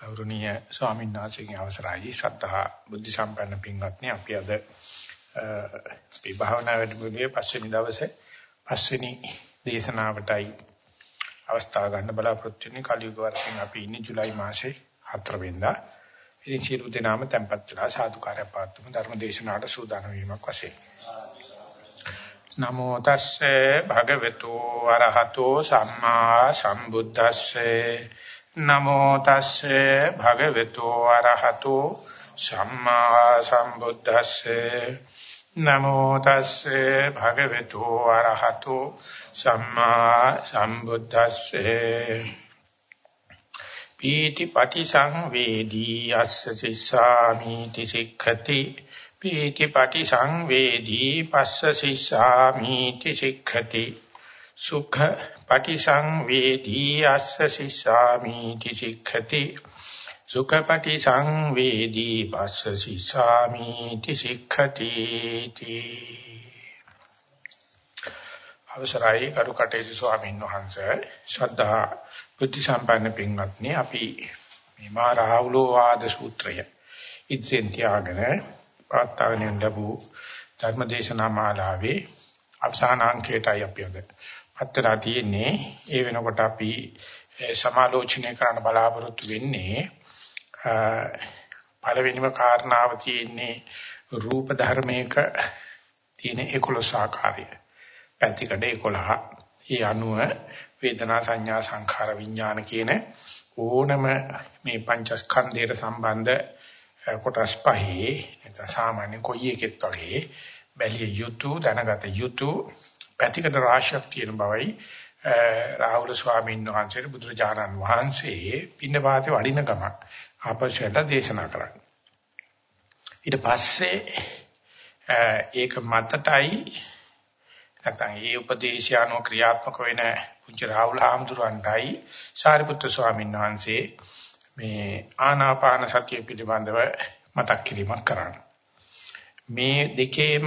ගෞරවනීය ස්වාමීන් වහන්සේගේ අවසරයි ශ්‍රද්ධා බුද්ධ සම්පන්න පින්වත්නි අපි අද මේ භාවනා වැඩමුළුවේ පස්වෙනි දවසේ පස්වෙනි දේශනාවටයි අවස්ථාව ගන්න බලාපොරොත්තු වෙන්නේ කලියුග වර්ෂයෙන් අපි ඉන්නේ ජූලයි මාසේ 4 වෙනිදා. ඉතින් සියලු දෙනාම tempත් වෙලා සාදුකාරය පාත්තුම ධර්ම දේශනාවට සූදානම් වීමක් වශයෙන්. නමෝ තස්සේ භගවතු වරහතෝ සම්මා සම්බුද්දස්සේ නමෝ තස්සේ භගවතු අරහතෝ සම්මා සම්බුද්දස්සේ නමෝ තස්සේ භගවතු අරහතෝ සම්මා සම්බුද්දස්සේ පීති පටිසංවේදී අස්ස සිස්සාමි තිසික්ඛති පීති පටිසංවේදී පස්ස සිස්සාමි තිසික්ඛති සුඛ පටිසංවේදී අස්ස සිස්සාමි තිසික්ඛති සුඛ පටිසංවේදී පස්ස සිස්සාමි තිසික්ඛති අවසරයි කරුකටේසි ස්වාමීන් වහන්සේ. ශ්‍රද්ධා බුද්ධ සම්පන්න පින්වත්නි අපි මේ මා රාහුලෝ වාද සූත්‍රය ඉදිරියෙන් තියාගෙන පාත්තාගෙන ලැබූ ධර්මදේශනා මාලාවේ අවසාන අංකයටයි අපි අද අත්තරා තියෙන්නේ ඒ වෙනකොට අපි සමාලෝචනය කරන්න බලාපොරොත්තු වෙන්නේ පළවෙනිම කාරණාව තියෙන්නේ රූප ධර්මයක තියෙන 11 ආකාරය. පැතිකඩ 11. ඒ අනුව වේදනා සංඥා සංඛාර විඥාන කියන ඕනම මේ පංචස්කන්ධයට සම්බන්ධ කොටස් පහේ නැත්නම් සාමාන්‍ය කොයි එකෙත් වගේ බැලිය යුතු දැනගත යුතු පැතිකඩ රාශියක් තියෙන බවයි රාහුල ස්වාමීන් වහන්සේට බුදුරජාණන් වහන්සේ පින්නපාතේ වඩින ගමක් ආපස්සට දේශනා කරන්නේ. ඊට පස්සේ ඒක මතටයි නැත්නම් ඒ උපදේශය අනුව ක්‍රියාත්මක වෙන පුංචි රාහුල හාමුදුරන්ටයි සාරිපුත්‍ර ස්වාමීන් වහන්සේ මේ ආනාපාන සතිය පිළිබඳව මතක් කිරීමක් කරන්නේ. මේ දෙකේම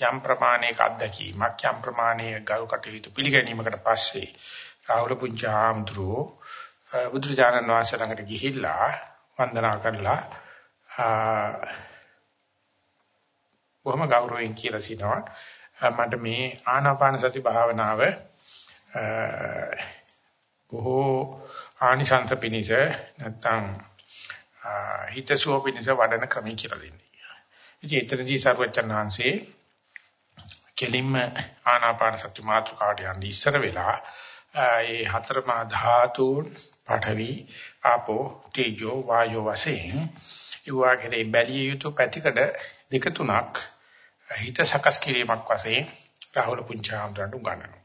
යම් ප්‍රමාණයක අත්දැකීමක් යම් ප්‍රමාණයක ගරු කටයුතු පිළිගැනීමකට පස්සේ රාහුල පුංචාම්ද්‍රෝ බුදුරජාණන් වහන්සේ ළඟට ගිහිල්ලා වන්දනා කරලා බොහොම ගෞරවයෙන් කියලා සිනවා මට මේ ආනාපාන සති භාවනාව බොහෝ ආනිසංස පිනිස නැත්තම් හිතසුව පිනිස වඩන ක්‍රමී කියලා දෙන්නේ. ඉතින් එතනදී සර්වචන් වහන්සේ කෙලින්ම ආනාපාන සති මාතෘකාවට යන්න ඉස්සර වෙලා ඒ හතර මා ධාතුන් පඨවි ආපෝ තේජෝ වායෝ වශයෙන් ඊවාගේ බැලිය යුතු පැතිකඩ දෙක තුනක් හිත සකස් කිරීමක් වශයෙන් රාහුල පුංචාම්රණු ගන්නවා.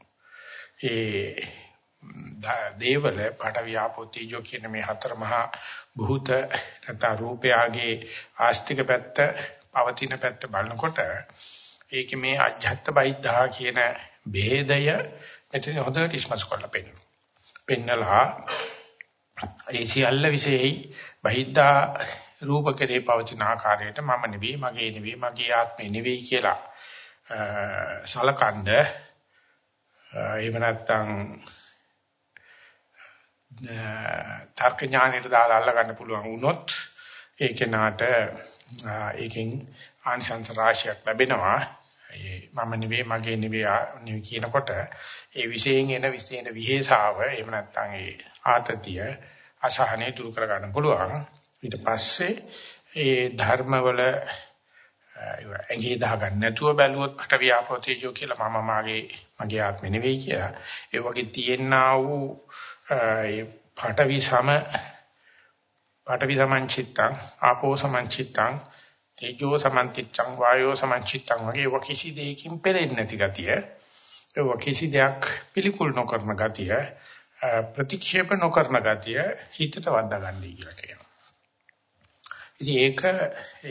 ඒ දේවල පඨවි ආපෝ තේජෝ කියන මේ හතර මහා භූත නැත්නම් රූපයාගේ ආස්තික පැත්ත පවතින පැත්ත බලනකොට ඒකේ මේ අජ්ජත් බයිද්ධා කියන ભેදය මෙතන හොඳට ඉස්මස් කරලා පෙන්නනවා. පෙන්නලා ඒ සියල්ල විශේෂයි බහිද්ධා රූප කෙරේ පවතින ආකාරයට මම නෙවෙයි මගේ නෙවෙයි මගේ ආත්මේ නෙවෙයි කියලා සලකනද එහෙම නැත්නම් තර්ක ඥානයට දාලා අල්ල ගන්න පුළුවන් වුණොත් ඒ කෙනාට ඒකෙන් ආනිසංස රාශියක් ලැබෙනවා මම නෙවෙයි මගේ නෙවෙයි කියනකොට ඒ විශේෂයෙන් එන විශේෂ විහෙසාව එහෙම නැත්නම් ඒ ආතතිය අසහනේ දුරු කර ගන්න පුළුවන්. ඊට පස්සේ ඒ ධර්මවල ඇඟේ දාගන්න නැතුව බැලුවොත් මට ව්‍යාපෝතේජෝ කියලා මම මාගේ මගේ ආත්මෙ නෙවෙයි කියලා. ඒ වගේ තියෙනා වූ ඒ පාඨවි සම පාඨවි සමංචිත්තං ආපෝ සමංචිත්තං තේජෝ සමන්තිච්ඡං වායෝ සමන්චිත්තං වගේ ඒවා කිසි දෙයකින් පෙලෙන්නේ නැති ගතිය. ඒවා කිසි දෙයක් පිළිකුල් නොකරන ගතිය ප්‍රතික්ෂේප නොකරන ගතිය හිතට වද්දා ගන්නයි කියලා කියනවා. ඉතින් ඒක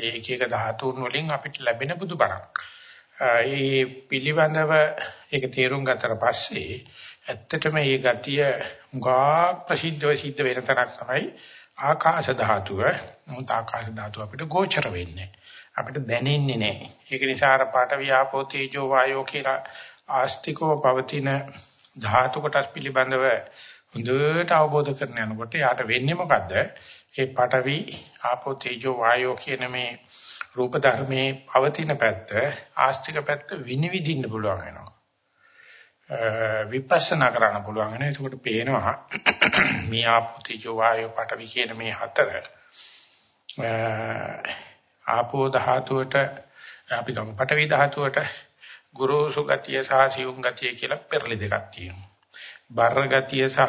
ඒක එක ධාතුන් වලින් අපිට ලැබෙන බුදුබණක්. ඒ පිළිබඳව ඒක තේරුම් ගත්තට පස්සේ ඇත්තටම මේ ගතිය උගා ප්‍රසිද්ධව සිද්ධ වෙන තරක් තමයි ආකාශ ධාතුව. නමුත් ආකාශ ධාතුව අපිට ගෝචර වෙන්නේ. අපිට දැනෙන්නේ නැහැ. ඒක නිසා අර පාඨ වියාපෝ තේජෝ වායෝ කියලා ආස්තිකව පවතින ධාතු කොටස් පිළිබඳව හොඳට අවබෝධ කරගෙන යනකොට යාට වෙන්නේ මොකද්ද? ඒ පඨවි ආපෝ තේජෝ වායෝ කියන මේ රූප ධර්මයේ පවතින පැත්ත ආස්තික පැත්ත විනිවිදින්න පුළුවන් වෙනවා. විපස්සනා කරන්න පුළුවන් වෙනවා. එතකොට පේනවා මේ ආපෝ තේජෝ වායෝ පඨවි කියන මේ හතර ආපෝ ධාතුවට අපි ගමු පඨවි ධාතුවට ගුරුසු ගතිය සහ සියුම් ගතිය කියලා පෙරලි දෙකක් තියෙනවා. බර ගතිය සහ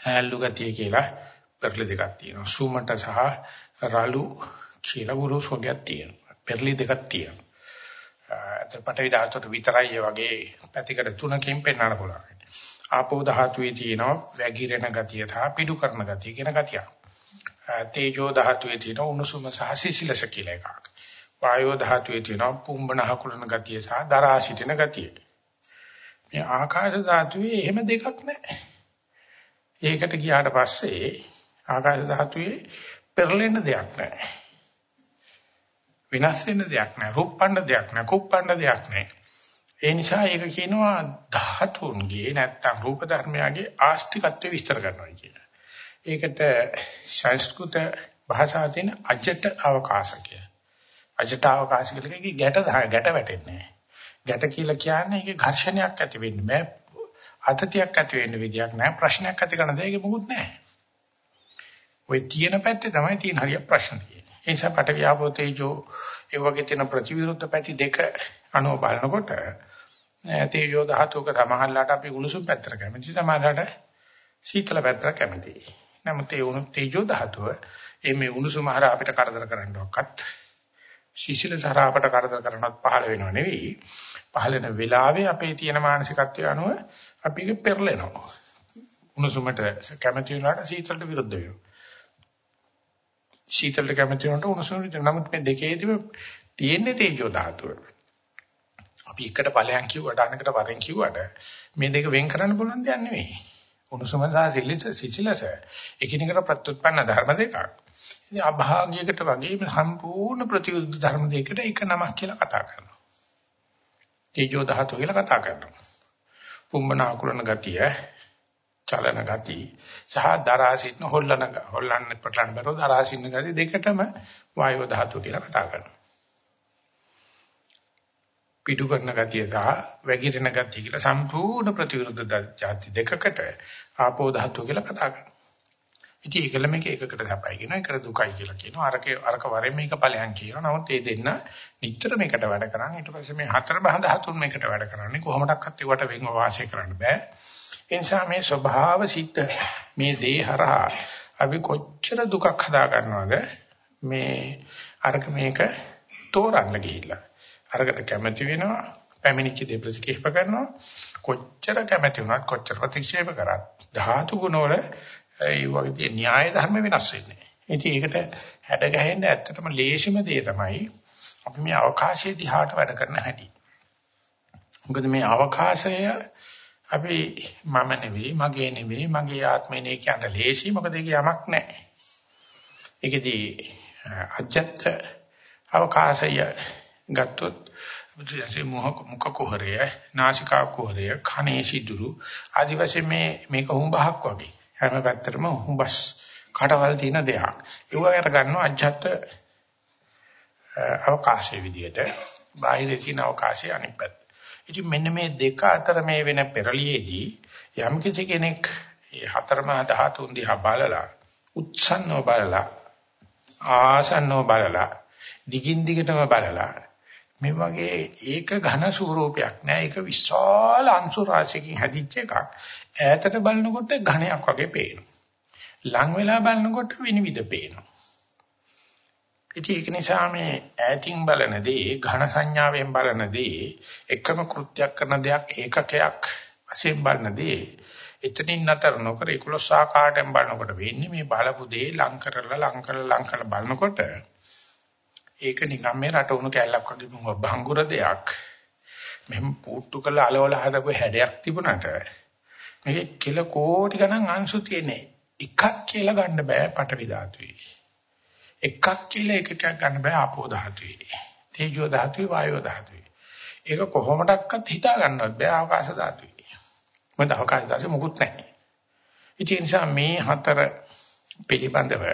හැල්ලු ගතිය කියලා පෙරලි දෙකක් තියෙනවා. සූමට සහ රළු කියලා ගුරුසු වර්ගයක් තියෙනවා. පෙරලි දෙකක් තියෙනවා. අත පඨවි ධාතුවට විතරයි වගේ පැතිකඩ තුනකින් පෙන්වන්න පුළුවන්. ආපෝ ධාතුවේ තියෙනවා වැగిරෙන ගතිය සහ පිඩු කරන ගතිය කියන ගතියක්. තේජෝ ධාතුවේ තියෙන උණුසුම සහ සිසිලස කියලා එකක්. වායෝ ධාතුවේ තියෙන පුම්බන හකුලන ගතිය සහ දරා සිටින ගතිය. මේ ආකාශ ධාතුවේ එහෙම දෙකක් නැහැ. ඒකට ගියාට පස්සේ ආකාශ ධාතුවේ පෙරලෙන දෙයක් නැහැ. විනාශ වෙන දෙයක් නැහැ. රුප්පණ්ඩ දෙයක් නැහැ. කුප්පණ්ඩ දෙයක් නැහැ. ඒ නිසා ඒක කියනවා ධාතුන්ගේ නැත්තම් රූප ධර්මයාගේ ආස්තිකත්වය විස්තර කරනවා කියන. ඒකට සංස්කෘත භාෂාවේ තියෙන අජට අවකාශ කිය. අජට අවකාශ කියලා එකේ ගැට ගැට වැටෙන්නේ නැහැ. ගැට කියලා කියන්නේ ඒකේ ඝර්ෂණයක් ඇති වෙන්නේ නැහැ. අතතියක් ඇති වෙන්න විදියක් නැහැ. ප්‍රශ්නයක් ඇති කරන දෙයක මොකුත් නැහැ. ওই තියෙන පැත්තේ තමයි තියෙන හරිය ප්‍රශ්න තියෙන්නේ. ඒ නිසා පට වියාපෝ තේජෝ ඒ වගේ තියෙන ප්‍රතිවිරුද්ධ පැති දෙක අනුව බලනකොට තේජෝ ධාතුක සමහරලාට අපි උණුසුම් පැත්තට කැමති සමහරලාට සීතල පැත්තට කැමතියි. නමුත් ඒ උණු තේජෝ ධාතුව ඒ මේ උණුසුම හර අපිට කරදර කරන්නවක්වත් ශිශිල සර අපට කරදර කරනවත් පහළ වෙනව නෙවෙයි. පහළ වෙන වෙලාවේ අපේ තියෙන මානසිකත්වය අනුව අපි ඒක පෙරලෙනවා. උණුසුමට කැමති වෙනාට සීතලට විරුද්ධ වෙනවා. සීතලට කැමති වෙනට උණුසුමට නමුත් මේ දෙකේදීම තියෙන්නේ තේජෝ ධාතුව. අපි එකට ඵලයන් කිව්වට අනෙකට වරෙන් කිව්වට මේ දෙක වෙන් කරන්න පුළුවන් දෙයක් නෙවෙයි. උණුසුම සහ සිසිලස එකිනෙකට ප්‍රත්‍යুৎපන්න ධර්ම දෙකක්. ඉතින් අභාග්‍යයකට වගේ සම්පූර්ණ ප්‍රතිවිරුද්ධ ධර්ම දෙකකට එක නමක් කියලා කතා කරනවා. තේජෝ ධාතු කියලා කතා කරනවා. පුම්බන අකුරන ගතිය, චලන ගතිය සහ දරා සිටින හොල්ලන හොල්ලන්න පටන් බරෝ දරා සිටින ගතිය දෙකටම වායෝ ධාතු කියලා කතා කරනවා. පිටු කරන ගතිය සහ වැగిරෙන ගතිය කියලා සම්පූර්ණ ප්‍රතිවිරුද්ධ જાති දෙකකට ආපෝ ධාතු කියලා කතා කරනවා. ඉතින් ඒකල මේක එකකට සැපයි කියනවා එකට දුකයි කියලා කියනවා. අරක අරක වරෙන් මේක ඵලයන් කියනවා. නමුත් මේ දෙන්න නිතර මේකට වැඩ කරන්නේ. ඊට පස්සේ මේ හතර බහ ධාතුන් මේකට වැඩ කරන්නේ. කොහොමඩක්වත් ඒවට වෙන්ව වාසය කරන්න බෑ. ඒ නිසා මේ ස්වභාව සිද්ධ මේ දේ හරහා අපි කොච්චර දුකක් හදා ගන්නවද මේ අරක මේක තෝරන්න ගිහිල්ලා අරකට කැමැති වෙනවා පැමිණිච්ච දේ ප්‍රතික්ෂේප කරනවා කොච්චර කැමැති වුණත් කොච්චර ප්‍රතික්ෂේප කරත් ධාතු ගුණවල ඒ වගේ න්‍යාය ධර්ම වෙනස් වෙන්නේ. ඉතින් ඒකට හැඩ ගැහෙන්න ඇත්තටම ලේසිම දේ තමයි අපි මේ අවකාශයේ දිහාට වැඩ කරන හැටි. මොකද මේ අවකාශය අපි මම නෙවෙයි, මගේ නෙවෙයි, මගේ ආත්මේ නේ කියන ලේසි මොකද ඒක යමක් නැහැ. ඒකෙදී අජත්ත අවකාශය ගත්තොත් බුදුසසුනේ මුඛ කුහරය, නාසිකා කුහරය, කනේ සිදුරු ආදි වශයෙන් මේ මේක හුඹහක් වගේ. හැම පැත්තටම හුඹස් කටවල් තියෙන දෙයක්. ඒවට ගන්නවා අජත්ත අවකාශයේ විදියට බාහිර තියෙන අවකාශයේ අනිත් පැත්ත. ඉතින් මෙන්න මේ දෙක අතර මේ වෙන පෙරළියේදී යම් කිසි කෙනෙක් මේ හතරම ධාතුන් දිහා බලලා උත්සන්නව බලලා ආසන්නව බලලා දිගින් දිගටම බලලා මේ වගේ ඒක ඝන ස්වරූපයක් නෑ. ඒක විශාල අංශු රාශියකින් හැදිච්ච එකක්. ඈතට බලනකොට ඝනයක් වගේ පේනවා. ලං වෙලා බලනකොට විනිවිද පේනවා. ඉතින් ඒක නිසා මේ ඈතින් බලන දේ ඝන සංඥාවෙන් බලන දේ එකම කෘත්‍යයක් කරන දෙයක් ඒකකයක් වශයෙන් බලන දේ එතනින් නතර නොකර 11 ආකාරයෙන් බලනකොට වෙන්නේ මේ බලපු දේ ලං කරලා ලං කරලා ලං කරලා බලනකොට ඒක නිකම් මේ රට උණු කැලලක් වගේ මොම බංගුර දෙයක්. මෙහෙම පුට්ටු කළ අලවල හදපු හැඩයක් තිබුණාට මේකේ කිල කෝටි ගණන් අංශු තියෙන්නේ. එකක් කියලා ගන්න බෑ පටවි ධාතුවේ. එකක් කියලා එකකක් ගන්න බෑ ආපෝ ධාතුවේ. තේජෝ ධාතුවේ වායෝ ධාතුවේ. ඒක කොහොමඩක්වත් හිතා ගන්නවත් බෑ ආකාශ ධාතුවේ. මොකද ආකාශ ධාතුවේ මුකුත් නැහැ. ඉතින් නිසා මේ හතර පිළිබඳව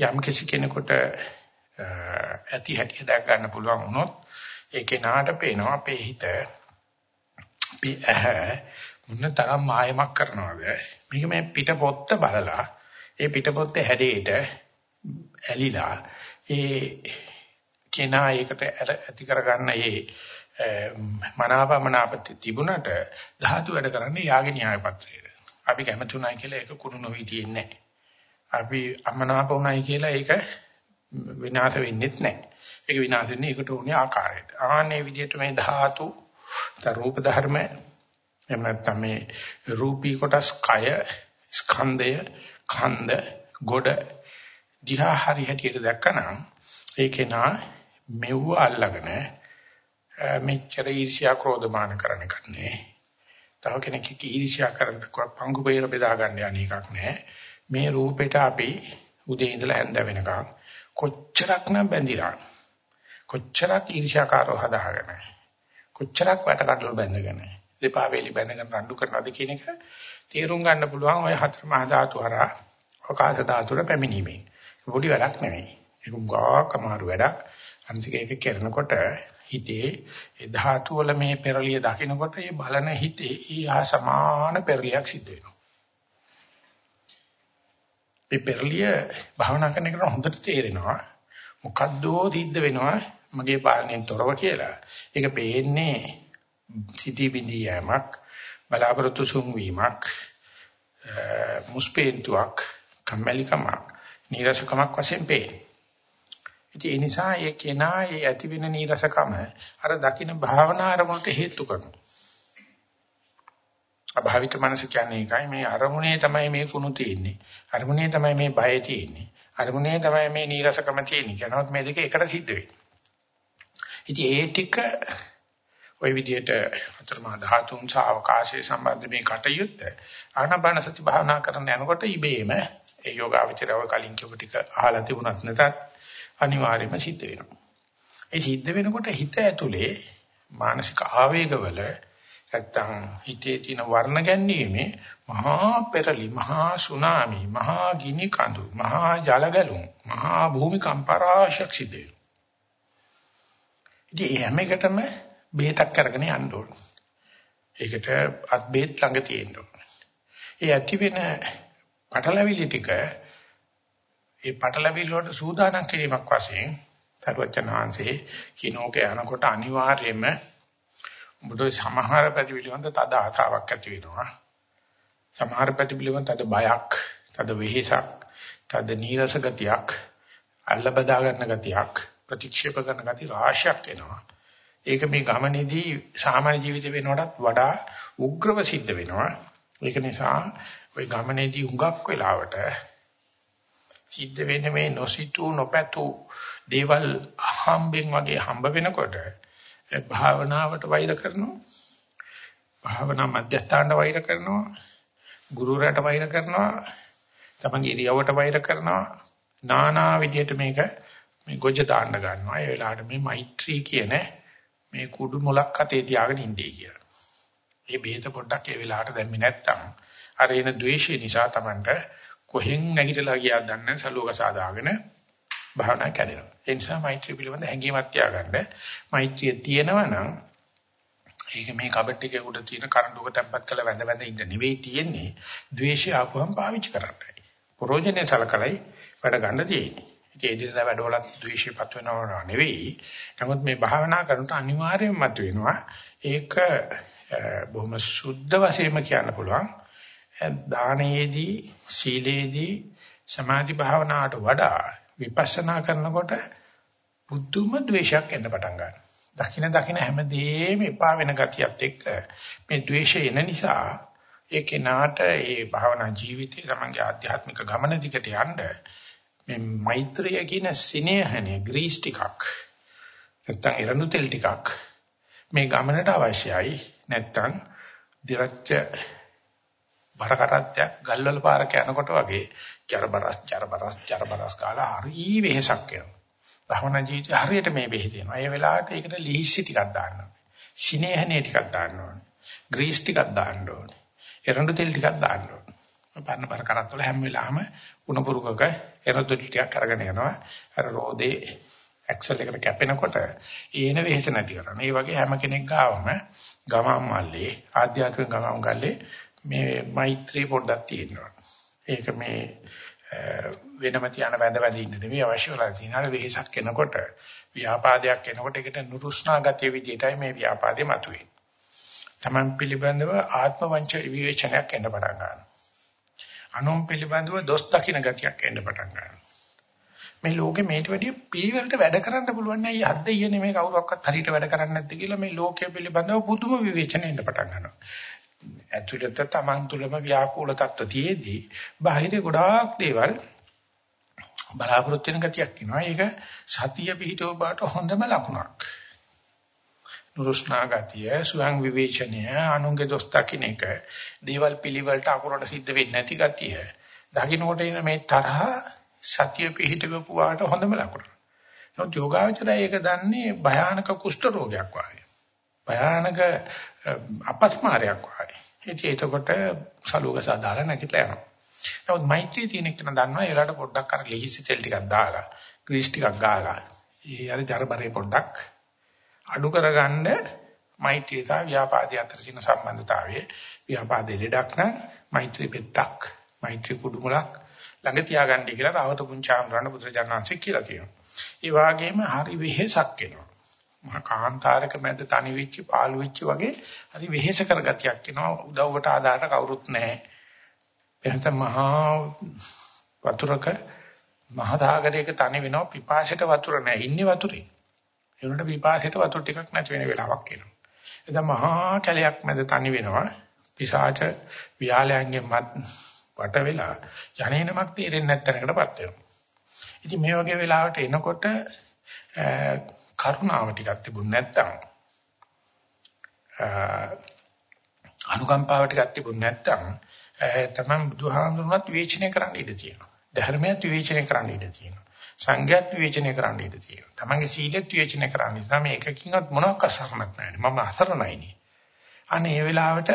යම් කිසි කෙනෙකුට ඇති හැටි දැක් ගන්න පුළුවන් වුණොත් ඒ කෙනාට පේනවා අපේ හිත අපි ඇහැ මොන තරම් මායමක් කරනවද මේක මේ පිටපොත්ත බලලා ඒ පිටපොත්තේ හැඩයට ඇලිලා ඒ කෙනා ඒකට ඇති කරගන්න ඒ මනාපමනාපති තිබුණට ධාතු වැඩ කරන්නේ යාගේ න්‍යාය පත්‍රයේ. අපි කැමති උනායි කියලා ඒක කුණු නොවි තියෙන්නේ නැහැ. අපි අමනාප උනායි කියලා ඒක විනාශ වෙන්නේත් නැහැ. ඒක විනාශ වෙන්නේ ඒකට උනේ ආකාරයට. ආන්නේ විදිහට මේ ධාතු රූප ධර්ම එහෙම නැත්නම් මේ රූපී කොටස් කය ස්කන්ධය කන්ද ගොඩ දිහා හරි හැටියට දැක්කනම් ඒකේ නා මෙව්ව අල්ලගෙන මෙච්චර ඊර්ෂ්‍යා ක්‍රෝධමාන කරන එකක් නෑ. තව කෙනෙක් ඊර්ෂ්‍යා කරන පංගු බේර බෙදා ගන්න යන එකක් නෑ. මේ රූපෙට අපි උදේ ඉඳලා හැන්ද වෙනකන් කොච්චරක් නම් බැඳිලා කොච්චරක් ඊර්ෂ්‍යාකාරව හදාගෙන කොච්චරක් වැට කඩලු බැඳගෙන දෙපා වේලි බැඳගෙන රණ්ඩු කරනවද කියන එක තේරුම් ගන්න පුළුවන් ඔය හතර මහා ධාතු හරහා අවකාශ ධාතුර පැමිණීමේ. පොඩි වැඩක් නෙවෙයි ඒක ගාක් අමාරු වැඩක්. අනිත් එක කරනකොට හිතේ ඒ ධාතු වල මේ පෙරලිය දකිනකොට ඒ බලන හිතේ ඊහා සමාන පෙරලියක් සිද්ධ වෙනවා. මේ පෙරලිය භාවනා කරන එකට හොඳට තේරෙනවා මොකද්දෝ සිද්ධ වෙනවා මගේ පාලනයෙන් තොරව කියලා. ඒක පේන්නේ සිටි බිඳී යෑමක්, බලාපොරොත්තු සුන් වීමක්, මුස්පේන්තුවක්, කම්මැලිකමක්, නීරසකමක් වශයෙන් පේන්නේ. ඉතින් ඒ නිසා ඒ කෙනා ඒ ඇති වෙන නීරසකම අර දකින්න භාවනා අරමුණට හේතු කරනවා. අභාවිත මනස කියන්නේ ඒකයි මේ අරමුණේ තමයි මේ කුණු තියෙන්නේ. අරමුණේ තමයි මේ බය තියෙන්නේ. අරමුණේ තමයි මේ නීරසකම තියෙන්නේ. කියනවත් මේ දෙක එකට සිද්ධ වෙන්නේ. ඉතින් ඒ ටික ওই විදිහට අතරමා ධාතුන් සහ අවකාශයේ සම්බන්ධ මේ කටයුත්ත ආනාපාන සති භාවනා කරන යනකොට ඉබේම ඒ යෝගාවචරය කලින් කියපු ටික අහලා තිබුණත් නැතත් අනිවාර්යයෙන්ම සිද්ධ වෙනවා. ඒ සිද්ධ වෙනකොට හිත ඇතුලේ මානසික ආවේගවල නැත්තම් හිතේ තියෙන වර්ණ ගැනීමේ මහා පෙරලි මහා සුනාමි මහා ගිනි කඳු මහා ජල ගැලුම් මහා භූමිකම්ප රාශියක් සිද්ධ වෙනවා. ඉතින් හැම එකටම බේතක් අරගෙන යන්න ඕන. ඒකට අත් බේත් ළඟ තියෙන්න ඕන. ඒ ඇති වෙන පටලැවිලි ටික ඒ පටලැවිලි වලට සූදානම් කිරීමක් වශයෙන් තරුවචනාංශේ කිනෝක යනකොට අනිවාර්යයෙන්ම උඹට සමහර ප්‍රතිවිලිවන්ත තද ආසාවක් ඇති වෙනවා. සමහර ප්‍රතිවිලිවන්ත තද බයක්, තද වෙහෙසක්, තද නීරස ගතියක්, අල්ල බදා ගන්න ගතියක්, ප්‍රතික්ෂේප කරන ගති රාශියක් එනවා. ඒක මේ ගමනේදී සාමාන්‍ය ජීවිත වෙනකොටත් වඩා උග්‍රව සිද්ධ වෙනවා. ඒක නිසා ওই ගමනේදී හුඟක් වෙලාවට සිද්ධ වෙන්නේ මේ නොසිතූ නොපැතු දේවල් අහම්බෙන් වගේ හම්බ වෙනකොට භාවනාවට වෛර කරනවා. භාවනා මධ්‍යස්ථානට වෛර කරනවා. ගුරුවරයාට වෛර කරනවා. තමන්ගේ ඉරියව්වට වෛර කරනවා. නානා විදිහට මේක මේ ගොජ දාන්න ගන්නවා. ඒ වෙලාවට මේ මෛත්‍රී කියන මේ කුඩු මොලක් අතේ තියාගෙන ඉන්නේ කියලා. මේ බේත පොඩ්ඩක් ඒ වෙලාවට දැම්මේ නැත්තම් අර එන ද්වේෂය නිසා Tamanට කොහෙන් නැගිටලා ගියාද දන්නේ සලුවක සාදාගෙන භාවනා කරනවා. ඒ නිසා මෛත්‍රිය පිළිබඳ හැඟීමක් තියාගන්න. මෛත්‍රිය තියෙනවා නම් ඒක මේ කබඩ් එකේ උඩ තියෙන කරඬුක තැම්පත් කරලා වැඳ වැඳ ඉන්න නෙවෙයි තියෙන්නේ. ද්වේෂය ආපුවම පාවිච්චි කරන්නයි. ප්‍රෝජනේ සලකලයි වැඩ ගන්න තියෙන්නේ. ඉතින් ඒ දිහා වැඩවලත් ද්වේෂයපත් වෙනව නෙවෙයි. නමුත් මේ භාවනා කරනකොට අනිවාර්යයෙන්ම මතුවෙනවා. ඒක බොහොම සුද්ධ වශයෙන්ම කියන්න පුළුවන්. දානයේදී, සීලේදී, සමාධි භාවනාවට වඩා විපස්සනා කරනකොට බුද්ධුම ද්වේෂයක් එන්න පටන් ගන්නවා. දකින දකින හැමදේම එපා වෙන ගතියත් එක්ක මේ ද්වේෂය එන නිසා ඒ කෙනාට ඒ භාවනා ජීවිතේ තමන්ගේ ආධ්‍යාත්මික ගමන දිකට යන්න මේ මෛත්‍රිය කියන සිනේහනේ ග්‍රීස් ටිකක් නැත්තම් එරණු තෙල් ටිකක් මේ ගමනට අවශ්‍යයි නැත්තම් දිරච්ච බරකටත්යක් ගල්වල පාරක යනකොට වගේ ජරබරස් ජරබරස් ජරබරස් කාලා හරි වෙහසක් වෙනවා. භවනා ජීවිතය හරියට මේ වෙහෙස වෙනවා. ඒ වෙලාවට ඒකට ලිහිස්සි ටිකක් දාන්න ඕනේ. සිනේහනේ ටිකක් දාන්න ඕනේ. ග්‍රීස් ටිකක් දාන්න ඕනේ. එරඬු තෙල් ටිකක් දාන්න ඕනේ. පරණ බර කරත්තවල හැම වෙලාවෙම උණ පුරුකක එනදොලි ටිකක් අරගෙන යනවා. අර රෝදේ ඇක්සල් එකට කැපෙනකොට ඒන වෙහෙස නැති කරන. ඒ වගේ හැම කෙනෙක් ගාවම ගමම් මල්ලේ ආධ්‍යාත්මික ගමම් ගල්ලේ මේ මෛත්‍රී පොඩ්ඩක් තියෙනවා. ඒක මේ වෙනම තියන වැඳ වැඳ ඉන්න නෙවෙයි අවශ්‍ය වෙලා තියෙනවා. වෙහෙසක් එනකොට ව්‍යාපාදයක් එනකොට ඒකට නුරුස්නා ගතිය විදිහටයි මේ ව්‍යාපාදේ මතුවේ. Taman පිළිබඳව ආත්ම වංච විවේචනයක් එන්න පටන් ගන්නවා. අනුන් පිළිබඳව දොස් දකින්න ගතියක් එන්න පටන් ගන්නවා. මේ ලෝකෙ මේට වැඩිය පිළිවෙලට වැඩ කරන්න පුළුවන් නෑ. යද්ද ඊයේ මේ කවුරක්වත් හරියට වැඩ කරන්නේ නැද්ද කියලා මේ ලෝකයේ පිළිබඳව පුදුම විවේචන එන්න පටන් ගන්නවා. ඇතුළත තමන් තුළම ව්‍යාකූල තත්ත්ව තියේදී බාහිර ගොඩාක් දේවල් බලාපොරොත්තු වෙන ගතියක් එනවා. ඒක සතිය පිහිටව බාට හොඳම ලකුණක්. නුරුස්නා ගතිය, සුවං විවේචනය, අනුන්ගේ දොස් දකින්න එක, දේවල් පිළිවෙලට අකුරට සිද්ධ වෙන්නේ නැති ගතිය. දකින්නකොට එන මේ තරහ සතිය පිහිටවපු වාට හොඳම ලකුණ. නමුත් යෝගාවචරය ඒක දන්නේ භයානක කුෂ්ඨ රෝගයක් වගේ. භයානක අපස්මාරයක් වගේ. ඉතින් එතකොට සලුවක සාදාලා නැගිටලා යනවා. නමුත් මෛත්‍රී තියෙන එක දන්නවා ඒකට පොඩ්ඩක් අර ලිහිසි තෙල් ටිකක් දාලා, ග්‍රීස් ටිකක් ගාලා, ඒ අර ජරබරේ පොඩ්ඩක් අඩු කරගන්න මෛත්‍රී සහ ව්‍යාපාදයේ අතර තියෙන සම්බන්ධතාවය ව්‍යාපාදයේ ලෙඩක් නම් මෛත්‍රී පෙත්තක් මෛත්‍රී කුඩුමලක් ළඟ තියාගන්නයි කියලා රාහත පුංචාමරණ බුදුරජාණන්සේ කියලා තියෙනවා. ඒ වගේම හරි වෙහෙසක් එනවා. මහා කාන්තාරක මැද තනි වෙච්ච පාළු වෙච්ච වගේ හරි වෙහෙස කරගතියක් එනවා. උදව්වට ආදාට කවුරුත් නැහැ. එහෙනම් මහා වතුරක මහා සාගරයක තනි වෙනවා පිපාසයට වතුර නැහැ. ඉන්නේ වතුරේ. ඒ උනට පිපාසයට වතුර ටිකක් නැති වෙන වෙලාවක් එනවා. එතන මහා කැලයක් මැද තනි වෙනවා. පිසාච විහාලයන්ගේ වට වෙලා යන්නේනමක් තේරෙන්නේ නැත්තරකටපත් වෙනවා. ඉතින් මේ වගේ වෙලාවට එනකොට කරුණාව ටිකක් තිබුණ නැත්තම් අනුකම්පාව ටිකක් තිබුණ නැත්තම් තමයි බුදුහාමුදුරුවෝත් විවේචනය කරන්න ඉඩ තියෙනවා. ධර්මයක් විවේචනය කරන්න ඉඩ තියෙනවා. සංඝයත් විවේචනය කරන්න ඉඩ තියෙනවා. තමන්ගේ සීලෙත් විවේචනය කරන්න ඉඩ. තමයි එකකින්වත් මොනවක් අසරණක් නැහැ. මම අසරණයිනේ. අනේ මේ වෙලාවට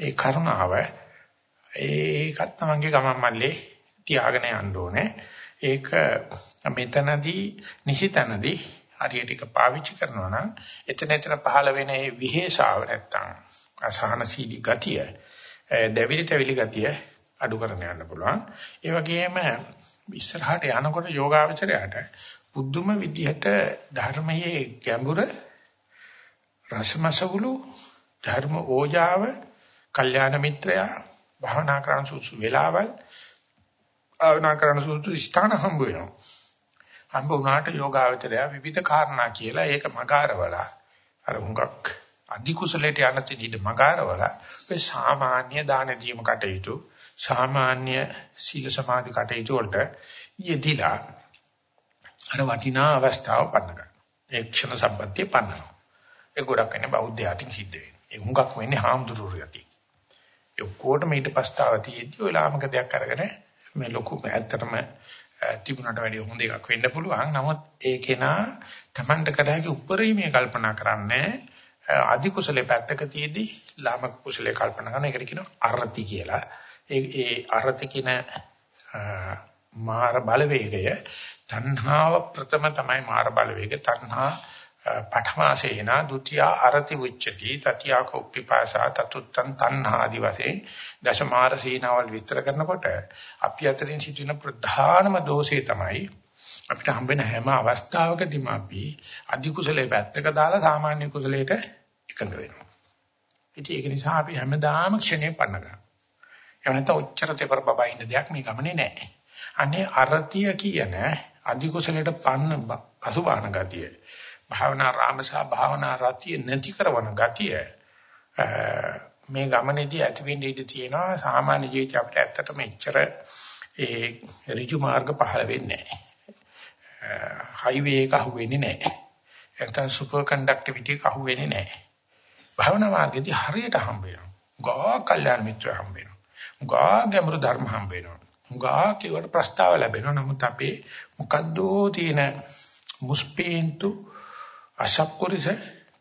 ඒ කරුණාව ඒකත් තමන්ගේ ගමන් මල්ලේ තියාගෙන යන්න ඕනේ. ඒක මෙතනදී නිසිතනදී හරියට එක පාවිච්චි කරනවා නම් එතන එතන පහළ වෙන මේ විහෙෂාව නැත්තම් අසහනශීලී ගතිය දෙවිලි තැවිලි ගතිය අඩු කරගෙන යන්න පුළුවන්. ඒ වගේම ඉස්සරහට යනකොට යෝගාවචරයට බුද්ධම විදිහට ධර්මයේ ගැඹුර රසමසවුලු ධර්ම ඕජාව කල්යාණ මිත්‍රයා භාවනා කරන සුසු වෙලාවල් භාවනා කරන සුසු ස්ථාන හම්බ වෙනවා. හම්බ වුණාට යෝගාවචරය විවිධ කාරණා කියලා ඒක මගාරවලා අර හුඟක් අධි කුසලයට යන තැනදී මගාරවලා ඒ සාමාන්‍ය දාන දීම කටයුතු සාමාන්‍ය සීල සමාධි කටයුතු වලට යෙදිලා අර වටිනා අවස්ථාව පන්න ගන්න. ඒ ක්ෂණ සම්පත්තිය පන්නනවා. ඒ ගොඩක් වෙන්නේ බෞද්ධ ආතින් සිද්ධ වෙන්නේ. ඒ හුඟක් වෙන්නේ හාමුදුරුවෝ යති. ඔක්කොටම ඊට පස්තාව තියෙද්දි ඔය ලාමක දෙයක් අරගෙන මේ ලොකු ඇත්තටම තිබුණට වැඩිය හොඳ එකක් වෙන්න පුළුවන්. නමුත් ඒ කෙනා Tamanට කරාගේ උපරිමයේ කල්පනා කරන්නේ අධි කුසලයේ පැත්තක තියෙද්දි ලාමක කුසලයේ කල්පනා කරන එකට කියනවා අරති කියලා. ඒ ඒ අරති කියන මාර බලවේගය තණ්හාව ප්‍රථම තමයි මාර බලවේගය. තණ්හා පඨමාසේන ဒ ුතිය අරති උච්චති තතියාක උප්පිපාසා තතුත්තං තණ්හාදි වශයෙන් දශමාර සීනාවල් විස්තර කරනකොට අපි අතරින් සිටින ප්‍රධානම දෝෂය තමයි අපිට හම්බෙන හැම අවස්ථාවකදීම අපි අධි කුසලයේ පැත්තක දාලා සාමාන්‍ය කුසලයට එකඟ වෙනවා. ඉතින් ඒක නිසා අපි හැමදාම ක්ෂණේ පන්න ගන්නවා. ඒ නැත්නම් උච්චර තෙපර බබා ඉන්න දෙයක් මේ ගමනේ නැහැ. අනේ අරතිය කියන අධි කුසලයට පන්න පසුබාහන ගතිය භාවනා රාමසා භාවනා රතිය නැති කරන ගතිය මේ ගමනේදී ඇති වෙන්න ඉඩ තියෙනවා සාමාන්‍ය ජීවිතය අපිට ඇත්තටම එච්චර ඒ ඍජු මාර්ග පහළ වෙන්නේ නැහැ. හයිවේ එක අහුවෙන්නේ නැහැ. නැත්නම් සුපර් කන්ඩක්ටිවිටි එක අහුවෙන්නේ නැහැ. භාවනා මාර්ගයේදී හරියට හම්බ වෙනවා. ගා කල්යාණ මිත්‍ර හම්බ වෙනවා. ගා ගැඹුරු ධර්ම හම්බ වෙනවා. ගා කියවට ප්‍රස්තාව ලැබෙනවා. නමුත් අපේ මොකද්දෝ තියෙන මුස්පීන්තු අශක්කුරිස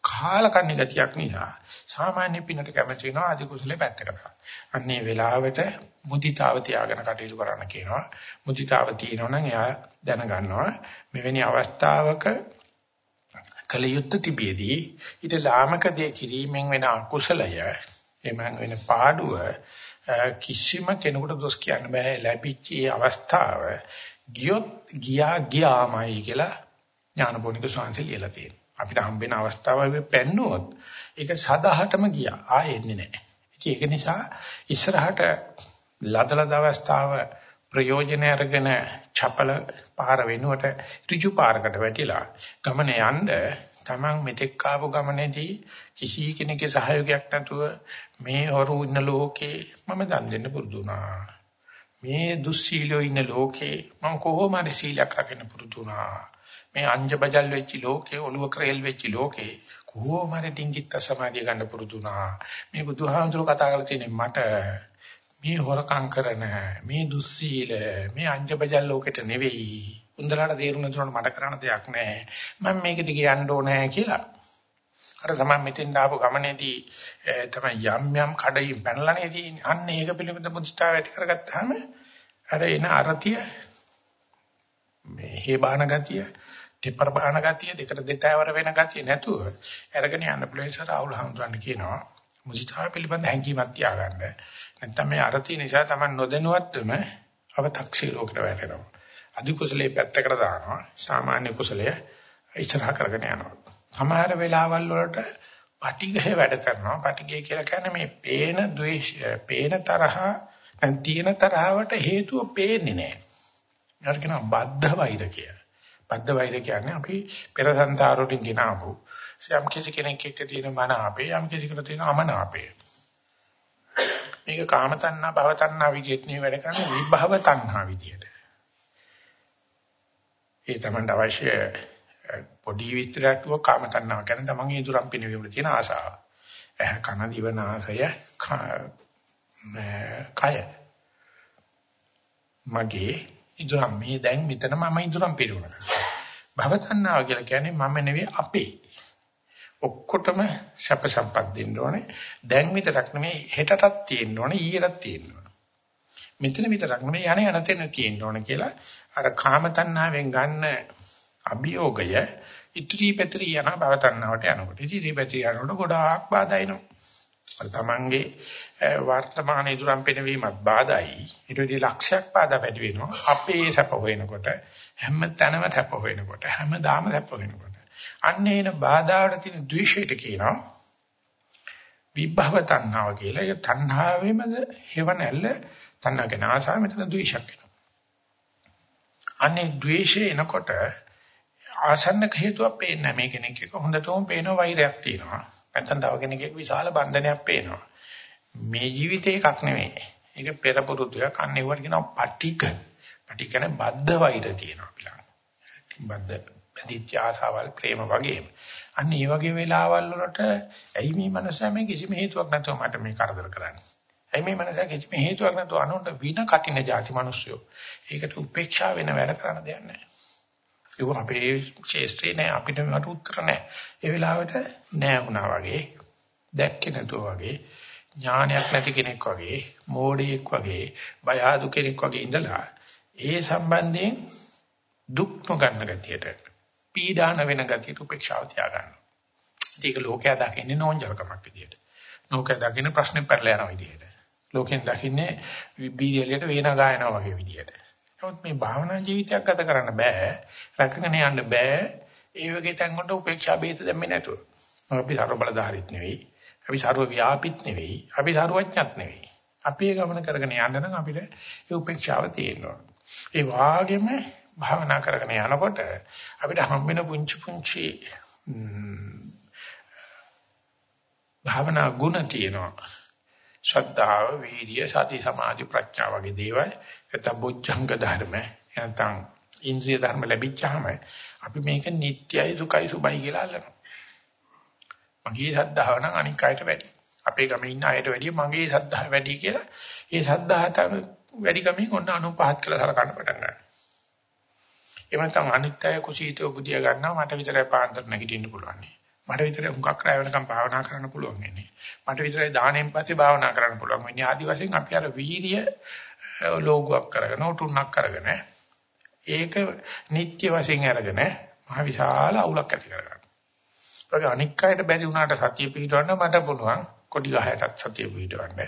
කාලකන්ණි ගතියක් නිසා සාමාන්‍ය පිනට කැමති වෙනවා අධි කුසලේ පැත්තකට. අන්නේ වෙලාවට මුදිතාව තියාගෙන කටයුතු කරන්න කියනවා. මුදිතාව තියෙනවනම් එයා දැනගන්නවා මෙවැනි අවස්ථාවක කලියුත් තිබියදී ඊට ලාමක දේ කිරීමෙන් වෙන අකුසලය එමන් වෙන පාඩුව කිසිම කෙනෙකුට දොස් කියන්න බෑ ලැබිච්ච අවස්ථාව ගියොත් ගියා ගියාමයි කියලා ඥානපෝනික ස්වාමීන් ලියලා තියෙනවා. අපිට හම්බෙන අවස්ථාව පැන්නුවොත් ඒක සදාහටම ගියා. ආයෙ එන්නේ නැහැ. ඒක නිසා ඉස්සරහට ලදලද අවස්ථාව ප්‍රයෝජන අරගෙන චපල පාර වෙනුවට ඍජු පාරකට වැටිලා ගමන යන්න Taman මෙතෙක් ආපු ගමනේදී කිසි කෙනෙකුගේ සහයෝගයක් නැතුව මේ හොරු ඉන්න ලෝකේ මම දන් දෙන්න පුරුදු වුණා. මේ දුස්සීලෝ ඉන්න ලෝකේ මම කොහොම හරි සීලයක් රකින්න පුරුදු වුණා. මේ අංජබජල් වෙච්ච ලෝකේ ඔළුව ක්‍රේල් වෙච්ච ලෝකේ කොහොම හරි ඩිංගිත්ත සමාධිය ගන්න පුරුදු වුණා. මේ බුදුහාමුදුරුවෝ කතා කරලා තියෙන්නේ මට මේ හොරකම් කරන මේ දුස්සීල මේ අංජබජල් ලෝකෙට නෙවෙයි. උන්දලට තේරුණ තුනට මට කරන්න දෙයක් නැහැ. මම මේක දිගේ යන්න ඕනේ කියලා. අර තමයි මෙතෙන් ආපු ගමනේදී තමයි යම් යම් කඩින් පැනලානේ තියෙන්නේ. අන්න ඒක පිළිබඳ මුස්තාව ඇති කරගත්තාම අර එන අරතිය මේ හේබාන ගතිය දෙපර බාන ගතිය දෙකට දෙතෑවර වෙන ගතිය නැතුව අරගෙන යන්න පුළුවන් ඉස්සර අවුල් හඳුනන්න කියනවා මුදිතාව පිළිබඳ හැඟීමක් තියාගන්න. නැත්නම් මේ අරති නිසා තමයි නොදැනුවත්වම අව탁ෂීලෝකට වැටෙනවා. අධි කුසලයේ පැත්තකට දානවා. සාමාන්‍ය කුසලය ඉස්සරහ කරගෙන යනවා. සමහර වෙලාවල් වලට පටිඝය වැඩ කරනවා. පටිඝය කියලා කියන්නේ මේ පේන ද්වේෂය, පේන තරහ, නැන් තියෙන තරහවට හේතුව පේන්නේ නැහැ. ඒකට කියනවා බද්ධ වෛර කියලා. බද්ධ වෛර කියන්නේ අපි පෙර සංතාරෝටින් ගෙනාවු යම් කිසි කෙනෙක් එක්ක තියෙන මන අපේ යම් කිසි කෙනෙකුට තියෙන අමන අපේ. මේක කාම තණ්හා භව තණ්හා විදිහට නේ වැඩ කරන්නේ විභව තණ්හා විදිහට. ඒ තමයි අවශ්‍ය පොඩි විස්තරයක් කිව්ව කාම තණ්හාව කියන්නේ තමන්ගේ ඉදurang පිනවීමට තියෙන ආසාව. ඇහ කන දිව නාසය කය. මගේ ඉදurang මේ දැන් මෙතන මම ඉදurang පිරුණා භව තණ්හාව කියලා කියන්නේ මම නෙවෙයි අපේ ඔක්කොටම සැප සම්පත් දෙන්න ඕනේ. දැන් විතරක් නෙමෙයි හෙටටත් තියෙන්න ඕනේ ඊයටත් තියෙන්න ඕනේ. මෙතන විතරක් නෙමෙයි යන යන තැන තියෙන්න ඕනේ කියලා අර කාම තණ්හාවෙන් ගන්න අභියෝගය ඉත්‍රි පෙත්‍රි යන භව තණ්හාවට යනකොට ඉත්‍රි පෙත්‍රි යනකොට ගොඩාක් බාධා එනවා. අර තමන්ගේ වර්තමාන ඉදurang පෙනවීමත් බාධායි. ඊට වඩා ලක්ෂයක් බාධා වැඩි වෙනවා. අපේ සැප හොයනකොට හැම තැනම සැප හොයනකොට හැමදාම සැප හොයනකොට අන්න එන බාධාවට තියෙන ද්වේෂයට කියනවා විභව තණ්හාව කියලා. ඒක තණ්හාවෙමද හේවණැල්ල තණ්හාගෙන ආසාව මෙතන ද්වේෂයක් වෙනවා. අන්නේ ද්වේෂය එනකොට ආසන්නක හේතුවක් පේන්නේ මේ කෙනෙක් එක හොඳටම පේන වෛරයක් තියෙනවා. නැත්නම් තව කෙනෙක්ගේ විශාල බන්ධනයක් පේනවා. මේ ජීවිතේ එකක් නෙමෙයි. ඒක පෙර පුරුද්දයක්. අන්න ඒවට කියනවා පටික. පටික කියන්නේ බද්ධ වෛර තියෙනවා කියලා. බද්ධ බැඳිච්ච ආසාවල් ප්‍රේම වගේම. අන්න ඒ වගේ වෙලාවල් වලට ඇයි මේ මනසා මේ කිසිම හේතුවක් නැතුව මට මේ කරදර කරන්නේ. ඇයි මේ මනසා කිසිම හේතුවක් නැතුව අනුන්ට වින කටින જાති මිනිස්සුયો. ඒකට උපේක්ෂා වෙන වැඩ කරන්න දෙයක් නැහැ. ඒක අපේ ශේෂ්ත්‍රේ නෑ අපිට මට උත්තර නෑ. ඒ වෙලාවට නෑ වුණා වගේ දැක්කේ නැතුව වගේ ඥානයක් නැති කෙනෙක් වගේ මෝඩයෙක් වගේ බය ආදු කෙනෙක් වගේ ඉඳලා ඒ සම්බන්ධයෙන් දුක් නොගන්න ගතියට පීඩාන වෙන ගතියට උපේක්ෂාව තියාගන්න. ඒක ලෝකයා දකින්නේ නෝන්ජල්කමක් විදියට. ලෝකයා දකින්නේ ප්‍රශ්නේ පැටලලා යන විදියට. ලෝකෙන් දකින්නේ බීරියලියට වේන ගායනා වගේ විදියට. නමුත් මේ භාවනා ජීවිතයක් ගත කරන්න බෑ. රැකගෙන යන්න බෑ. ඒ වගේ තැන් වලට උපේක්ෂා බේත දැම්මේ නැතුව. අපි සර්ව බලධාරීත් නෙවෙයි. අපි සර්ව ව්‍යාපිත් නෙවෙයි. අපි සර්වඥත් නෙවෙයි. අපි ඒ ගමන කරගෙන යන්න නම් අපිට ඒ උපේක්ෂාව තියෙනවා. ඒ වාගෙම භාවනා කරගෙන යනකොට අපිට හම්බෙන පුංචි පුංචි භාවනා ගුණ තියෙනවා. ශ්‍රද්ධාව, වීර්ය, සති, සමාධි, ප්‍රඥා වගේ දේවල් නැත්නම් බොජ්ජංග ධර්ම නැත්නම් ඉන්ද්‍රිය ධර්ම ලැබිච්චාම අපි මේක නිට්ටයයි සුඛයි සුබයි කියලා අල්ලනවා. මගේ ශ්‍රද්ධාව නම් අනික් අයට වැඩි. අපේ ගමේ ඉන්න අයට වැඩිය මගේ ශ්‍රද්ධාව වැඩි කියලා ඒ ශ්‍රද්ධාව වැඩි කමින් ඔන්න අනුපහත් කියලා සලකන්න පටන් ගන්නවා. එහෙම නැත්නම් අනිත් අය කුසීතව බුදියා ගන්නවා මට විතරයි පාන්දර නැගිටින්න පුළුවන්. මට විතරයි හුඟක් රැ වෙනකම් භාවනා කරන්න පුළුවන් වෙන්නේ. මට විතරයි දාණයෙන් පස්සේ භාවනා කරන්න පුළුවන් වෙන්නේ. ආදි වශයෙන් අපි අර වීරිය ලෝගුවක් කරගෙන උටුන්නක් කරගෙන ඒක නිත්‍ය වශයෙන් අරගෙන මහ විශාල අවුලක් ඇති කරගන්නවා. ඒක අනික් අයට බැරි වුණාට සතිය පිටවන්න මට පුළුවන්. කොඩි ගහයටත් සතිය පිටවන්න.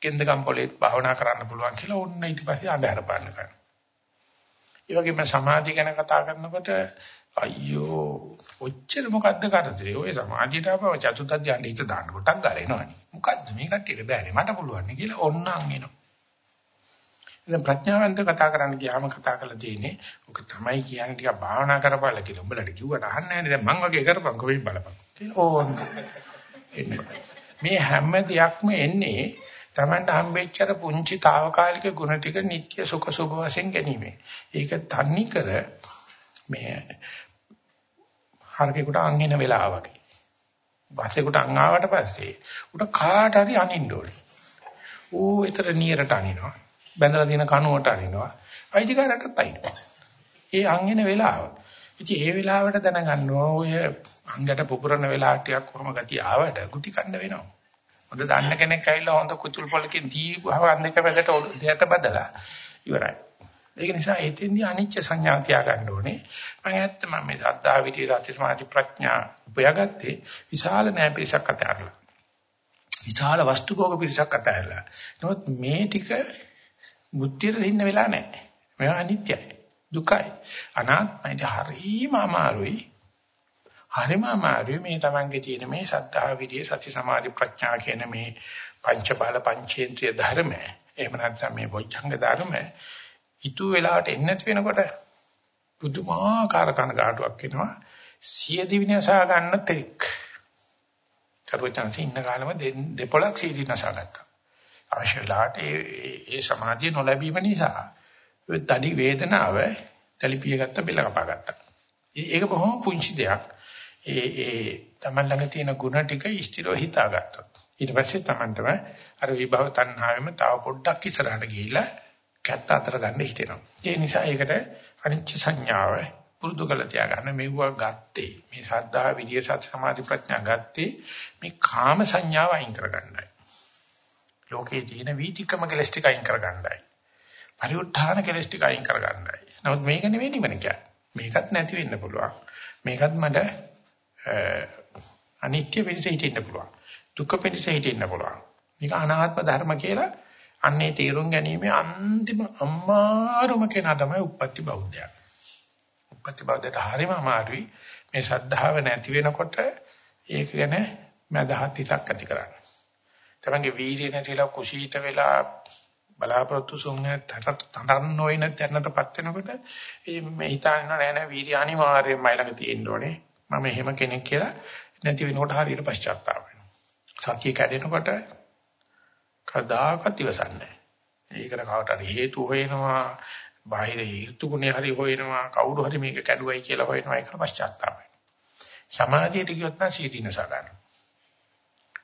කෙන්දගම් පොලේ භාවනා කරන්න පුළුවන් කියලා ඕන්න ඊට පස්සේ අඳහර පාන්න කරනවා. ඒ වගේම සමාධිය ගැන කතා කරනකොට අයියෝ ඔච්චර මොකද්ද කරදරේ ඔය සමාධියට ආපම චතුත් අධ්‍යාන හිත දාන්න කොටක් ගාලා එනවනේ මොකද්ද මේ කට්ටියට බෑනේ මට පුළුවන් නේ කියලා ඕන්නම් එනවා දැන් ප්‍රඥාවන්ත කතා කරන්න ගියාම කතා කරලා තියෙන්නේ ඔක තමයි කියන්නේ ටිකක් භාවනා කරපාලා කියලා උඹලට කිව්වට අහන්නේ නැහැ දැන් මං වගේ කරපන් කොහෙන් බලපන් කියලා ඕන මේ හැම දෙයක්ම එන්නේ Tamanට හම්බෙච්ච අර පුංචි తాවකාලික ගුණ ටික නිත්‍ය සුඛ සුභ වශයෙන් ගැනීම. ඒක තන්නේ කර මේ හරකෙකුට අං එන වෙලාව වගේ. බස්සෙකුට අං ආවට පස්සේ උට කාට හරි අනින්න ඕනේ. ඌ ඊතර නියරට අනිනවා. බැඳලා තියෙන කනුවට අනිනවා. අයිතිකාරයටත් අනිනවා. ඒ අං එන වෙලාව. ඉතින් ඒ වෙලාවට දැනගන්න ඔය අංගට පුපුරන වෙලාව ටිකක් කොහොම ගතිය ආවට ගුටි කන්න වෙනවා. හොඳ දන්න කෙනෙක් ඇවිල්ලා හොඳ කුතුල් පොලකින් දීපුවම දෙක මැදට දෙයට බදලා ඉවරයි. ඒක නිසා එතෙන්දී අනිච්ච සංඥා තියාගන්න ඕනේ. මම ඇත්තම මේ සද්ධා විටි සති සමාධි ප්‍රඥා උපයාගත්තේ විශාල නෑ පිරිසක් අතරලා. විශාල වස්තුකෝක පිරිසක් අතරලා. නමුත් මේ ටික මුත්‍තියට දෙන්න වෙලා නැහැ. මේවා අනිත්‍යයි. දුකයි. අනාත්මයි. හරිම අමාරුයි. හරිම අමාරුයි මේ Tamange තියෙන මේ සද්ධා විදියේ සති සමාධි ප්‍රඥා කියන මේ පංච බල පංචේන්ද්‍රිය ධර්ම එහෙම නැත්නම් මේ බොච්චංග ධර්ම හිතුව වෙලාවට එන්නේ නැති වෙනකොට පුදුමාකාර කනගාටුවක් එනවා සිය දිවිනසා ගන්න තෙක් චරවචන්සි ඉන්න කාලෙම දෙපොලක් සිය දිනසා ගත්තා අවශ්‍ය වෙලාවට ඒ ඒ සමාධිය නොලැබීම නිසා තඩි වේදනාව තලිපිය ගත්ත බෙල්ල කපා ගත්තා. ඒක බොහොම පුංචි දෙයක්. ඒ ඒ තමන් ළඟ තියෙන ಗುಣ ටික ඉස්තිරව හිතාගත්තොත්. ඊට පස්සේ තමන්ටම අර විභව තණ්හාවෙම තව පොඩ්ඩක් ඉස්සරහට ගිහිල්ලා කැත්ත අතර ගන්න හිතෙනවා. ඒ නිසා ඒකට අනිච්ච සංඥාව පුරුදු කරලා තියාගන්න මෙවුවා ගත්තේ. මේ ශ්‍රද්ධා විද්‍ය සත් සමාධි ප්‍රඥා ගත්තේ මේ කාම සංඥාව අයින් කරගන්නයි. ලෝකයේ තියෙන වීතික්‍රම කෙලස් ටික අයින් කරගන්නයි. පරිඋත්ථාන කෙලස් ටික අයින් කරගන්නයි. නමුත් මේක නෙවෙයි නිවන කියන්නේ. මේකත් නැති වෙන්න පුළුවන්. මේකත් මට අනිත්‍ය වෙනස හිතෙන්න පුළුවන්. දුක වෙනස හිතෙන්න පුළුවන්. මේක අනාත්ම ධර්ම කියලා අන්නේ තීරුම් ගැනීම අන්තිම අමාරුම කෙනා තමයි උප්පත්ති බෞද්ධයා. උප්පත්ති බෞද්ධයට හරිම අමාරුයි. මේ ශ්‍රද්ධාව නැති වෙනකොට ඒක ගැන මදහත් හිතක් ඇති කරගන්න. තමන්ගේ වීර්යය නැතිලා කුසීත වෙලා බලාපොරොත්තු සුන්ගේ තනන් නොයන තැනටපත් වෙනකොට මේ හිතාගෙන නෑ නෑ වීර්ය අනිවාර්යයෙන්ම ළඟ තියෙන්න ඕනේ. මම එහෙම කෙනෙක් කියලා නැති වෙනකොට හරියට පශ්චාත්තාප වෙනවා. සත්‍ය කැඩෙනකොට කදාකත් ඉවසන්නේ ඒකට කවට හරි හේතු හොයනවා, බාහිර ඍතුගුණේ හරි හොයනවා, කවුරු හරි මේක කැඩුවයි කියලා හොයනවා ඒකට පශ්චාත්තාප වෙනවා. සමාධියට ගියොත් නම් සීතිනස ගන්න.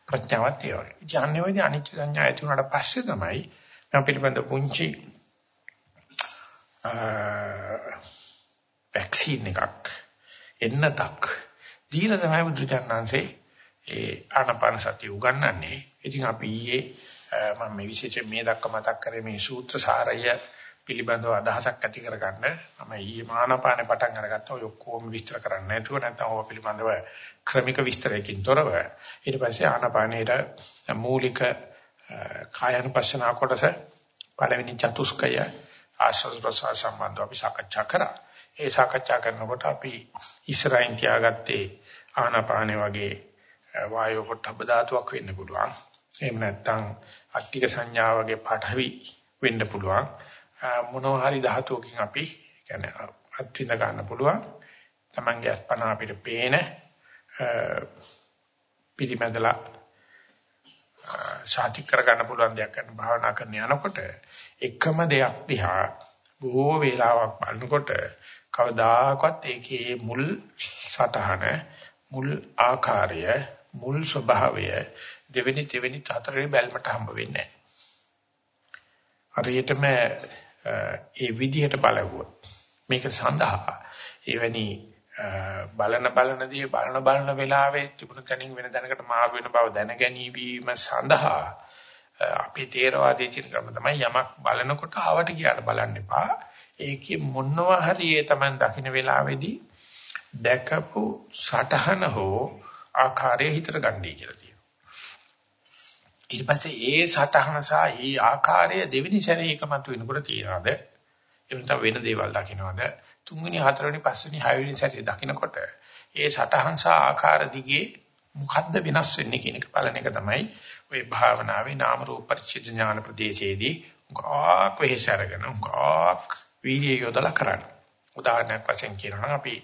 ප්‍රඥාවත් ඒ වගේ. ඉතින් අන්නේ වගේ අනිත්‍ය සංඥා ඇති වුණාට පස්සේ තමයි මම පිළිබඳ පුංචි වැක්සින් එකක් එන්නතක් දීලා තමයි බුදුචානන්සේ ඒ ආනපාන සතිය උගන්වන්නේ. ඉතින් අපි ඊයේ මම මේ විශේෂයෙන් මේ දක්වා මතක් කරේ මේ සූත්‍ර සාරය පිළිබඳව අදහසක් ඇති කරගන්න මම ඊයේ ආනපානේ පටන් අරගත්තා. ඔය ඔක්කොම විස්තර කරන්න නැතුව නැත්නම් ඕවා පිළිබඳව ක්‍රමික විස්තරයකින් තොරව ඊට පස්සේ ආනපානේට මූලික කායනුපස්සනා කොටස පළවෙනි චතුස්කය ආශ්වාස ප්‍රශ්වාස සම්බන්ධව අපි සාකච්ඡා කරා. ඒ සාකච්ඡා කරනකොට අපි ඉස්සරහින් තියාගත්තේ ආනාපානේ වගේ වායෝ පොට්ටබ්බ ධාතුවක් වෙන්න පුළුවන්. එහෙම නැත්නම් අට්ටික සංඥා වගේ පාඨවි වෙන්න පුළුවන්. මොනවා හරි ධාතුවකින් අපි කියන්නේ අත්විඳ ගන්න පුළුවන්. Tamange අස්පනා අපිට පේන පිරිමැදලා සාති කර ගන්න පුළුවන් දෙයක් කරන භාවනා කරන යනකොට එකම දෙයක් දිහා බොහෝ වේලාවක් බලනකොට කවදාකවත් ඒකේ මුල් සටහන මුල් ආකාරය මුල් ස්වභාවය දෙවෙනි තෙවෙනි හතරේ බැලමට හම්බ වෙන්නේ හරියටම ඒ විදිහට බලවුවොත් මේක සඳහා එවැනි බලන බලනදී බලන බලන වෙලාවේ තිබුණ තැනින් වෙන දැනකට මාරු වෙන බව දැන ගැනීම සඳහා අපේ තේරවාදී චින්තන තමයි යමක් බලනකොට ආවට ගියාට බලන්න එපා. ඒකේ මොනවා හරි ඒ Taman දකින්න වෙලාවේදී දැකපු සටහන හෝ ආකාරය හිතට ගන්නයි කියලා තියෙනවා. ඊට පස්සේ ඒ සටහන සහ ඒ ආකාරය දෙවෙනි සැරේ එකමතු වෙනකොට තියනවාද? එහෙම වෙන දේවල් දකින්නවද? තුන්වෙනි හතරවෙනි පස්වෙනි හයවෙනි සැරේ දකින්නකොට ඒ සටහන් සහ ආකාර දිගේ මොකද්ද වෙනස් වෙන්නේ කියන එක බලන එක තමයි ওই භාවනාවේ නාම රූප පරිච්ඡේද ඥාන ප්‍රදේශයේදී උගාක් වෙහෙස අරගෙන උගාක් වීර්යය යොදලා කරන්නේ. උදාහරණයක් වශයෙන් කියනවා අපි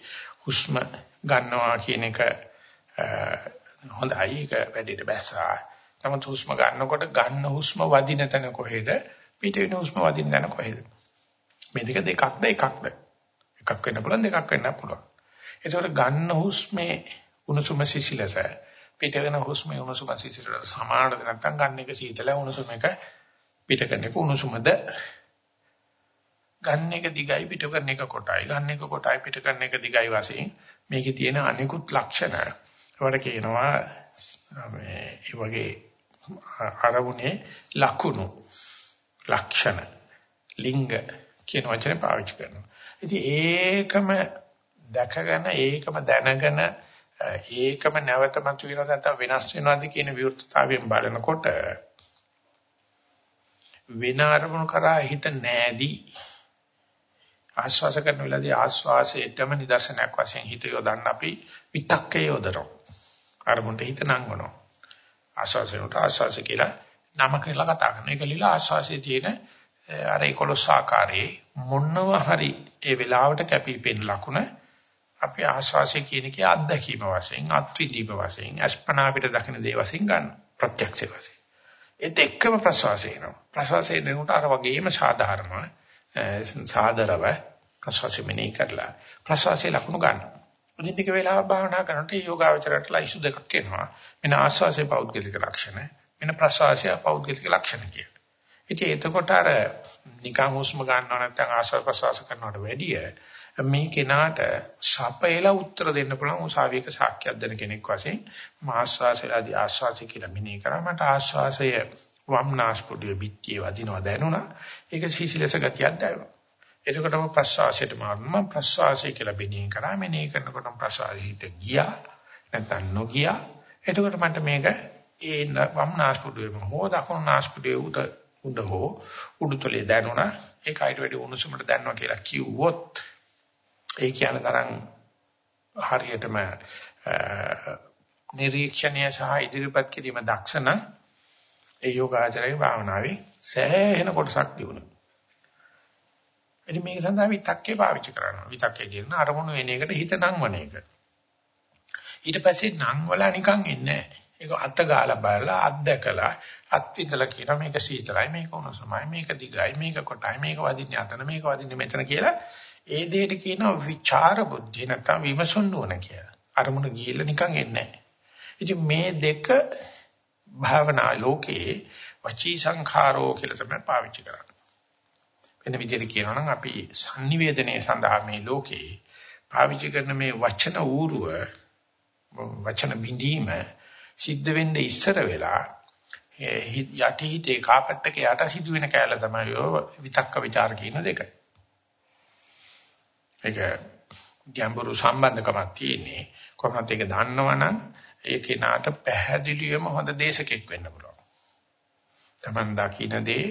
හුස්ම ගන්නවා කියන එක හොඳයි ඒක වැඩිට බැස්සා. නමුත් හුස්ම ගන්නකොට ගන්න හුස්ම වදින තැන කොහෙද? පිට වෙන හුස්ම වදින තැන කොහෙද? මේ දෙක දෙකක්ද එකක්ද? එකක් වෙන්න පුළුවන් දෙකක් වෙන්න පුළුවන්. ඒකෝට ගන්න හුස්මේ උණුසුම සිසිලස පිට වෙන හුස්මේ උණුසුම සිසිලස සමානද නැත්නම් ගන්න එක සීතල උණුසුම එක පිට කරන එක උණුසුමද ගන්න එක දිගයි පිට කරන එක කොටයි ගන්න එක කොටයි පිට කරන එක දිගයි වශයෙන් මේකේ තියෙන අනිකුත් ලක්ෂණ ඒවට කියනවා මේ ඒ වගේ අරමුණේ ලකුණු ලක්ෂණ ලිංග කියන වචනේ පාවිච්චි කරනවා. ඉතින් ඒකම දැකගෙන ඒකම දැනගෙන ඒකම නැවත මතුවෙනවද නැත්නම් වෙනස් වෙනවද කියන විවෘතතාවයෙන් බලනකොට වෙන අරමුණු කරා හිත නෑදී ආස්වාස කරන වෙලාවේදී ආස්වාසයේටම නිදර්ශනයක් වශයෙන් හිත යොදන්න අපි විතක්කේ යොදනවා. අරමුණට හිත නංවනවා. ආස්වාසයට ආස්වාස කියලා නම කියලා කතා කරනවා. ඒක લીලා ආස්වාසයේ තියෙන අර 11 ආකාරයේ මොනව හරි ඒ වෙලාවට කැපිපෙන ලකුණ අපි ආස්වාසය කියන එකේ අත්දැකීම වශයෙන් අත්විඳීම වශයෙන් අස්පනා අපිට දකින දේ වශයෙන් ගන්න ප්‍රත්‍යක්ෂ වශයෙන් ඒත් එක්කම ප්‍රසවාසය එනවා ප්‍රසවාසයේ දෙනකොට අර වගේම සාධාරණ සාදරව ප්‍රසවාසය මෙනෙහි කරලා ප්‍රසවාසයේ ලකුණු ගන්න. ඉතින් ටික වෙලාවක් භාවනා කරනකොට මේ යෝගාවචරයට ලයිසු දෙකක් එනවා. මෙන්න ආස්වාසයේ පෞද්ගලික ලක්ෂණ, මෙන්න ප්‍රසවාසයේ පෞද්ගලික ලක්ෂණ කියලා. ඉතින් එතකොට අර නිකන් හුස්ම ගන්නව නැත්නම් ආශ්වාස ප්‍රශ්වාස කරනවට වැඩිය මේ කෙනාට සපයලා උත්තර දෙන්න පුළුවන් උසාවියක සාක්ෂියක් දෙන කෙනෙක් වශයෙන් ආශ්වාසයලාදී ආශ්වාසය කියලා මිනේ කරා. මට ආශ්වාසය වම්නාස්පුඩිය පිටියේ වදිනවා දැනුණා. ඒක සීසලස ගතියක් දැනුණා. එතකොටම ප්‍රශ්වාසයට මාරුම ප්‍රශ්වාසය කියලා බෙනී කරා. මෙනේ කරනකොටම ප්‍රශ්වාසය හිත ගියා. නැත්නම් නොගියා. එතකොට මට මේක ඒ වම්නාස්පුඩියේම හෝ දකුණු නාස්පුඩියේ උඩ උඩ හෝ උඩුතලයේ දැනුණා ඒක අයිට වැඩි උණුසුමට දැනනවා කියලා කිව්වොත් ඒ කියන තරම් හරියටම නිරීක්ෂණය සහ ඉදිරිපත් කිරීම දක්ෂණ ඒ යෝගාචරයේ භාවනාවේ සෑහෙන කොටසක් දිනුන. ඉතින් මේක සඳහා විතක්කේ පාවිච්චි කරනවා. විතක්කේ කියන අරමුණු වෙන එකට හිත නංවන එක. ඊට පස්සේ නංවලා නිකන් ඉන්නේ නැහැ. ඒක අත ගාලා බලලා අත්දකලා අත්විඳලා කියන මේක සීතලයි මේක උණුසුමයි මේක දිගයි මේක කොටයි මේක වදින්නේ අතන මේක වදින්නේ මෙතන කියලා ඒ දෙයට කියනවා විචාර බුද්ධිය නැත්නම් විමසුන් නුවණ කියලා. අරමුණ ගිහිල්ලා නිකන් එන්නේ නැහැ. ඉතින් මේ දෙක භාවනා ලෝකේ වචී සංඛාරෝ කියලා තමයි පාවිච්චි කරන්නේ. වෙන විදිහට කියනවා නම් අපි sannivedanaya සඳහා මේ ලෝකේ පාවිච්චි කරන මේ වචන ඌරුව වචන බිඳීම සිද්ධ වෙන්න ඉස්සර වෙලා යටි හිතේ කාපට් එකේ යට සිදුවෙන කැල තමයි ඔය විතක්ක ਵਿਚාර කියන දෙක. ඒක ගැඹුරු සම්බන්ධකමක් තියෙන්නේ. කොහොමද ඒක දන්නවනම් ඒ කෙනාට පැහැදිලිවම හොඳ දේශකෙක් වෙන්න පුළුවන්. Taman දකින්න දේ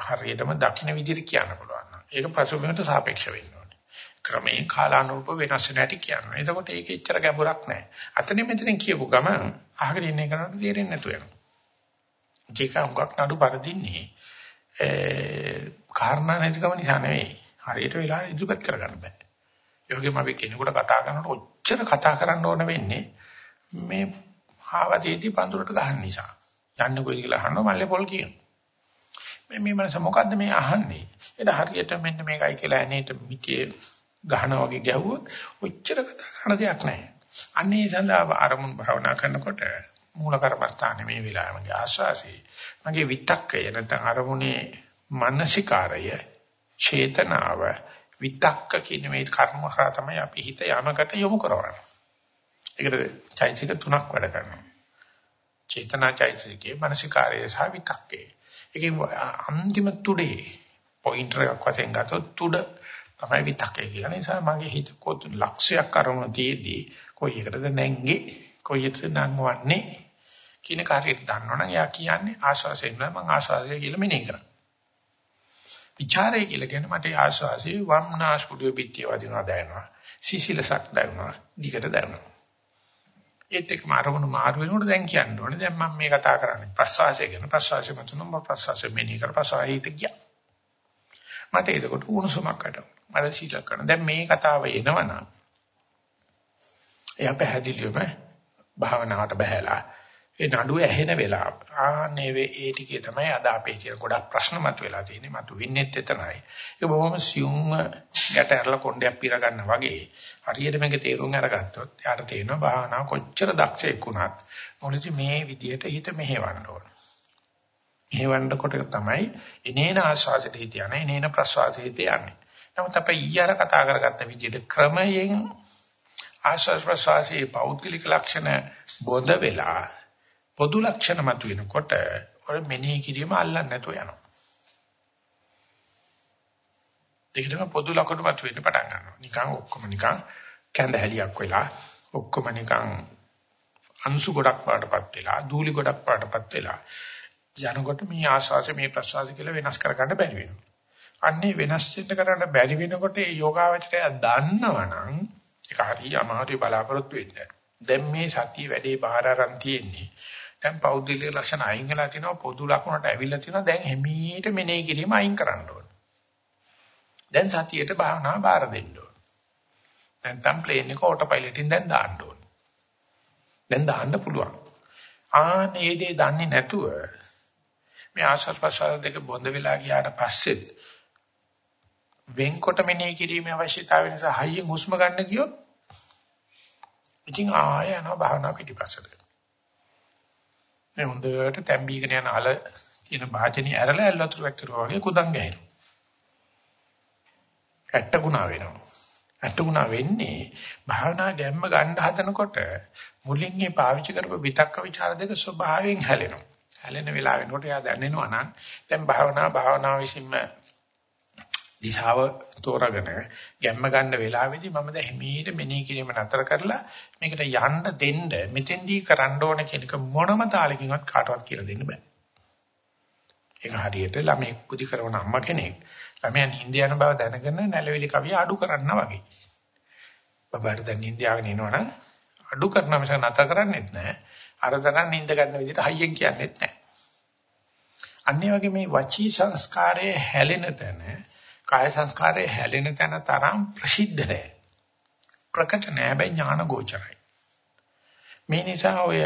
හරියටම දකින්න විදිහට කියන්න පුළුවන්. ඒක පසුබිමට සාපේක්ෂ වෙන්න ඕනේ. ක්‍රමයෙන් කාලානුරූප වෙනස් වෙන හැටි කියනවා. එතකොට ඒක එච්චර ගැඹුරක් නැහැ. අතනින් මෙතනින් කියපු ගමන් අහගෙන ඉන්න කෙනාට තේරෙන්නේ නැතු වෙනවා. ඒක හුඟක් නඩු පරදින්නේ ඒ කාරණා නැතිකම නිසා නෙවෙයි. හරියට වෙලාවට ඉදිරිපත් කරගන්න බෑ. ඒ වගේම අපි කෙනෙකුට කතා කරනකොට ඔච්චර කතා කරන්න ඕන වෙන්නේ මේ ආවදීදී පඳුරට ගහන්න නිසා. යන්නේ කොයි කියලා අහනවා මල්ලේ පොල් කියනවා. මේ මේ මනස මොකද්ද මේ අහන්නේ? ඒක හරියට මෙන්න මේකයි කියලා ඇනේට මිටියේ ගහනවා වගේ ගැහුවොත් ඔච්චර කතා කරන දෙයක් නැහැ. අන්නේ සඳහා අරමුණු භාවනා කරනකොට මූල කර්මස්ථානේ මේ වෙලාවේ මගේ ආශාසී මගේ විතක්කය නැත්නම් අරමුණේ මානසිකාරය චේතනාව විතක්ක කියන මේ කර්ම හරහා තමයි අපි හිත යමකට යොමු කරවන්නේ. ඒකට චෛතසික තුනක් වැඩ කරනවා. චේතනා චෛතසිකේ මානසිකාරය සහ විතක්කේ. ඒකේ අන්තිම තුඩේ පොයින්ටර් එකක් වශයෙන් ගත්තොත් තුඩ තමයි විතක්කේ කියන නිසා මගේ හිත කොත් ලක්ෂයක් අරමුණ තියේදී කොයි එකටද නැංගේ කොයි එකටද නංවන්නේ කියන කාර්යයට දන්නවනම් එයා කියන්නේ ආශාසයෙන් නෑ මම ආශාසය කියලා මෙනෙහි කරා. ਵਿਚාරය කියලා කියන්නේ මට ආශාසයේ වම්නාස්පුඩිය පිටිය වදිනවා දැනෙනවා. සිසිලසක් දැනෙනවා. දිගට දැනෙනවා. ඒත් එක්කම අරමුණු මාරු වෙනකොට දැන් කියන්න ඕනේ. දැන් මම මේ කතා කරන්නේ ප්‍රසවාසය ගැන. ප්‍රසවාසය මතුනම ප්‍රසවාසය මෙනෙහි කර ප්‍රසවාසයට ගියා. මට ඒකට උණුසුමක් අඩුවා. මට සීල කරන. දැන් මේ කතාව එනවනම් එයා පැහැදිලිවම භාවනාවට බහැලා ඒ නඩුව ඇහෙන වෙලාව. ආනේ වේ ඒ ටිකේ තමයි අද අපේ තියෙන ගොඩක් ප්‍රශ්න මතුවලා තියෙන්නේ. මතු වෙන්නේත් එතනයි. ඒක බොහොම සියුම් ගැට ඇරලා කොණ්ඩයක් පිර ගන්න වගේ හරියට මේක තේරුම් අරගත්තොත් යාට තේරෙනවා භාවනාව කොච්චර දක්ෂයෙක් වුණත් මොකද මේ විදියට හිත මෙහෙවන්න ඕන. මෙහෙවන්න කොට තමයි එනේන ආස්වාසයට හිත යන්නේ එනේන ප්‍රසවාසයට හිත යන්නේ. නමුත් අපි ඊයර කතා කරගත්ත විදිහට ක්‍රමයෙන් ආශ්වාස ප්‍රශ්වාසයේ පෞද්ගලික ලක්ෂණ බොඳ වෙලා පොදු ලක්ෂණ මතුවෙනකොට ඔය මෙනෙහි කිරීම අල්ලන්නේ නැතුව යනවා. දෙකටම පොදු ලක්ෂණ මතුවෙන්න පටන් ගන්නවා. නිකන් ඔක්කොම නිකන් කැඳහැලියක් වෙලා ඔක්කොම නිකන් අංශු ගොඩක් වඩටපත් වෙලා දූලි ගොඩක් වඩටපත් වෙලා යනකොට මේ ආශ්වාසය මේ ප්‍රශ්වාසය කියලා වෙනස් කරගන්න බැරි වෙනවා. අන්නේ වෙනස් වෙන්න කරන්න බැරි වෙනකොට ඒ යෝගාවචරය දන්නවනම් ඒක හරිය අමාරුයි බලාපොරොත්තු වෙන්න. දැන් මේ සතිය වැඩේ බාහිර අරන් තියෙන්නේ. දැන් පෞද්ගලික ලක්ෂණ අයින් වෙලා තිනවා පොදු ලක්ෂණට ඇවිල්ලා තිනවා දැන් හිමීට මෙනෙහි කිරීම අයින් කරන්න ඕන. දැන් සතියට භාවනාව බාර දෙන්න ඕන. දැන් තම් ප්ලේන් එක ඕටෝ පයිලට්ින් දැන් දාන්න ඕන. දැන් දාන්න පුළුවන්. ආනේ දේ දන්නේ නැතුව මේ ආශ්වාස ප්‍රශ්වාස දෙක බොඳ වෙලා ගියාට පස්සෙත් වෙන්කොට මෙනෙහි කිරීමේ අවශ්‍යතාවය නිසා හයියෙන් හුස්ම ගන්න ගියොත් ඉතින් ආය යනවා භාවනා පිටිපස්සට. මේ හොඳට තැම්බීගෙන යන අල තියෙන භාජනිය ඇරලා ඇල්ලතුරු වැක්කිරුවා වගේ කුදන් ගැහෙනවා. ඇට්ටුණා වෙනවා. ඇට්ටුණා වෙන්නේ භාවනා ගැම්ම ගන්න හදනකොට මුලින් මේ පාවිච්චි කරපු විතක්ක ਵਿਚාර දෙක ස්වභාවයෙන් හැලෙනවා. හැලෙන වෙලාව වෙනකොට එයා දැනෙනවා නම් දැන් භාවනා භාවනා විසින්ම දිශාව තෝරාගෙන ගැම්ම ගන්න වෙලාවේදී මම දැන් හිමීට මෙනෙහි කිරීම නතර කරලා මේකට යන්න දෙන්න මෙතෙන්දී කරන්න ඕන කියන එක මොනම තාලකින්වත් කාටවත් කියලා දෙන්න බෑ. ඒක හරියට ළමෙක් පුදි කරන අම්මා කෙනෙක් ළමයා නිින්ද යන බව දැනගෙන නැලවිලි කවිය අඩු කරන්නා වගේ. බබාට දැන් නිින්ද යාගෙන එනවනම් අඩු කරන මිස නතර කරන්නේත් නැහැ. අර තරම් නිින්ද ගන්න විදිහට හයියෙන් කියන්නේත් නැහැ. අනිත් වගේ මේ වචී සංස්කාරයේ හැලෙන තැන කාය සංස්කාරයේ හැලෙන තැන තරම් ප්‍රසිද්ධ නැහැ. ප්‍රකට නෑ බෑ ඥාන ගෝචරයි. මේ නිසා ඔය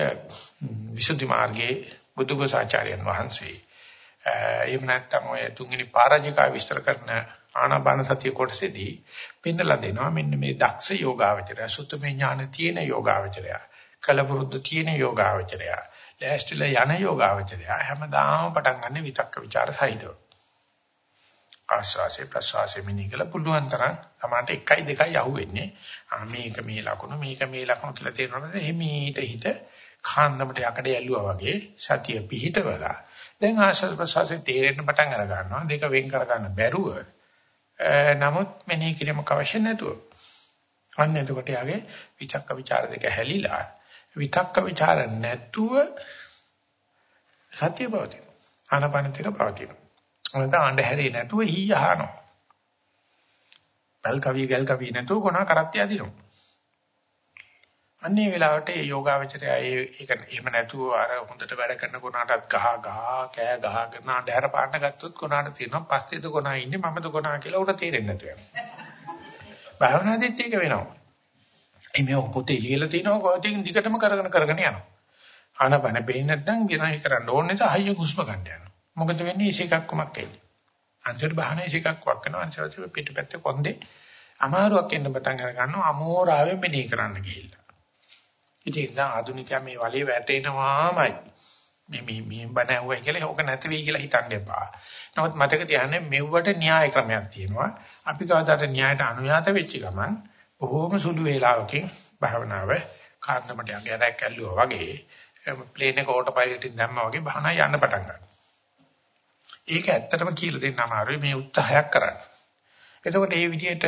විසුද්ධි මාර්ගයේ බුදුගසාචාර්යයන් වහන්සේ එහෙම නැත්නම් ඔය තුන්වෙනි පරාජිකා විස්තර කරන ආනාපාන සතිය කොටසේදී පෙන්නලා දෙනවා මෙන්න මේ දක්ෂ යෝගාවචරය සුත්තමේ ඥාන තියෙන යෝගාවචරය කලබුරුද්ද තියෙන යෝගාවචරය ලෑස්තිලා යන යෝගාවචරය හැමදාම පටන් ගන්න විතක්ක ਵਿਚාර සහිතව ආශ්වාසය ප්‍රශ්වාසය මිනී කියලා පුළුවන් තරම් තමයි එකයි දෙකයි අහුවෙන්නේ. ආ මේක මේ ලකුණු මේක මේ ලකුණු කියලා තේරෙනකොට එහිමීට හිත කාන්දමට යකඩ ඇල්ලුවා වගේ සතිය පිහිටවලා දැන් ආශ්වාස ප්‍රශ්වාසය තේරෙන්න පටන් අර ගන්නවා. දෙක වෙන් කර ගන්න බැරුව. නමුත් මෙනෙහි කිරීම අවශ්‍ය නැතුව. අන්න එතකොට යාගේ විචක්ක ਵਿਚාර දෙක හැලිලා විතක්ක ਵਿਚාර නැතුව සතිය පවතින. ආනපනතික පවතිනවා. පවතින. මොකද අඬහැරේ නැතුව හීය අහනවා. බල් කවිය ගල් කවිය නැතුව කොනා කරත්තය අදිනවා. අන්නේ වෙලාවට ඒ යෝගාවචරය ඒක එහෙම නැතුව අර හොඳට වැඩ කරන කොනාටත් ගහ ගහ කෑ ගහගෙන අඬහැර පාන්න ගත්තොත් කොනාට තියෙනවා පස්සේද කොනා ඉන්නේ මමද කොනා කියලා උට තේරෙන්නේ නැතු වෙනවා. භාවනාදීත් ඒක වෙනවා. මේ පොතේ ලියලා තිනවා කොටින් දිගටම කරගෙන කරගෙන යනවා. ආනපන පෙන්නේ නැත්නම් විනාශ කරන්න ඕනේ නිසා හයිය හුස්ම ගන්න යනවා. මොකද වෙන්නේ ඉසිකක්කමක් එන්නේ. අන්තිමට බහන ඉසිකක්කක් කරනවා අන්තිමට පිටපැත්තේ කොන්දේ අමාරුවක් එන්න පටන් අර ගන්නවා අමෝරාවෙන් මෙනෙහි කරන්න ගිහිල්ලා. ඉතින් දැන් ආධුනිකයා මේ වලේ වැටෙනවාමයි. මේ මේ මේ බණ ඇහුවයි කියලා ඕක නැති වෙයි කියලා හිතන්න එපා. නමුත් මතක තියාගන්න මෙව්වට න්‍යාය ක්‍රමයක් තියෙනවා. අපි කවදාද න්‍යායට අනුයාත වෙච්ච ගමන් බොහෝම සුළු වේලාවකින් භාවනාව කාන්දමට යගරක් ඇල්ලුවා වගේ ප්ලේන් එක ඕටෝ පයිලට් එකෙන් දැම්මා වගේ භාවනා යන්න පටන් ගන්නවා. ඒක ඇත්තටම කියලා දෙන්න අමාරුයි මේ උත්සාහයක් කරන්න. එතකොට මේ විදිහට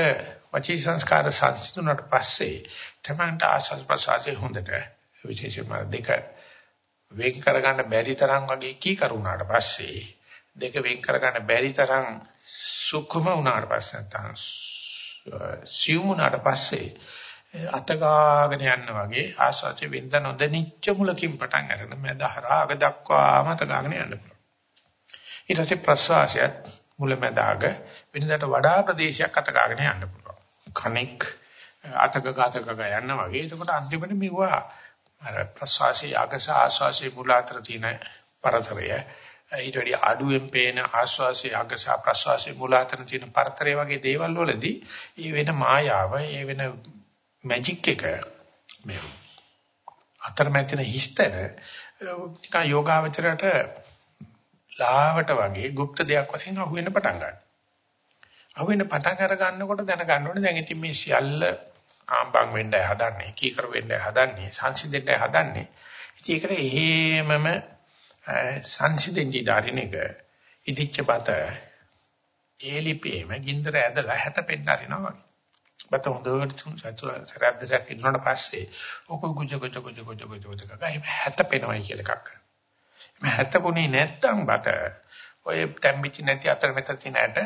වචී සංස්කාර සංසිඳුණාට පස්සේ තමන්ට ආශස් ප්‍රසාරේ හොඳට විශේෂයෙන්ම දෙක වෙන් කරගන්න බැරි තරම් වගේ කී කරුණාට පස්සේ දෙක වෙන් කරගන්න බැරි තරම් සුඛම වුණාට පස්සේ නැත්නම් සියුමුණාට පස්සේ අතගාගෙන යන්න වගේ ආශාච වෙන්ද නොදෙනිච්ච මුලකින් පටන් අරගෙන මැද හරහාග දක්වාම අතගාගෙන යන්න පුළුවන්. ඊට පස්සේ ප්‍රසවාසයත් මුලැමැදාග වෙනදාට වඩා ප්‍රදේශයක් අතගාගෙන යන්න පුළුවන්. කණෙක් අතක ගාතක යන්න වගේ. එතකොට අන්තිමට මෙවුවා අර ප්‍රසවාසී අගස ආශ්වාසී මුල අතර තියෙන පරතරය ඊට වැඩි අඩුවෙන් පේන ආශ්වාසී අගස ප්‍රසවාසී මුල අතර තියෙන පරතරය වගේ දේවල් වලදී ඒ වෙන මායාව ඒ වෙන මැජික් එක මේ අතරමැදින හිස්තර නිකන් යෝගාවචරයට ලාවට වගේ গুপ্ত දෙයක් වශයෙන් අහුවෙන්න පටන් ගන්නවා. අහුවෙන්න පටන් අර ගන්නකොට දැනගන්න ඕනේ දැන් ඉතින් මේ සියල්ල ආම්බන් වෙන්නයි හදන්නේ, කීකර වෙන්නයි හදන්නේ, සංසිඳෙන්නයි හදන්නේ. ඉතින් ඒකට එහෙමම සංසිඳෙන්ටි ඩාරින එක ඉදිච්ච බත ඒලිපේම ගින්දර ඇදලා හැතපෙන්න අරිනවා වගේ. බත හොඳට සරද්දයක් ඉන්නාට පස්සේ ඔක ගුජ ගුජ ගුජ ගුජ ගුජ ගුජ ගා හැතපෙනවයි කියලා එකක් කරනවා. මේ හැතපොනේ නැත්තම් බත ඔය තැම්බිච්ච නැති අතර මෙතන තියෙන ඇට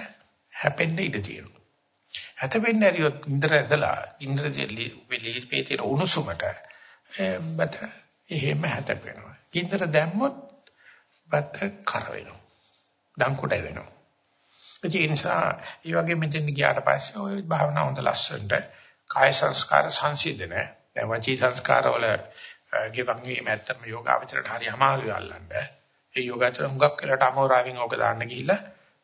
හැපෙන්න ඉඩ තියෙනවා. හැතපෙන්න ඇරියොත් ඉන්දර ඇදලා ඉන්දර ලීපේ තියෙන උණුසුමට බත එහෙම හැතපෙනවා. ඉන්දර දැම්මොත් බත කර වෙනවා. දම්කුඩ වෙනවා. ඒ නිසා මේ වගේ මෙතෙන් ගියාට පස්සේ ওই භාවනා හොඳ ලස්සනට කාය සංස්කාර සංසිඳන දැන් වචී සංස්කාර වල ගෙවන් වීම ඇත්තම යෝගාවචරයට හරි අමාරුයි අල්ලන්න. ඒ යෝගාචර හුඟක් වෙලාට අමෝරාවෙන් ඕක දාන්න ගිහිල්ලා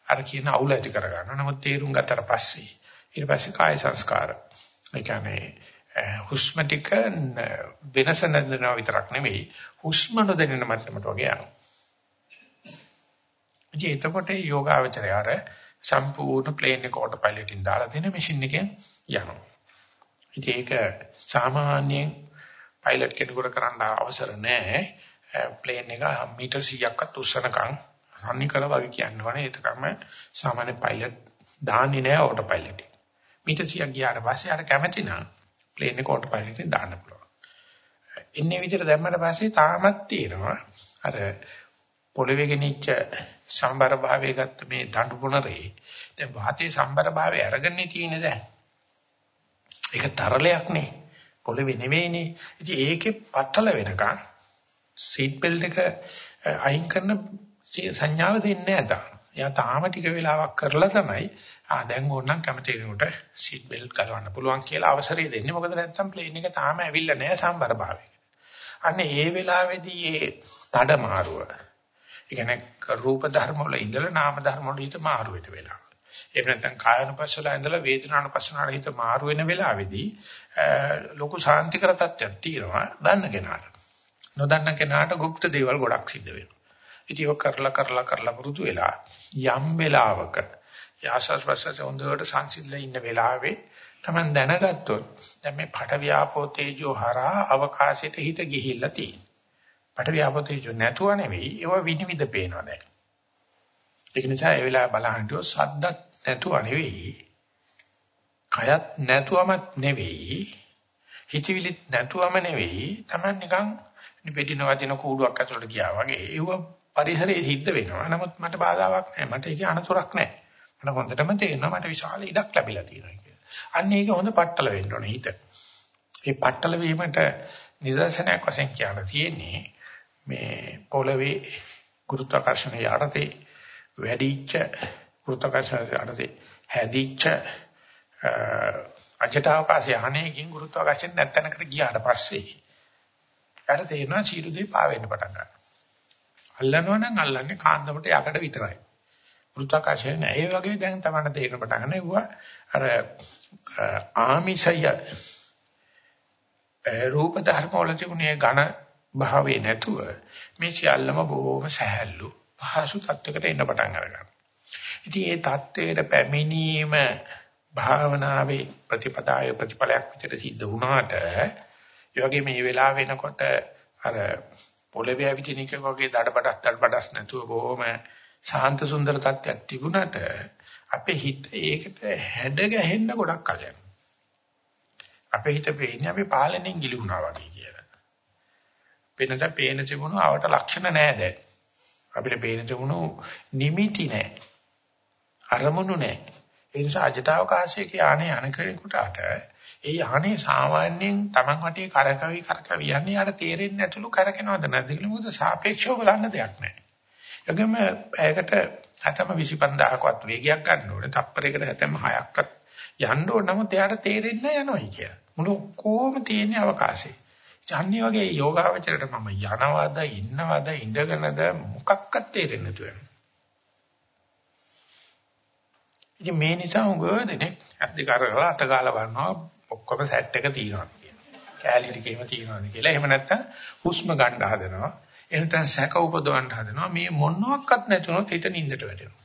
අර කියන අවුල ඇති කර ගන්නවා. නමුත් තේරුම් ගත්තට පස්සේ ඊට පස්සේ කාය සංස්කාර. ඒ කියන්නේ හුස්ම ටික වෙනස නැදෙනවා විතරක් නෙමෙයි හුස්ම නොදැනෙන මට්ටමට වගේ යනවා. ඉතින් එතකොට යෝගාවචරය අර සම්පූර්ණ ප්ලේන් එක ඕටෝ පයිලට් එකෙන් දාලා තියෙන මැෂින් එකෙන් යනවා. ඉතින් ඒක සාමාන්‍යයෙන් පයිලට් කෙනෙකුට කරන්න අවසර නැහැ. ප්ලේන් එක මීටර් 100ක්වත් උස්සනකම් සම්නිකල වගේ කියනවනේ ඒකම සාමාන්‍ය පයිලට් දාන්නේ නැහැ ඕටෝ පයිලට් එක. මීටර් 100ක් ගියාට පස්සේ අර කැමති නම් ප්ලේන් එක ඕටෝ පයිලට් එකෙන් දාන්න පුළුවන්. ඉන්නේ විදිහට දැම්මට පස්සේ තාමත් තියෙනවා අර පොළවේ ගෙනිච්ච සම්බර භාවයේ ගත්ත මේ දඬු පුනරේ දැන් වාතයේ සම්බර භාවය අරගන්නේ තියෙන්නේ දැන්. ඒක තරලයක් නේ. පොළවේ නෙවෙයිනේ. ඉතින් ඒකේ පట్టල වෙනකන් සීට් බෙල්ට් එක අයින් කරන සංඥාව දෙන්නේ නැහැ තාම. එයා තාම ටික වෙලාවක් කරලා තමයි ආ දැන් ඕනනම් කැමති කෙනෙකුට සීට් බෙල්ට් ගලවන්න පුළුවන් කියලා අවසරය දෙන්නේ. මොකද නැත්තම් ප්ලේන් එක තාම ඇවිල්ලා නැහැ සම්බර භාවයකට. අන්න ඒ වෙලාවේදී ඒ තඩ මාරුව. ඒ කියන්නේ රූප ධර්ම වල ඉඳලා නාම ධර්ම වල හිත මාරු වෙන වෙලාව. එහෙම නැත්නම් කායනුපස්සලා ඉඳලා වේදනානුපස්සනාට හිත මාරු වෙන වෙලාවේදී ලොකු සාන්තිකර තත්ත්වයක් තියෙනවා දන්න කෙනාට. නොදන්න කෙනාට গুপ্ত දේවල් ගොඩක් සිද්ධ වෙනවා. ඉතින් ඒක කරලා කරලා කරලා පුරුදු වෙලා යම් වෙලාවක යාසස් ප්‍රසස් හොඳට සංසිඳලා ඉන්න වෙලාවේ Taman දැනගත්තොත් දැන් මේ පට ව්‍යාපෝ තේජෝ හරහා අවකාශයට හිත ගිහිල්ලා තියෙනවා. පට ව්‍යාපෝ තේජෝ නැතුව නෙවෙයි ඒව විනිවිද පේනවා දැන්. ඒක නිසා ඒ වෙලාව බලහිටියොත් සද්දත් නැතුව නෙවෙයි. කයත් නැතුවමත් නෙවෙයි. හිතවිලිත් නැතුවම නෙවෙයි. Taman නිකන් පිටින වදින කූඩුවක් ඇතුළට ගියා වගේ. ඒව පරිසරයේ සිද්ධ වෙනවා. නමුත් මට බාධාවක් නැහැ. මට ඒකේ අනතුරක් නැහැ. මට හොඳටම තේරෙනවා මට විශාල ඉඩක් ලැබිලා තියෙනවා කියලා. අන්න ඒක හොඳ පట్టල වෙන්න ඕනේ හිත. මේ පట్టල වීමට නිදර්ශනයක් වශයෙන් කියන්න තියෙන්නේ මේ පොළවේ ගුරුත්වාකර්ෂණය යටතේ වැඩිච්ච ගුරුත්වාකර්ෂණ යටතේ හැදිච්ච අජටවකාශය අනේකින් ගුරුත්වාකර්ෂණ නැත්තනකට ගියාට පස්සේ ඊට තේරෙනවා සීළු දෙය පාවෙන්න පටන් ගන්නවා. අල්ලනවා නම් අල්ලන්නේ කාන්දමට යකඩ විතරයි. ගුරුත්වාකර්ෂණය නෑ. ඒ වගේ දැන් තමයි තේරෙන පටන් ගන්න ඒවා අර ආමිෂය රූප ධර්ම වල තිබුණේ ඝන භාවේ නැතුව මේ සියල්ලම බොහොම සහැල්ලු පහසු තත්වයකට එන්න පටන් අරගන්නවා. ඉතින් ඒ தത്വයට පැමිණීම භාවනාවේ ප්‍රතිපදාය ප්‍රතිඵලයක් විදිහට සිද්ධ වුණාට ඒ වගේ මේ වෙලාව වෙනකොට අර පොළවේ ඇවිදින එක වගේ දඩබඩස් දඩබඩස් නැතුව බොහොම ශාන්ත සුන්දර තත්ත්වයක් තිබුණාට අපේ හිත ඒකට හැඩ ගැහෙන්න ගොඩක් කල යනවා. අපේ හිත වෙන්නේ අපි පාලනයෙන් ගිලිහුණා වගේ කියලා. වෙනද පේන තිබුණු ආවට ලක්ෂණ නෑ දැන්. අපිට පේන තිබුණු නිමිති නෑ. අරමුණු නැහැ. ඒ නිසා අජටවකාශයේ යානේ යන කෙනෙකුට ඒ යානේ සාමාන්‍යයෙන් Taman වටේ කරකවි කරකවි යන්නේ යාට තේරෙන්නේ නැතුළු කරකිනවද නැද්ද කියලා මොකද සාපේක්ෂව බලන්න දෙයක් නැහැ. ඒකම පැයකට හැතම 25000ක්වත් වේගයක් ගන්න ඕනේ. තප්පරයකට හැතම 6ක්වත් යන්න ඕන නමුත් එයාට තේරෙන්නේ යනවායි කියලා. මුළු කොහොම තියෙන අවකාශේ. ඡන්නේ වගේ යෝගාවචරයට මම යනවද ඉන්නවද ඉඳගෙනද මොකක්වත් තේරෙන්නේ නැතුව යනවා. ඉතින් මේ නිසා උග දෙනෙක් ඇද්ද කරලා අත ගාලා බලනවා ඔක්කොම සෙට් එක තියෙනවා කියනවා. කැලී ටිකේම තියෙනවාද කියලා. එහෙම නැත්නම් හුස්ම ගන්න හදනවා. එහෙම නැත්නම් සැක උපදවන්න හදනවා. මේ මොනවත් නැතුනොත් හිත නින්දට වැටෙනවා.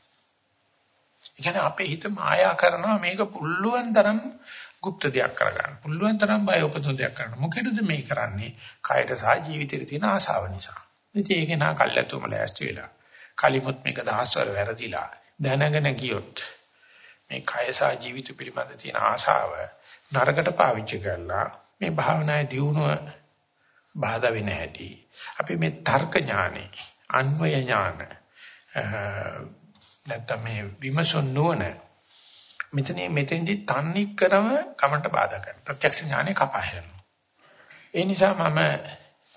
ඒ කියන්නේ අපේ හිත මායා කරනවා මේක පුල්ලුවන් තරම් গুপ্ত දෙයක් කරගන්න. පුල්ලුවන් තරම් බය උපදින දෙයක් කරන්න. මොකේද මේ කරන්නේ? කායට සහ ජීවිතේට තියෙන ආශාව නිසා. ඉතින් ඒක නා කල්ැතුම ලෑස්ති වෙලා. කලිමුත් මේක දහස්වර වැරදිලා දැනගෙන ගියොත් මේ කය සහ ජීවිත පිළිබඳ තියෙන ආශාව නරකට පාවිච්චි කරලා මේ භාවනායේ දියුණුව බාධා වෙන හැටි. අපි මේ තර්ක ඥානෙ අන්වය ඥාන නැත්නම් මේ විමසුන් නුවණ මෙතන මෙතෙන්දි තන්නේ කරම කමට බාධා කරන ප්‍රත්‍යක්ෂ ඥානෙ කපහරනවා ඒ නිසා මම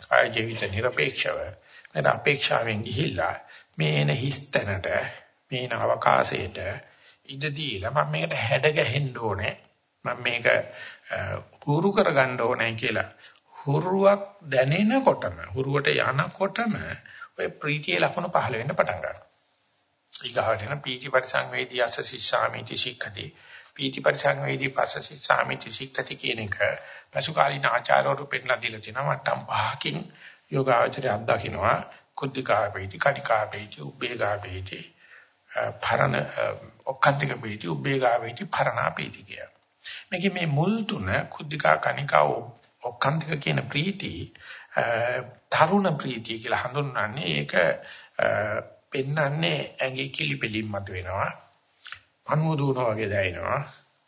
කාය ජීවිත নিরপেক্ষව මම අපේක්ෂාවෙන් ගිහිල්ලා මේ එන හිස්තැනට මේ එන අවකාශයට ඉඩ දීලා මම මේකට හැඩ ගැහෙන්න ඕනේ. මම මේක හුරු කරගන්න ඕනේ කියලා. හුරුවක් දැනෙනකොටම හුරුවට යනකොටම ඔය ප්‍රීතිය ලක්ෂණ පහළ වෙන්න පටන් ගන්නවා. ඊගාවට යන පීති පරිසංවේදී අස සිස්සාමිති සික්ඛති. පීති පරිසංවේදී පස්ස සිස්සාමිති සික්ඛති කියන එක පසුකාලීන ආචාර්යවරු පෙන්නලා දීලා තිනවා මට්ටම් පහකින් යෝගාචරය අත්දකින්නවා. කුද්ධිකා වේති කණිකා වේති උබ්බේගා වේති පරණ ඔක්කාන්තික පීති උබ්බේගා වේති පරණා පීති කිය. මේකේ මේ මුල් තුන කුද්ධිකා කනිකා ඔක්කාන්තික කියන ප්‍රීති තරුණ ප්‍රීතිය කියලා හඳුන්වන්නේ ඒක පෙන්වන්නේ ඇඟේ කිලිපෙලින් මත වෙනවා. පණුව දුවනවා වගේ දැනෙනවා.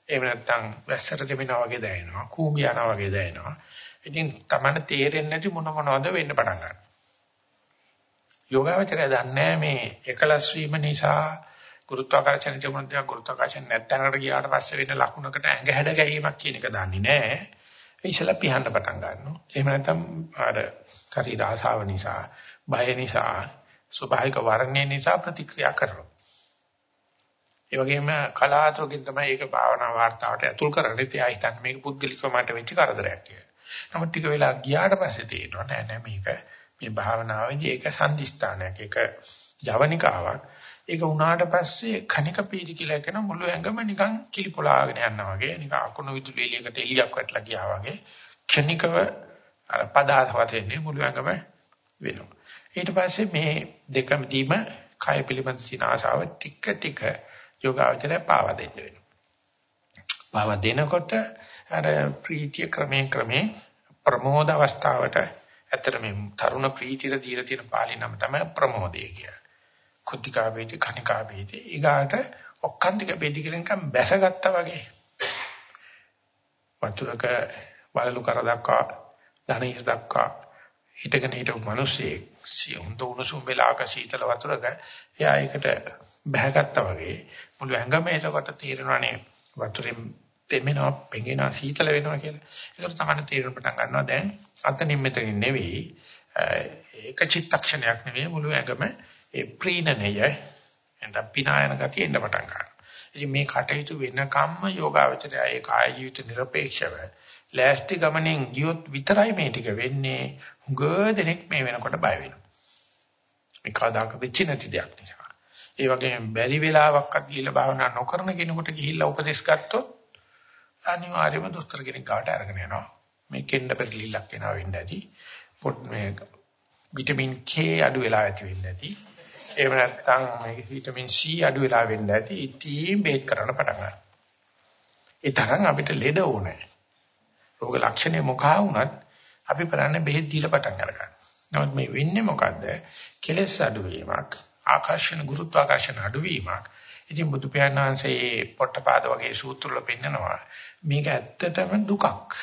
එහෙම නැත්නම් වැස්සට දෙමිනවා වගේ දැනෙනවා. කූඹි යනවා වගේ දැනෙනවා. ඉතින් Taman තේරෙන්නේ නැති මොන මොනවද වෙන්න පටන් ගන්නවා. යෝගාවචරය දන්නේ මේ එකලස් වීම නිසා ගුරුත්වාකර්ෂණ තිබුණ දේ ගුරුත්වාකර්ෂණ නැත්තනකට ගියාට පස්සේ වෙන ලකුණකට ඇඟ හැඩ ගැනීමක් කියන එක දන්නේ නැහැ. ඒ ඉස්සලා පිහන්න පටන් ගන්නවා. එහෙම නැත්නම් අර ශරීර ආසාව නිසා, බය නිසා, ස්වභාවික වර්ණය නිසා ප්‍රතික්‍රියා කරනවා. ඒ වගේම කලාතුරකින් තමයි ඒක භාවනා වාර්තාවට ඇතුල් කරන්නේ. ඒ හිතන්නේ මේක පුද්ගලිකව මට වෙච්ච කරදරයක් කියලා. නමුත් ටික වෙලා ගියාට පස්සේ තේරෙනවා නෑ නෑ මේක මේ භාවනාවේදී ඒක සම්දිස්ථානයක් ඒක ජවනිකාවක්. ඒක උනාට පස්සේ කණික පීති කියලා කියන මුළු ඇඟම නිකන් කිලිපොලාගෙන යනවා වගේ නිකන් අකුණු විදුලි එළියකට එළියක් වැටලා ගියා වගේ ක්ෂණිකව අර පදාතවත් වෙන්නේ මුළු ඇඟම වෙනවා. ඊට පස්සේ මේ දෙකම දීම කය පිළිබඳ තියෙන ආසාව ටික ටික යෝගාවචරය පාවා දෙන්න වෙනවා. පාවා දෙනකොට අර ප්‍රීතිය ක්‍රමයෙන් ක්‍රමයෙන් ප්‍රමෝද අවස්ථාවට ඇත්තට මේ තරුණ ප්‍රීතිර දීලා තියෙන පාලි නම තමයි ප්‍රමෝදය කියලා. කුද්ධිකා වේති කණිකා වේති ඊගාට ඔක්කාන්තික වේති කියලා නිකන් බැසගත්තා වගේ. වතුරක බලලු කර දක්වා ධනිය දක්වා හිටගෙන හිටපු මිනිස්සෙක් සියුම් දුණුසුම් වෙලාවක සීතල වතුරක එයා ඒකට බැහැගත්තා වගේ මුළු ඇඟම එතකොට තීරණවනේ වතුරෙන් තෙමෙනවා, පෙඟෙනවා, සීතල වෙනවා කියලා. ඒකට තමයි තීරණ පටන් ගන්නවා දැන් අත නිම්මතකින් නෙවෙයි ඒක චිත්තක්ෂණයක් නෙවෙයි මුළු ඇඟම ඒ ප්‍රීණණය එඳ පිනායන ගතිය එන්න පටන් ගන්නවා. ඉතින් මේ කටයුතු වෙනකම්ම යෝගාවචරය ඒ කාය ජීවිත নিরপেক্ষව ලෑස්ති ගමනෙන් ගියොත් විතරයි මේ ටික වෙන්නේ. හුඟ දෙනෙක් මේ වෙනකොට බය වෙනවා. මේ කවදාක වෙච්ච නැති දෙයක් නිසා. ඒ වගේම බැරි වෙලාවක්වත් ගිහිල්ලා භාවනා නොකරන කෙනෙකුට ගිහිල්ලා උපදෙස් ගත්තොත් අනිවාර්යයෙන්ම දොස්තර කෙනෙක් ගාවට අරගෙන යනවා. මේ කෙන්න පෙරලිල්ලක් වෙනවා වෙන්න ඇති. පොත් මේ විටමින් K අඩු වෙලා ඇති වෙන්නේ නැති. එහෙම නැත්නම් මේ විටමින් C අඩු වෙලා වෙන්නේ නැති. ඉතින් බේත් කරන්න පටන් ගන්නවා. ඒ තරම් අපිට ලෙඩ ඕනේ. රෝග ලක්ෂණ මොකා වුණත් අපි කරන්නේ බෙහෙත් දීලා පටන් ගන්නවා. නමුත් මේ වෙන්නේ මොකද්ද? කෙලෙස් අඩුවීමක්, ආකර්ෂණ ගුරුත්වාකර්ෂණ අඩුවීමක්. ඉතින් බුදු පියාණන් වහන්සේ පොට්ටපාද වගේ සූත්‍රවල පෙන්නනවා මේක ඇත්තටම දුකක්.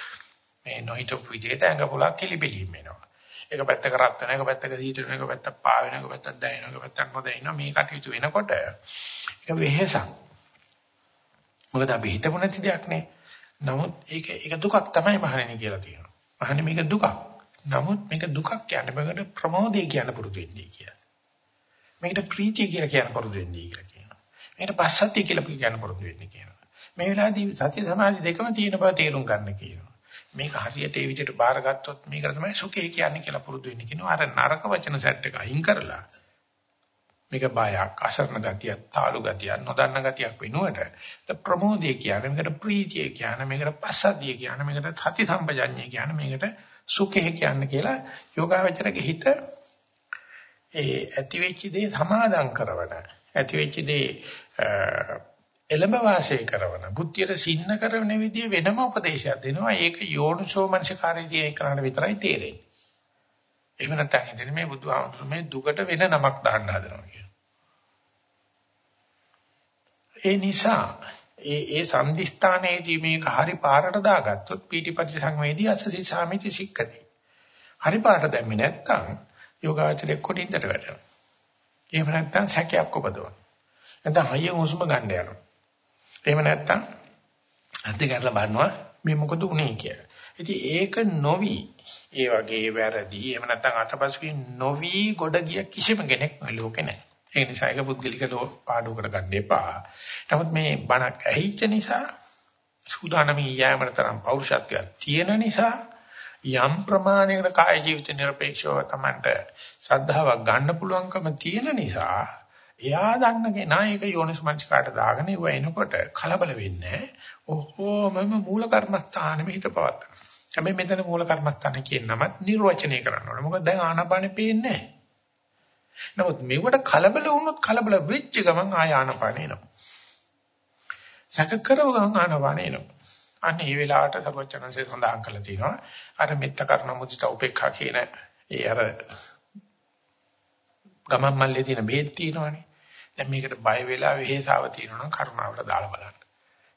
මේ නොහිතපු විදිහට ඇඟ පොලක් කෙලිබෙලිම් වෙනවා. එක පැත්තක රත් වෙන එක පැත්තක දීට වෙන එක පැත්තක් පා වෙන එක පැත්තක් දැනෙන එක පැත්තක් නොදැනෙන මේ කටයුතු වෙනකොට ඒක වෙහෙසක්. මොකද අපි හිතමු නැති දෙයක් නේ. නමුත් ඒක ඒක දුකක් තමයි මහණෙනි කියලා තියෙනවා. මහණෙනි මේක දුකක්. නමුත් මේක දුකක් කියන්නේ මේකට ප්‍රමෝදය කියන පුරුදු වෙන්නේ කියලා. මේකට ප්‍රීතිය කියලා කියන පුරුදු වෙන්නේ කියලා කියනවා. මේකට පස්සද්ධිය කියලා කියන පුරුදු වෙන්නේ කියනවා. මේ වෙලාවේදී සත්‍ය සමාධි දෙකම තියෙන බව තේරුම් ගන්න කියනවා. මේක හරියට ඒ විදිහට බාරගත්තොත් මේකට තමයි සුඛය කියන්නේ කියලා පුරුදු වෙන්නේ කියනවා. අර නරක වචන සෙට් එක අයින් කරලා මේක බයක්, අසරණ ගතියක්, තාලු ගතියක්, නොදන්න ගතියක් වෙනුවට ප්‍රමෝදය කියන්නේ මේකට ප්‍රීතිය කියන්නේ මේකට පස්සද්ධිය කියන්නේ මේකට සති සම්පජඤ්ඤය කියන්නේ මේකට සුඛය කියන්නේ කියලා යෝගාවචරගේ හිත ඒ ඇති වෙච්ච දේ සමාදම් කරවන ඇති වෙච්ච දේ එළඹ වාසය කරන බුද්ධියට සින්න කරන විදිය වෙනම උපදේශයක් දෙනවා ඒක යෝනිසෝ මනසකාරී කියන කරන්න විතරයි තේරෙන්නේ එහෙම නැත්නම් හිතන්නේ මේ බුදුහාමුදුරු මේ දුකට වෙන නමක් දාන්න හදනවා කියන. ඒ නිසා ඒ ඒ සම්දිස්ථානයේදී මේක හරි පාරට දාගත්තොත් පීටිපටි සංවේදී අසසී සාමිති සික්කති. හරි පාරට දැම්මේ නැත්නම් යෝගාචරයේ කොටින්දට වැටෙනවා. එහෙම නැත්නම් සැකයක් උපදවනවා. නැත්නම් හයියෙන් හුස්ම ගන්න යනවා. එහෙම නැත්තම් අද්ද කරලා බලනවා මේ මොකද උනේ කියලා. ඉතින් ඒක නොවි ඒ වගේ වැරදි එහෙම නැත්තම් අතපසුකින් නොවි ගොඩ ගිය කිසිම කෙනෙක් ලෝකේ නැහැ. ඒ නිසා ඒක පුද්ගලිකව පාඩු කරගන්න එපා. නමුත් මේ බණක් ඇහිච්ච නිසා සූදානම් ඊයෑමට තරම් පෞරුෂත්වයක් තියෙන නිසා යම් ප්‍රමාණයකට කාය ජීවිත নিরপেক্ষව තමන්ට සද්ධාාවක් ගන්න පුළුවන්කම තියෙන නිසා එයා දන්න කෙනා ඒක යෝනිසමංචකාට දාගෙන ඉව එනකොට කලබල වෙන්නේ ඔහොමම මූල කර්මස්ථානෙම හිත පවත්තා. හැබැයි මෙතන මූල කර්මස්ථාන කියන නමත් නිර්වචනය කරන්න ඕනේ. මොකද දැන් ආනාපානෙ පේන්නේ නැහැ. නමුත් මෙවට කලබල වුණොත් කලබල වෙච්ච ගමන් ආය ආනාපානෙ එනවා. සැක කරව ගමන් ආනාපානෙ එනවා. අන්න ඒ වෙලාවට සර්වචනන්සේ සඳහන් කළා තියෙනවා. අර මෙත්ත කර්ණ මුදිත උපේක්ඛා කියන ඒ අර ගමන් මල්ලේ තියෙන බේත් තියෙනවනේ. දැන් මේකට බය වෙලා වෙහෙසාව තියෙනවා නම් කරුණාවට දාලා බලන්න.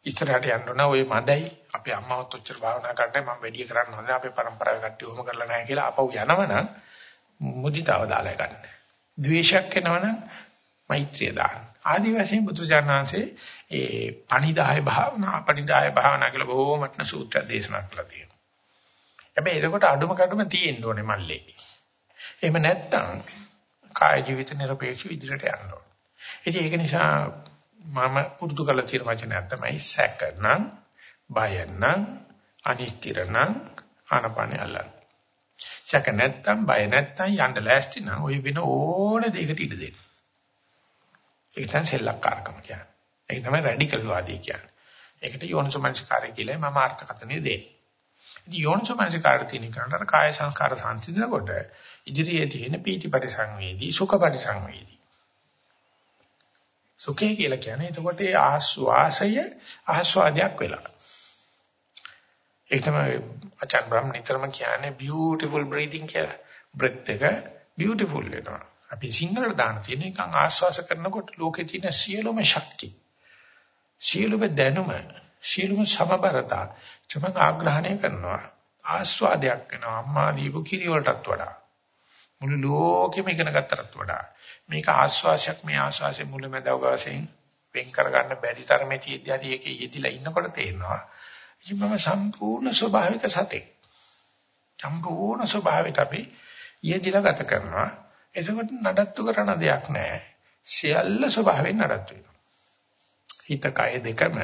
ඉස්සරහට යන්න ඕන ඔය මදයි අපේ අම්මවත් ඔච්චර භාවනා කරන්නේ මම වැඩි කරන්න හොඳ අපේ પરම්පරාවේ කට්ටිය ඔහොම කරලා නැහැ කියලා අපව යනවනම් මුදිතාව දාලා ගන්න. ද්වේෂයක් එනවනම් මෛත්‍රිය දාන්න. ආදි වශයෙන් බුදුජානනාංශේ ඒ පණිදාය භාවනා පණිදාය භාවනා කියලා බොහෝමත්න සූත්‍ර දේශනා කළා තියෙනවා. හැබැයි එතකොට අඩුම කඩම තියෙන්න ඕනේ මල්ලේ. එහෙම නැත්නම් කාය ජීවිත නිර්පේක්ෂ ඉදිරියට යන්න ඕනේ. ඉතින් ඒක නිසා මම පුරුදු කරලා තියෙන වචනයක් තමයි සැකනම් බයනම් අනිෂ්ඨිරනම් ආනපන අල්ලන්න. සැක නැත්තම් බය නැත්තම් යන්න ලෑස්ති නම් ওই වෙන ඕන දෙයකට ඉඩ දෙන්න. ඒක තමයි සෙල්ලක්කාරකම කියන්නේ. ඒක තමයි රැඩිකල් වාදී කියන්නේ. ඒකට යෝනිසෝමනසිකාරය කියලා මම අර්ථකථනය දෙන්නේ. ඉතින් යෝනිසෝමනසිකාරය තියෙන කරණර කාය සංස්කාර සංසිඳනකොට ඉදිරියේ තියෙන පීති පරිසංවේදී සුඛ පරිසංවේදී සුඛය කියලා කියන්නේ එතකොට ඒ ආස්වාසය ආස්වාදයක් වෙලා. ඒක තමයි අචාන් බ්‍රහ්ම නිතරම කියන්නේ beautiful breathing කියලා. breath එක beautiful වෙනවා. අපි සිංහලට දාන තියෙන එකන් ආස්වාස කරනකොට ලෝකේ තියෙන සියලුම ශක්ති සියලුම දැනුම සියලුම සමබරතා චමං ආග්‍රහණය කරනවා. ආස්වාදයක් වෙනවා අම්මා දීපු කිරි වලටත් වඩා. මුළු ලෝකෙම ඉගෙන ගත්තටත් වඩා මේක ආස්වාසයක් මේ ආස්වාසයේ මුලැමැදව වශයෙන් වෙන් කරගන්න බැරි තරමේ තියෙද්දී හරි ඒකේ යෙදිලා ඉන්නකොට තේරෙනවා. ඉතින් මම සම්පූර්ණ ස්වභාවික සතෙක්. සම්පූර්ණ ස්වභාවික අපි යෙදිලා ගත කරනවා. එතකොට නඩත්තු කරන දෙයක් නැහැ සියල්ල ස්වභාවයෙන් නඩත්තු වෙනවා. හිත කය දෙකම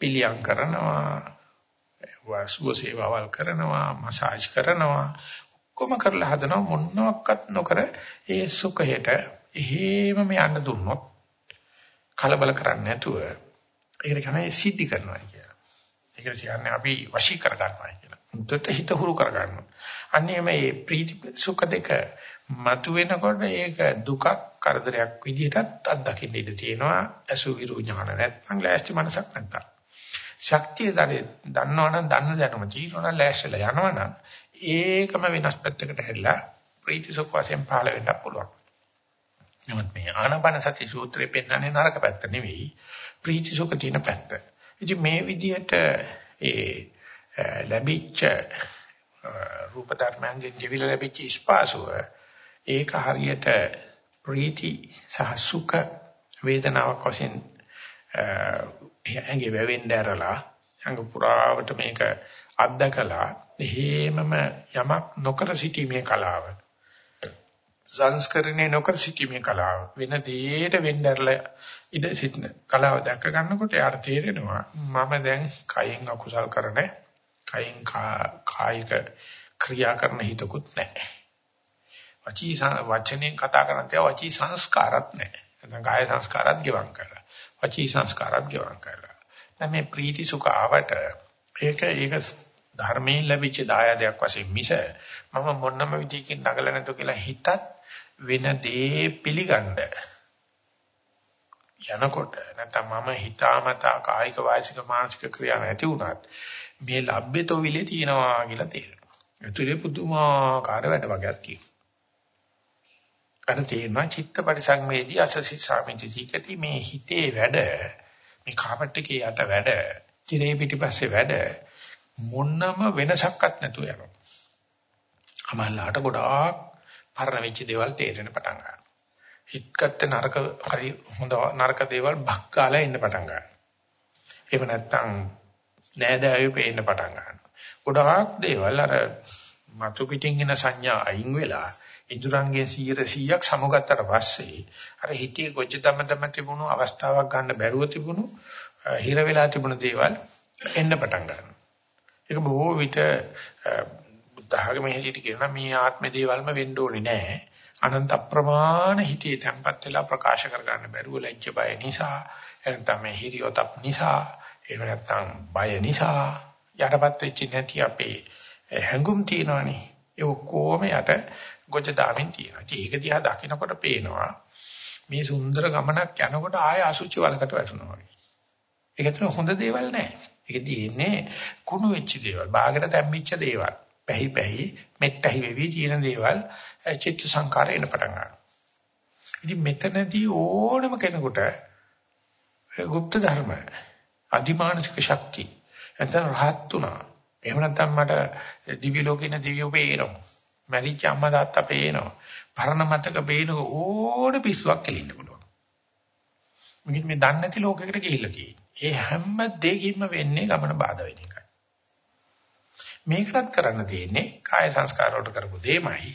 පිළියම් කරනවා. වාසුව සේවාවල් කරනවා මසාජ් කරනවා. ඔක්කොම කරලා හදනවා. මොනවත් නොකර ඒ සුඛයට එහෙමම යන්න දුන්නොත් කලබල කරන්නේ නැතුව ඒකට කියන්නේ සිද්ධි කරනවා කියලා. ඒක කියන්නේ අපි වශී කර ගන්නවා කියලා. මුදට හිත හුරු කර ගන්නවා. අන්නේ මේ ප්‍රීති සුඛ දෙක මතුවෙනකොට ඒක දුකක් කරදරයක් විදිහටත් අත්දකින්න ඉඩ තියෙනවා. අසුවිරු ඥාන නැත්නම් ලෑස්ති මනසක් නැත්නම්. ශක්තිය දන්නවනම් දන්න දැනුම ජීවන ලෑස්තිලා යනවනම් ඒකම වෙනස් පැත්තකට හැරිලා ප්‍රීති සුඛ වශයෙන් පහළ වෙන්න පුළුවන්. නමුත් මේ ආනාපාන සති සූත්‍රයේ පෙන්නන්නේ නරක පැත්ත නෙවෙයි ප්‍රීති සුඛ තියෙන පැත්ත. ඉතින් මේ විදිහට ඒ ලැබිච්ච රූප ධර්මයන්ගෙන් ජීවිල ලැබිච්ච ස්පාසුව ඒක හරියට ප්‍රීති සහ සුඛ වේදනාවක් වශයෙන් ඇඟේ වැවෙන්න ඇරලා අංග පුරාවට මේක අත්දකලා එහෙමම යමක් නොකර සිටීමේ කලාව සංස්කරණේ නොකර සිටීමේ කලාව. වෙන දෙයකට වෙන්නර්ලා ඉඳ සිටින කලාව දැක ගන්නකොට යාට තේරෙනවා මම දැන් කයෙන් අකුසල් කරන කයෙන් කායික ක්‍රියා කරන හිතකුත් නැහැ. වචී වචනෙන් කතා කරන තියා වචී සංස්කාරත් නැහැ. නැත්නම් කාය සංස්කාරත් ගෙවම් කරලා වචී සංස්කාරත් ගෙවම් කරලා. දැන් මේ ප්‍රීති සුඛ ආවට ඒක ඒක ධර්මයෙන් ලැබිච්ච දායාදයක් වශයෙන් මිස මම මොනම විදිහකින් නගල නැතු කියලා හිතත් වෙන දේ පිළිගන්න යනකොට නැත්නම් මම හිතාමතා කායික වාචික මානසික ක්‍රියා නැති වුණත් මේ ලැබෙතෝ විලේ තියෙනවා කියලා තේරෙනවා. ඒතුලේ පුදුමාකාර වැඩ වගේක් තියෙනවා. අර තේරෙනවා චිත්ත පරිසංවේදී අසසි සාමිතිතිකති මේ හිතේ වැඩ මේ කාපට් එකේ යට වැඩ, තිරේ පිටිපස්සේ වැඩ මොන්නම වෙනසක්වත් නැතුව යනවා. අමල්ලාට ගොඩාක් පරණ වෙච්ච දේවල් තේරෙන්න පටන් ගන්නවා. හිතකට නරක හරි හොඳ නරක දේවල් බක්කාලා එන්න පටන් ගන්නවා. එහෙම නැත්නම් නෑදෑයෝ පේන්න පටන් ගන්නවා. ගොඩාක් දේවල් අර මතු පිටින් එන සංඥා අයින් වෙලා ඉදuranggen 100ක් සමුගත්තට පස්සේ අර හිතේ ගොජ තම තම තිබුණු අවස්ථාවක් ගන්න බැරුව තිබුණු හිර වෙලා තිබුණු දේවල් එන්න පටන් ගන්නවා. ඒක බොහෝ විට බුද්ධ학මේ හැටියට කියනවා මේ ආත්ම දේවල්ම වෙන්න ඕනේ නෑ. අනන්ත අප්‍රමාණ හිතේ තැම්පත් වෙලා ප්‍රකාශ කර ගන්න බැරුව ලැජ්ජ බය නිසා එනතම මේ හිරියොතප් නිසා එහෙම නැත්නම් බය නිසා යටපත් වෙච්ච නැති අපේ හැඟුම් තියෙනවනේ ඒ ඔක්කොම යට ගොජ දාමින් තියෙනවා. ඒක දිහා දකිනකොට පේනවා මේ සුන්දර ගමනක් යනකොට ආය අසුචි වලකට වැටෙනවා වගේ. ඒක ඇතුළේ හොඳ දේවල් නැහැ. ඒක තියෙන්නේ කුණු වෙච්ච දේවල්, බාගට තැම්පිච්ච දේවල්. පැහි පැහි මෙට්ටහි වෙවි තියෙන දේවල් චිත්ත සංකාරය එන පටන් ගන්නවා. ඉතින් මෙතනදී ඕනම කෙනෙකුට গুপ্ত ධර්ම අධිමානසික ශක්තිය නැත්නම් රහත් උනා. එහෙම නැත්නම් මට දිව්‍ය ලෝකේ ඉන්න දිව්‍යෝ පේනවා. මරිච්ච අම්මා තාත්තා පේනවා. පරණ මතක පේන ඕන පිස්සුවක් කෙලින්න පුළුවන්. මොකද මේ දන්නේ නැති ලෝකයකට ගිහිල්ලා තියෙන්නේ. ඒ හැම දෙයකින්ම වෙන්නේ ගමන බාධා වෙන එකයි. මේකටත් කරන්න තියෙන්නේ කාය සංස්කාර වලට කරපු දෙයමයි.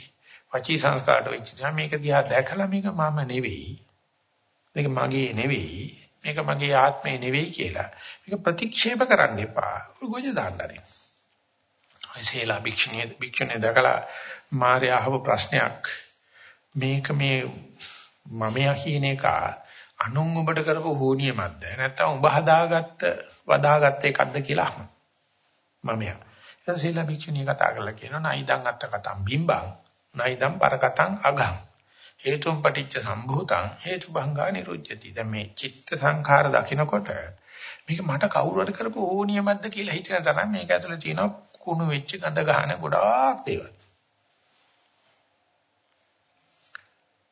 වචී සංස්කාරට වෙච්ච දා මේක දිහා දැකලා මේක මම නෙවෙයි. මේක මගේ නෙවෙයි. මේක මගේ ආත්මේ නෙවෙයි කියලා. මේක ප්‍රතික්ෂේප කරන්න එපා. ගොජ දාන්නනේ. ඔය සේලා භික්ෂුණිය භික්ෂුණිය දැකලා මාර්යා අහව ප්‍රශ්නයක්. මේක මේ මමයා කියන එක අනුන් ඔබට කරපු හෝනියමක්ද? නැත්නම් ඔබ හදාගත්ත වදාගත්ත එකක්ද කියලා අහනවා. මමයා. ඊට සීලා භික්ෂුණිය කතා කරලා කියනවා නයිදං අත්ත කතම් බිම්බං නයිදං පරකතං අගං. හේතුම් පටිච්ච සම්භූතං හේතු භංගා නිරුද්ධති දැන් මේ චිත්ත සංඛාර දකිනකොට මේක මට කවුරු හරි කරපු ඕනියමක්ද කියලා හිතන තරම් මේක ඇතුලේ තියෙනවා කුණු වෙච්ච ගඳ ගහන ගොඩාක් දේවල්.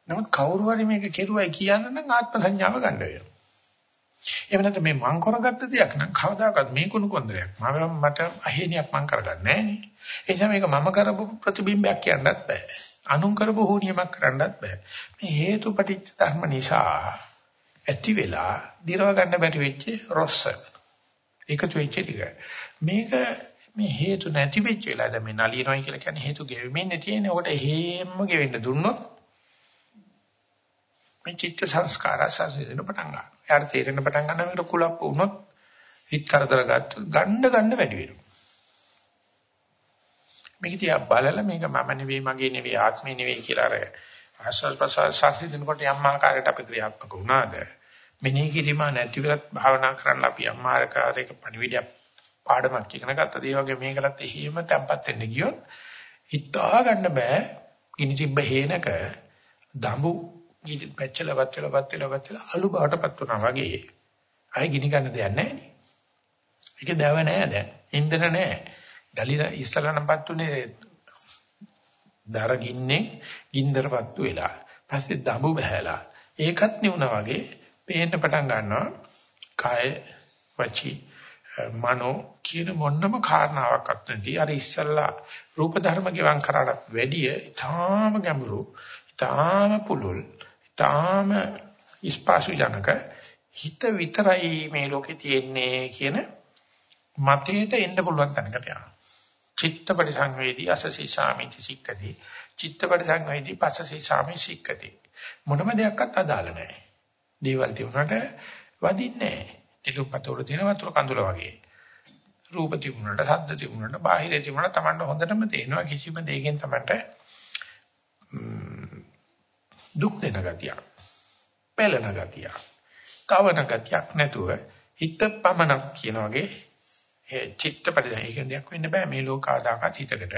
නමුත් කවුරු හරි මේක කෙරුවයි කියන්න නම් ආත්ම සංඥාව ගන්න වෙනවා. එහෙම නැත්නම් මේ මං කරගත්ත දෙයක් නම් කවදාකවත් මේ කුණු කොන්දරයක්. මම මට අහේනියක් මං කරගන්නේ නැහැ ඒ නිසා මේක මම කරපු ප්‍රතිබිම්බයක් කියන්නත් බෑ. අනුන් කරපු හෝනියමක් කරන්නත් බෑ. මේ හේතුපටිච්ච ධර්ම නිසා ඇති වෙලා දිරව ගන්න බැරි වෙච්ච රොස්ස ඒකතු වෙච්ච ටික. මේක මේ හේතු නැති වෙච්ච වෙලාවද මේ නලියනොයි කියලා කියන්නේ හේතු ගෙවෙමින් තියෙන්නේ. ඔකට හේම්ම ගෙවෙන්න දුන්නොත් මේ චිත්ත සංස්කාර සංසිඳන පටන් ගන්නවා. එයාට තේරෙන පටන් ගන්නවා මේකට කුලප්ප වුණොත් හිත කරදර ගත්තොත් ගන්න ගන්න වැඩි වෙනවා. මේක තියා බලලා මේක මම නෙවෙයි මගේ නෙවෙයි ආත්මේ නෙවෙයි කියලා අර ආස්වාද ප්‍රසාර සංසිඳනකොට යම් ආකාරයකට අපි ක්‍රියාත්මක වුණාද? මෙනෙහි කිරීම නැතිවත් භාවනා කරන්න අපි යම් ආකාරයක පණිවිඩයක් පාඩමක් ඉගෙන ගත්තද? ඒ වගේ මේකටත් එහෙම තැම්පත් වෙන්න ගියොත් හිතා ගන්න බෑ. ගිනි තිබ්බ හේනක දඹු ගිනි පැච්චල වත්තල වත්තල වත්තල අලු බවටපත් වුණා වගේ අය ගිනි ගන්න දෙයක් නැහැ නේ. ඒක දැව නැහැ දැන්. ඉන්දන නැහැ. දලි ඉස්සලනපත් උනේ දර ගින්නේ ගින්දරපත්තු වෙලා. පස්සේ දඹු බහැලා. ඒකත් නුණා වගේ පේන්න පටන් ගන්නවා. කාය වචී මනෝ කියන මොන්නම කාරණාවක්වත් නැති අර ඉස්සල්ලා රූප ධර්ම ගෙවම් කරාට වැඩිය ඊටාම ගැඹුරු ඊටාම පුළුල් ඊටාම ඉස්පාසු ජනක හිත විතරයි මේ ලෝකේ තියෙන්නේ කියන මතයට එන්න පුළුවන් තැනකට යනවා. චිත්තපටි සංවේදී අසසී සාමිති සික්කදී චිත්තපටි සංවේදී පසසී සාමි සික්කදී මොනම දෙයක්වත් අදාළ නැහැ. දේවල් තිබුණාට වදින්නේ නැහැ. නිලුම්පතවල තියෙන වතුර කඳුල වගේ. රූප තිබුණාට ශබ්ද තිබුණාට බාහිර තිබුණාට Tamanට හොඳටම තේනවා කිසිම දෙයකින් Tamanට දුක් දෙන ගතිය පෙළෙන ගතිය කවන ගතියක් නැතුව හිත පමනක් කියන වගේ චිත්ත පරිදේ ඒක දෙයක් වෙන්න බෑ මේ ලෝක ආදාකත් හිතකට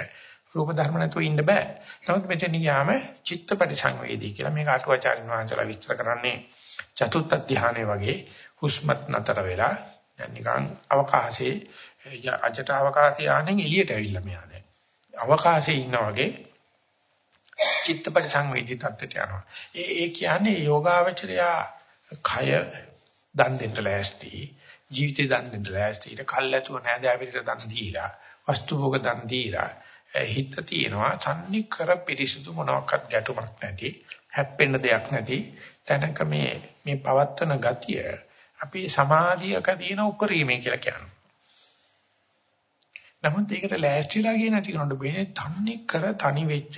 රූප ධර්ම නැතුව ඉන්න බෑ. නමුත් මෙතන ගියාම චිත්ත පරිසංවේදී කියලා මේක අටුවාචාර්ය වහන්සේලා විස්තර කරන්නේ චතුත්ථ ධානයේ වගේ හුස්මත් නතර වෙලා දැන් නිකන් අවකාශයේ අජට අවකාශය ආනෙන් එළියට ඇවිල්ලා මෙයා දැන්. අවකාශයේ ඉන්නා වගේ චිත්ත පරිසංවේදී තත්ත්වයට යනවා. ඒ ඒ කියන්නේ යෝගාවචරයා කය දන් දෙන්න ලෑස්ති ජීවිතේ දන් දෙන්න ලෑස්ති ඊට කල්ැතුව නෑද අපිට දන් දීලා වස්තු භෝග දන් දීලා හිත තියෙනවා තන්නේ කර පිරිසුදු මොනවාක්වත් ගැටුමක් නැති හැප්පෙන්න දෙයක් නැති තැනක මේ මේ පවත්තන ගතිය අපි සමාධියක තියෙන උපරිමය කියලා කියනවා. නමුත් ඒකට ලෑස්තිලා ගියේ නැති කෙනෙකුට වෙන්නේ තන්නේ කර තනි වෙච්ච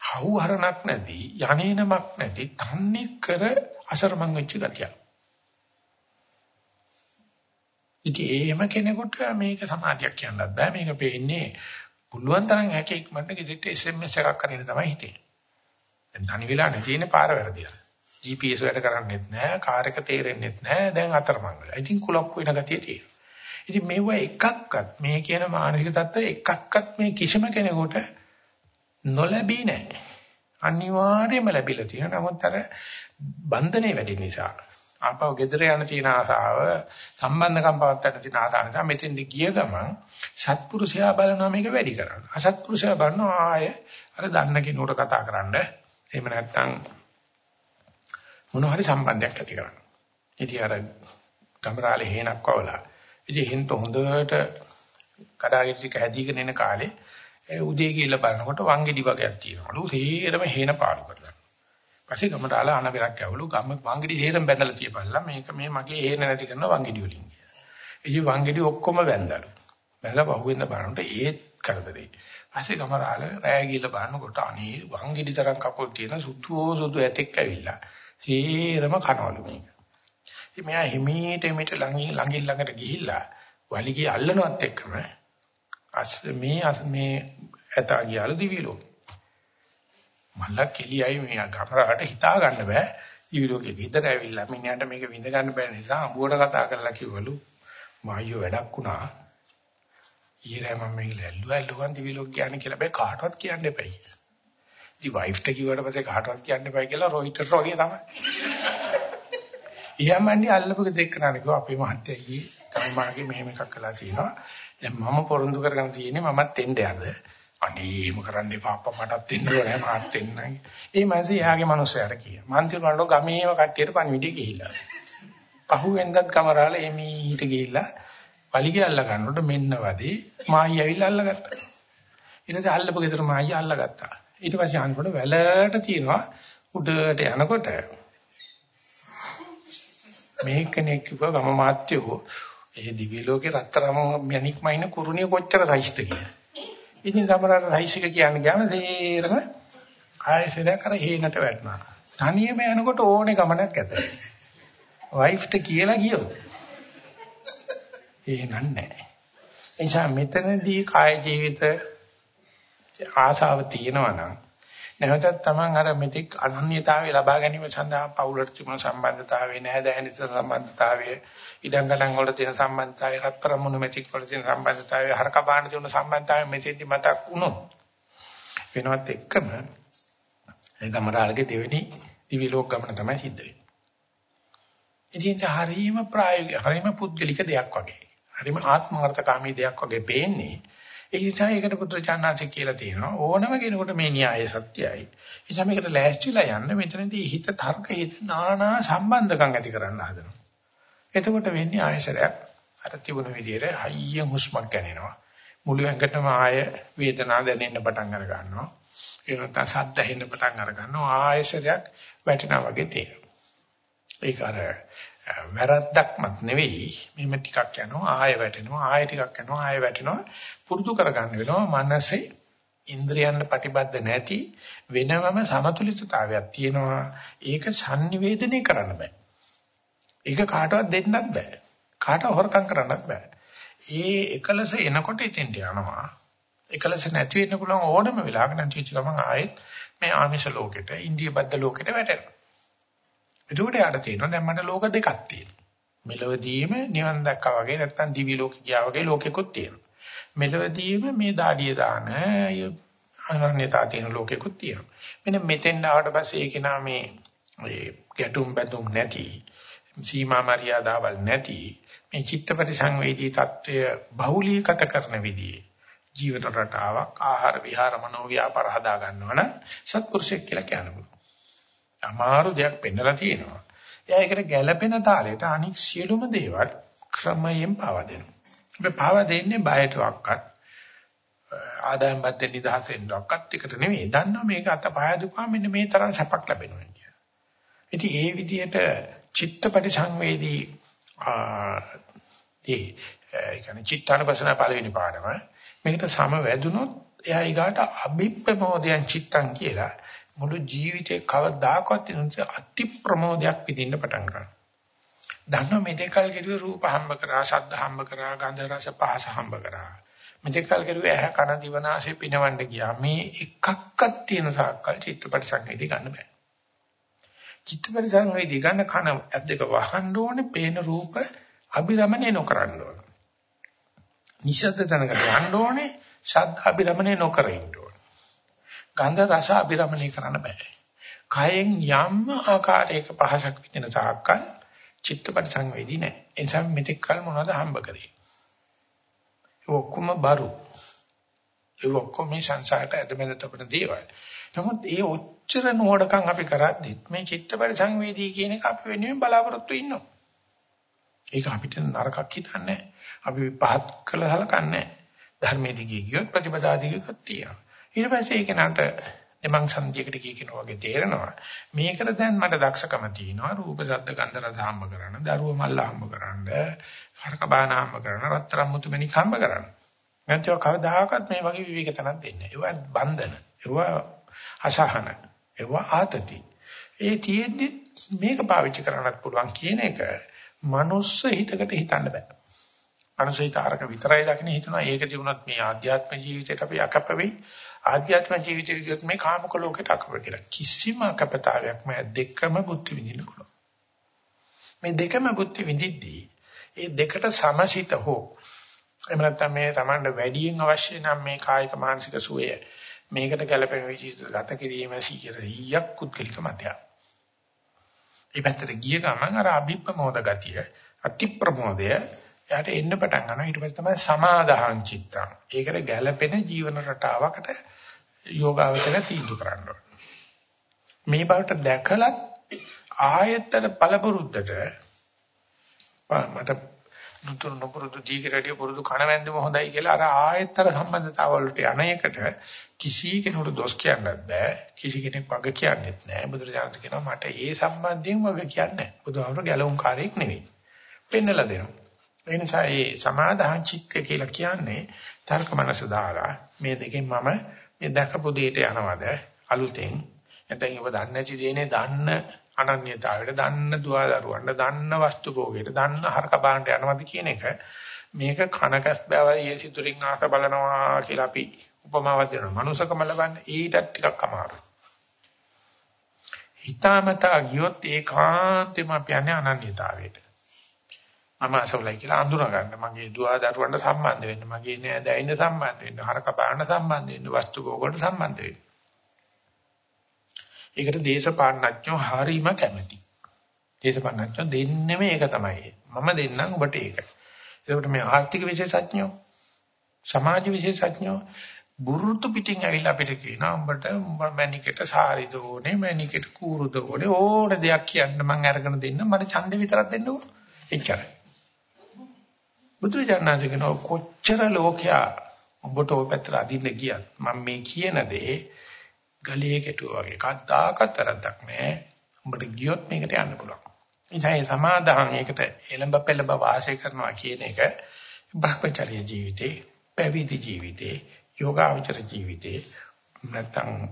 හවුහරණක් නැති යන්නේනමක් නැති තන්නේ කර අසරමං වෙච්ච ගතියක්. ඉතින් එහෙම කෙනෙකුට මේක සමාධියක් කියන්නත් බෑ මේක පෙන්නේ පුළුවන් තරම් හැකේ ඉක්මනට ගෙසෙට් SMS එකක් කරගෙන තමයි හිතේ. දැන් තනි වෙලා නැතිනේ පාර වැරදිලා. GPS වැඩ කරන්නේත් නැහැ, කාර් එක තේරෙන්නේත් නැහැ, දැන් අතරමං වෙලා. ඉතින් කුලප්පු වෙන ගතිය තියෙනවා. ඉතින් මේවා එකක්වත් මේ කියන මානසික தত্ত্ব එකක්වත් මේ කිසිම කෙනෙකුට නොලැබී නැහැ. අනිවාර්යයෙන්ම ලැබිලා තියෙනවා. නමුත් අර බන්ධනේ වැඩි නිසා ආපහු ගෙදර යන තියෙන ආසාව සම්බන්ධකම් පවත්තන්න තියෙන ආසාව නිසා මෙතෙන්ද ගිය ගමන් සත්පුරුෂයා බලනවා මේක වැඩි කරන්න. අසත්පුරුෂයා බලනවා ආය අර දන්න කෙනෙකුට කතා කරන්න. එහෙම නැත්නම් මොන හරි සම්බන්ධයක් ඇති කරන්න. ඉතින් අර ගමරාලේ හේනක් වවලා. ඉතින් හෙන්ට හොඳට කඩාගෙඩි හැදීගෙන එන කාලේ උදේ කියලා බලනකොට වංගෙඩි වගේක් තියෙනවලු. තේරම හේන පාලු කරලා. පස්සේ ගමට ආලා අනබෙරක් ඇවලු ගම වංගෙඩි හේරම් බැඳලා තියපල්ලා මේක මේ මගේ හේන නැති කරන වංගෙඩි වලින් කියලා. ඉතින් වංගෙඩි ඔක්කොම වැන්දලු. වැඳලා පහුවෙන්ද බලනකොට ඒත් කරදරේ. පස්සේ ගමට ආලා රෑ ගිහලා බලනකොට අනේ වංගෙඩි තරම් කකුල් තියෙන සුදුෝ සුදු ඇතෙක් ඇවිල්ලා. සීරම කනවලු මේක. ඉතින් මෙයා හිමීට හිමීට ළඟින් ළඟින් ළඟට ගිහිල්ලා වලිගේ අල්ලනවත් එක්කම අස් මේ මේ ඇතා ගියාලු දිවි ලෝකෙ. මල්ලා කෙලියයි මේ ගමරාට හිතා ගන්න බෑ. දිවි ලෝකෙ විතර ඇවිල්ලා මිනිහට මේක විඳ ගන්න බැරි නිසා අඹුවට කතා කරලා කිව්වලු මායියෝ වැඩක් වුණා. ඊරෑ මම මේක ඇල්ලුවා ඇල්ලුවන් දිවි ලෝක කියන්නේ කියලා බෑ කාටවත් කියන්න එපයි. ඉතින් වයිෆ්ට කිව්වට පස්සේ කාටවත් කියන්න එපයි කියලා රොයිටර් වගේ තමයි. ඊයම්මන්ඩි අල්ලපු දෙයක් කරන්නේ කිව්වා අපේ මහත්තයා ඊයේ කම්මාගේ මෙහෙම එකක් කළා තියෙනවා. දැන් මම පොරොන්දු කරගෙන තියෙන්නේ මමත් එන්න යන්න. අනේ එහෙම කරන්න එපා අප්පා මටත් දෙන්න ඕනේ මාත් දෙන්නයි. ඒ මාසේ යාගේ මිනිස්සයාට කිය. මන්තිර වලට ගමේම කට්ටියට පණිවිඩය ගිහිල්ලා. පහුවෙන්දත් කමරාල එමීට ගිහිල්ලා පලිගේ අල්ල ගන්නකොට මෙන්න වදී මායි ඇවිල්ලා අල්ලගත්තා. ඊට පස්සේ අල්ලපු ගෙදර මායි අල්ලගත්තා. ඊට පස්සේ අන්කොට වැලට තියනවා උඩට යනකොට මේකනේ කිව්ව ගම මාත්‍යෝ ඒ දිවි ලෝකේ රත්තරම මණික් මයින් කුරුණිය කොච්චර සයිස්ද කියලා. ඉතින් ගමරට රයිසික කියන්නේ ගම තේරම ආයෙසෙන් කර හේනට වැටෙනවා. තනියම යනකොට ඕනේ ගමනක් ඇත. වයිෆ්ට කියලා ගියොත් ඒ නන්නේ. එනිසා මෙතනදී කාය ජීවිත ආසාව තියෙනවා නම් නැවතත් Taman අර මෙතික් අනන්‍යතාවය ලබා ගැනීම සඳහා පවුලට තිබුණ සම්බන්ධතාවය නැහැදෑනිත සම්බන්ධතාවය ඉඩම් ගණන් වල තියෙන සම්බන්ධතාවය රත්තරන් මුණු මෙතික් වල තියෙන සම්බන්ධතාවය හරක බාහන තියෙන සම්බන්ධතාවය මෙතෙන්දි මතක් වුණොත් වෙනවත් එක්කම ඒ ගමරාලගේ දෙවෙනි දිවි ලෝක ගමන තමයි සිද්ධ වෙන්නේ. ඉතින් ඒ හරීම ප්‍රායෝගික හරීම පුද්ගලික දෙයක් වගේ. හරීම ආත්මාර්ථකාමී දෙයක් වගේ පේන්නේ. ඒ නිසා ඒකට පුත්‍රචාන්නාංශ කියලා තියෙනවා ඕනම කෙනෙකුට මේ න්‍යාය සත්‍යයි. ඒ නිසා මේකට ලෑස්තිලා යන්න මෙතනදී හිත තර්ක හිත නානා සම්බන්ධකම් ඇති කරන්න හදනවා. එතකොට වෙන්නේ ආයශරයක් අර තිබුණ විදිහට හයියෙන් හුස්මක් ගන්නවා. මුළු ඇඟටම ආය වේදනාව දැනෙන්න පටන් අර ගන්නවා. ඒ නැත්නම් සද්ද ඇහෙන්න පටන් අර ගන්නවා. ආයශරයක් වැටෙනා වගේ තියෙනවා. ඒක අර වැරද්දක්මත් නෙවෙයි. මෙහෙම ටිකක් යනවා ආයෙ වැටෙනවා ආයෙ ටිකක් යනවා ආයෙ වැටෙනවා. පුරුදු කරගන්න වෙනවා. මනසේ ඉන්ද්‍රියයන් ප්‍රතිබද්ධ නැති වෙනමම සමතුලිතතාවයක් තියෙනවා. ඒක sannivedanaya කරන්න බෑ. ඒක කාටවත් දෙන්නත් බෑ. කාටවත් හොරකම් කරන්නත් බෑ. ඒ එකලස එනකොට ඉතින්ට යනවා. එකලස නැති වෙන්න පුළුවන් ඕනම වෙලාවක නැති වෙච්ච ගමන් ආයෙත් මේ ආමිෂ ලෝකෙට ඉන්දිය බද්ධ ලෝකෙට වැටෙනවා. එතකොට යාට තේරෙනවා දැන් මට ලෝක දෙකක් තියෙනවා. මෙලවදීම නිවන් දැක්කා වගේ නැත්නම් දිවි ලෝකෙ ගියා වගේ ලෝකෙකුත් තියෙනවා. මෙලවදීම මේ දාඩිය දාන අනන්‍යතාව තියෙන ලෝකෙකුත් තියෙනවා. මෙන්න මෙතෙන් ආවට පස්සේ ඒක නා මේ ගැටුම් බැඳුම් නැති සීමා මායියාවල් නැති මේ චිත්ත පරිසංවේදී தত্ত্বය බහුලීකත කරන විදිහේ ජීවිත රටාවක් ආහාර විහාර මනෝ ව්‍යාපාර හදා ගන්නවනම් සත්පුරුෂයෙක් කියලා කියන්න පුළුවන්. අමාරු දෙයක් පෙන්නලා තියෙනවා. එයා ඒකට ගැළපෙන තාලෙට අනික් සියලුම දේවල් ක්‍රමයෙන් පාවා දෙනවා. අපි පාවා දෙන්නේ බයටවත් ආදායම් බද්දෙන් නිදහස් වෙන්නවත් එකට නෙමෙයි. දන්නවා මේක අත පය දුපා මෙන්න මේ තරම් සැපක් ලැබෙනවා කියලා. ඉතින් ඒ විදිහට චිත්තපටි සංවේදී ඒ ඒ කියන්නේ චිත්තානපසන පළවෙනි පාඩම මේකට සම වැදුනොත් එයා ඊගාට අභිප්‍රමෝදයන් චිත්තං කියලා මුළු ජීවිතේ කවදාකවත් ඉන්නේ අති ප්‍රමෝදයක් පිටින්න පටන් ගන්නවා. දන්නව මෙතෙකල් කෙරුවේ රූප හම්බ කරා, ශබ්ද හම්බ කරා, ගන්ධ රස පහස හම්බ කරා. මෙතෙකල් කෙරුවේ ඇහ කන දිවනාසය පිනවන්න ගියා. මේ එකක්වත් තියෙන සාකල් චිත්තපටි සංවේදී ගන්න බෑ. චිත්තපටි සංවේදී ගන්න කන ඇද්දක වහන්න ඕනේ, පේන රූප අභිරමණය නොකරන්න ඕනේ. නිශ්ශබ්ද තැනකට යන්න ඕනේ, ශබ්ද අභිරමණය නොකර ඉන්න ඕනේ. ගන්ධ රස අභිරමණය කරන්න බෑ. කයෙන් යම් ආකාරයක පහසක් විඳින තාක්කල් චිත්තපට සංවේදී නැහැ. ඒ නිසා මෙතෙක් කල මොනවද හම්බ කරේ? ඒ ඔක්කොම බරු. ඒ ඔක්කොම මේ සංසාරට ඇදමෙන තපන දේවල්. නමුත් ඒ ඔච්චර නෝඩකම් අපි කරද්දිත් මේ චිත්තපට සංවේදී කියන එක අපි වෙනුවෙන් බලාපොරොත්තු ඉන්නවා. ඒක අපිට නරකක් හිතන්නේ අපි පහත් කළ හලකන්නේ ධර්මයේ දිගේ ගියොත් ප්‍රතිපදා දිගේකත් තියෙනවා. ඊට පස්සේ ඒක නට දෙමං සංජයකට කිය කෙනා වගේ තේරෙනවා. මේකට දැන් මට දක්ෂකම තියෙනවා. රූප ශබ්ද ගන්ධ රස හම්බ කරන්න දරුව මල්ල හම්බ කරන්න හරක බාන හම්බ කරන්න රත්තරන් මුතු මණික් හම්බ කරන්න. නැත්නම් කවදාකවත් මේ වගේ විවේක තනක් දෙන්නේ ඒවා බන්ධන ඒවා අසහන ඒවා ආතති. ඒ තියෙද්දි මේක පාවිච්චි කරන්නත් පුළුවන් කියන එක මනුස්ස හිතකට හිතන්න බෑ. මනුස්ස හිත අරක විතරයි දකින්න හිතනවා. ඒක තිබුණත් මේ ආධ්‍යාත්ම ජීවිතයට අපි අකප වෙයි. ආධ්‍යාත්ම ජීවිතය කියොත් මේ කාමක ලෝකයට අකප කියලා. කිසිම අකපතාවයක් මම දෙකම බුද්ධ විඳින්න පුළුවන්. මේ දෙකම බුද්ධ විඳිද්දී ඒ දෙකට සමසිත හෝ එහෙම නැත්නම් මේ Tamanda වැඩියෙන් අවශ්‍ය නම් මේ කායික මානසික සුවය මේකට ගැලපෙන විදිහට ගත කිරීම සීකිරියක් කුත්කලික මතයක්. ඒ පැත්තට ගිය ගමන් අර අභිප්‍රමෝද ගතිය අති ප්‍රමෝදය එයාට එන්න පටන් ගන්නවා ඊට පස්සේ තමයි සමාදාහං චිත්තං. ඒකට ගැළපෙන ජීවන රටාවකට යෝගාවචර තීන්දුව කරන්න මේ බවට දැකලත් ආයතන පළපුරුද්දට මට නුතුරු නොපුරුදු දීකරඩිය පුරුදු කණවැන්දම හොඳයි කියලා අර ආයතන සම්බන්ධතාව වලට යන එකට කිසි කෙනෙකුට දොස් කියන්නත් බෑ. කිසි කෙනෙක් වග කියන්නෙත් නෑ. බුදුරජාණන් කියනවා මට ඒ සම්බන්ධයෙන් වග කියන්නේ. නෑ බුදුහාමර ගැලවුම් කාර්යයක් නෙවෙයි පෙන්නලා දෙනවා. ඒ නිසා මේ සමාදාන චිත්තය කියලා කියන්නේ තර්ක මනස දාලා මේ දෙකෙන් මම මේ දැකපු දෙයට යනවද? අලුතෙන්. නැත්නම් ඒව දන්නේ නැති දේනේ දන්න අනන්‍යතාවයට දන්න දුවදරුවන්ට දන්න වස්තු භෝගයට දන්න හරක බාණ්ඩ යනවද කියන එක. මේක කනකස් බෑවයි ඒ සිතුරින් ආස බලනවා කියලා අපි උපමාවක් දෙනවා. මනුසකම ලබන්නේ ඊටත් ටිකක් අමාරුයි. හිතාමතා ගියොත් ඒකාන්තෙම අපි යන්නේ අනන්‍යතාවයට. මම අසවලයි කියලා අඳුර ගන්න. මගේ දුව දරුවන්ට සම්බන්ධ වෙන්න, මගේ නෑදෑයින්ට සම්බන්ධ වෙන්න, හරක බාන්න සම්බන්ධ වෙන්න, වස්තු භෝගවලට සම්බන්ධ වෙන්න. ඒකට දේශපාලනඥයෝ හරීම කැමති. දේශපාලනඥයෝ දෙන්නෙම ඒක තමයි. මම දෙන්නම් ඔබට ඒක. ඒකට මේ ආර්ථික විශේෂඥයෝ, සමාජ විශේෂඥයෝ බුරුතු පිටින් ඇවිල්ලා අපිට කියනවා උඹට මැනිකට සාරි දෝනේ මැනිකට කූරු දෝනේ ඕන දෙයක් කියන්න මම අරගෙන දෙන්න මට ඡන්දෙ විතරක් දෙන්නකෝ එච්චරයි බුදුරජාණන් කියන කොච්චර ලෝකයා ඔබට ඔය පැත්තට අදින්න ගියත් මම මේ කියන දේ ගලියේ කෙටුවා වගේ. කද්දාකත් වැරද්දක් නෑ. උඹට ගියොත් මේකට යන්න පුළුවන්. ඉතින් සමාදාහන් ඒකට එළඹ පෙළඹ වාසය කරනවා කියන එක භ්‍රමචර්ය ජීවිතේ පැවිදි ජීවිතේ යෝගාවචර ජීවිතේ නැත්නම්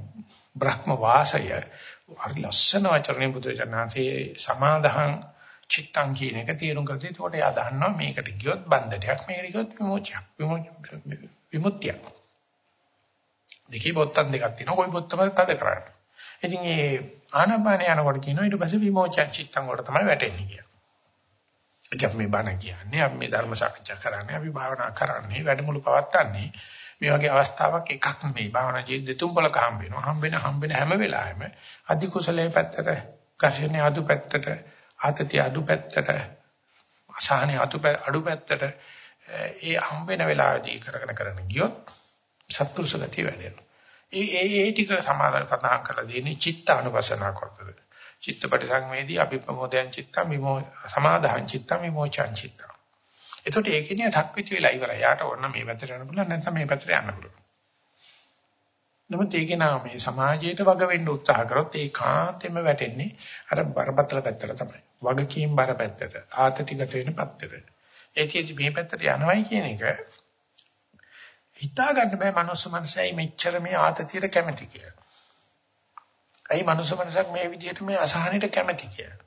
බ්‍රහ්ම වාසය හරි ලස්සන වචනේ බුදුරජාණන්සේ සමාදාහන් චිත්තං කියන එක තේරුම් කරලා ඒකට එයා දන්නවා මේකට ගියොත් බන්ධනයක් මේකට ගියොත් විමුක්තියක් විමුක්තියක්. දෙකේ බොත්තම් දෙකක් තියෙනවා. කොයි බොත්තම තද කරන්නේ. ඉතින් ඒ ආනපාන යනකොට කියනවා ඊට පස්සේ විමෝචන චිත්තං වලට තමයි වැටෙන්නේ කියලා. අපි මේ බණ කියන්නේ අපි මේ ධර්ම සාකච්ඡා කරන්නේ අපි භාවනා කරන්නේ වැඩමුළු පවත්න්නේ මේ වගේ අවස්ථාවක් එකක් නෙමෙයි. භාවනා ජීවිත දෙතුන්පලක හම්බ වෙනවා. හම්බ වෙන හම්බ වෙන හැම වෙලාවෙම අධි කුසලයේ පැත්තට කර්ෂණයේ අදු පැත්තට ආතතිය අඩු පැත්තට අසහනේ අඩු පැත්තට ඒ හම්බ වෙන වෙලාවදී කරගෙන කරගෙන ගියොත් සත්පුරුෂ ගතිය වැඩෙනවා. ඒ ඒ ඒ ටික සමාදාන සඳහන් කරලා දෙන්නේ චිත්ත අනුපසනාව කරතද. චිත්තපටි සංවේදී අභිප්‍රමෝදයන් චිත්තම් විමෝ සමාදාහං චිත්තම් විමෝචං චිත්තම්. එතකොට ඒකේනිය සක්විති වෙලා ඉවරයි. යාට ඕන මේ පැත්තට යන්න පුළුවන් නැත්නම් මේ පැත්තට යන්න පුළුවන්. නමුත් ඒකේ නාම මේ සමාජයට වග වෙන්න උත්සාහ කරොත් ඒ කාන්තෙම වැටෙන්නේ අර බරපතල පැත්තට තමයි. වගකීම් බර පැත්තට, ආතතිගත වෙන පැත්තට. ඒකෙදි මේ පැත්තට යනවයි කියන එක හිතා ගන්න බෑ මනුස්ස මනසයි මෙච්චර මේ ආතතියට කැමති කියලා. ඇයි මනුස්ස මනසක් මේ විදිහට මේ අසහනෙට කැමති කියලා?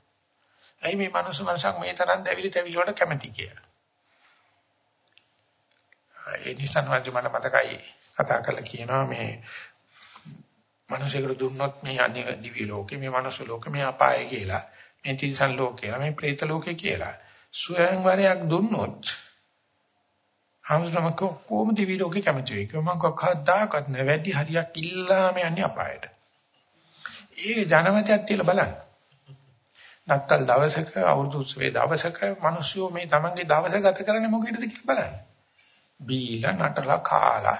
ඇයි මේ මනුස්ස මනසක් මේ තරම් දැවිලි තැවිලි වලට කැමති කියලා? ඒ නිසා මට මතකයි කතා කරලා කියනවා මේ මිනිසෙකුට දුන්නොත් මේ අනිව දිවි ලෝකේ මේ මනුස්ස ලෝකේ මේ අපාය කියලා මේ තිරිසන් ලෝකේ මේ പ്രേත ලෝකේ කියලා. ස්වයංවරයක් දුන්නොත් හම්සම කොහොම දිවි ලෝකේ කැමති වෙයි මම කවදාකවත් නැවැදි හරියක් ඉල්ලාම යන්නේ අපායට. ඒ ජනමතයක් තියලා බලන්න. නැත්තල් දවසක අවුරුදු උත්සවයේ දවසක මිනිස්සු මේ තමන්ගේ දවස ගත කරන්නේ මොකේද කියලා බලන්න. බීලා නටලා කාලා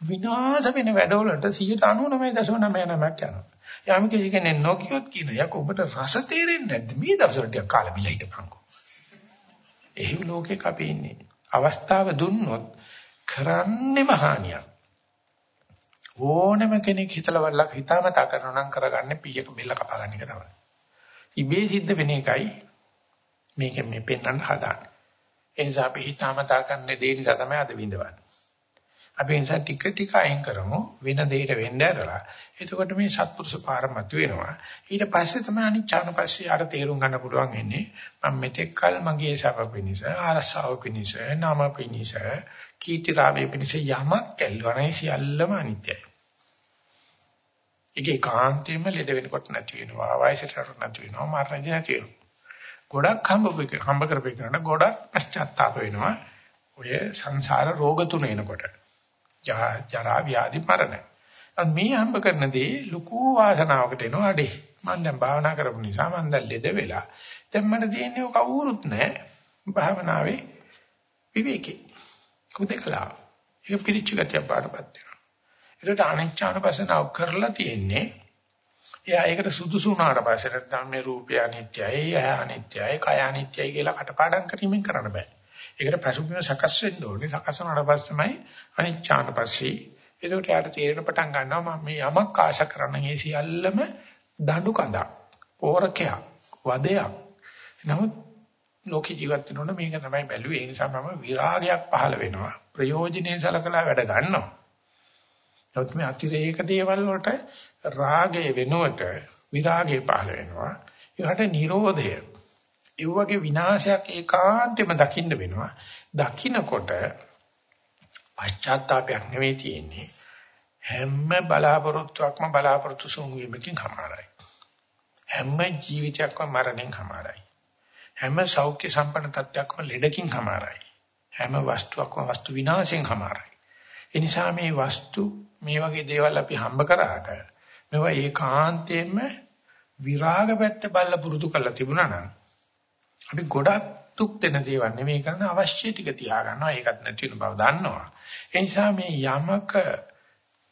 විනාශ වෙන වැඩවලට 99.99ක් යනවා. යම් කිසි කෙනෙක් නොකියොත් කියන යක් ඔබට රස තේරෙන්නේ නැද්ද? මේ දවස්වල ටිකක් කාලා බිලා හිටපන්කෝ. එහෙම ලෝකෙක අපි ඉන්නේ. අවස්ථාව දුන්නොත් කරන්නේම හානියක්. ඕනම කෙනෙක් හිතලා වල්ලක් හිතාමතා කරනවා නම් කරගන්නේ පීයක බෙල්ල කපා ගන්න එක තමයි. ඉබේ සිද්ධ වෙන එකයි මේක මේ පෙන්වන්න හදාන්නේ. ඒ නිසා අපි හිතාමතා කරන දේ නිසා තමයි අද විඳවන්නේ. අපි නිසා ටික ටික අයින් කරමු වෙන දෙයකට වෙන්න ඇරලා. එතකොට මේ සත්පුරුෂ පාරමතු වෙනවා. ඊට පස්සේ තමයි අනිච්චාන පස්සේ ආර තේරුම් ගන්න පුළුවන් වෙන්නේ මම මෙතෙක් කල මගේ සප පිනිස, ආරසාව පිනිස, නාම පිනිස, කීර්ති රාමයේ පිනිස යමක් කැල්ලුවා නම් සියල්ලම අනිත්‍යයි. ඒකේ කාන්තේම ලෙඩ වෙනකොට නැති වෙනවා, වයසට නැති වෙනවා, මරණදී නැති වෙනවා. ගොඩක් හම්බ හම්බ කරපේකන ගොඩක් පශ්චාත්තාප වෙනවා. ඔය සංසාර රෝග තුන එනකොට. ජරා ව්‍යාධි මරණ. මේ හම්බ කරන දේ ලুকু වාසනාවකට එනවා අඩේ. මම දැන් භාවනා කරපු නිසා මම දැන් ලෙඩ වෙලා. දැන් මට තියෙන්නේ කවුරුත් නැහැ. භාවනාවේ විවේකේ. කුදකලා. ඒක පිළිච්ච ගතිය පාඩපත් වෙනවා. ඒකට අනිච්චානපසනාව කරලා තියෙන්නේ එයා ඒකට සුදුසු වුණාට පස්සේ නැත්නම් මේ රූපය අනිත්‍යයි, ඇහැ අනිත්‍යයි, කය අනිත්‍යයි කියලා කටපාඩම් කිරීමෙන් කරන්න බෑ. ඒකට පසුබිම සකස් වෙන්න ඕනේ. සකස් වුණාට පස්සෙමයි අනිච්චාන පස්සේ ඒකට යාට තේරෙන පටන් ගන්නවා මම මේ යමක් ආශා කරන මේ සියල්ලම දඬු කඳක්, පෝරකයක්, වදයක්. නමුත් ලෝක ජීවත් වෙනකොට මේක තමයි බැලුවේ. ඒ නිසා මම විරාගයක් පහළ වෙනවා. ප්‍රයෝජනේ සලකලා වැඩ ගන්නවා. නමුත් මේ අතිරේක දේවල් වලට රාගය වෙනුවට විරාගය පහළ වෙනවා. ඒකට නිරෝධය ඒ වගේ විනාශයක් ඒකාන්තෙම දකින්න වෙනවා. දකින්නකොට පශ්චාත්තාවයක් නෙවෙයි තියෙන්නේ. හැම බලාපොරොත්තුවක්ම බලාපොරොත්තු සෝංගීමකින් සමානයි. හැම ජීවිතයක්ම මරණයෙන් හමාරයි. හැම සෞඛ්‍ය සම්පන්න තත්ත්වයක්ම ලෙඩකින් හමාරයි. හැම වස්තුවක්ම වස්තු විනාශයෙන් හමාරයි. ඒ නිසා මේ වස්තු මේ වගේ දේවල් අපි හම්බ කරාට මේවා ඒකාන්තයෙන්ම විරාග පැත්ත බල්ල පුරුදු කරලා තිබුණා නම් අපි ගොඩක් දුක් දෙන දේවල් නෙමෙයි කරන්න අවශ්‍ය ටික තියාගන්නවා. ඒකත් නැති වෙන බව දන්නවා. ඒ නිසා මේ යමක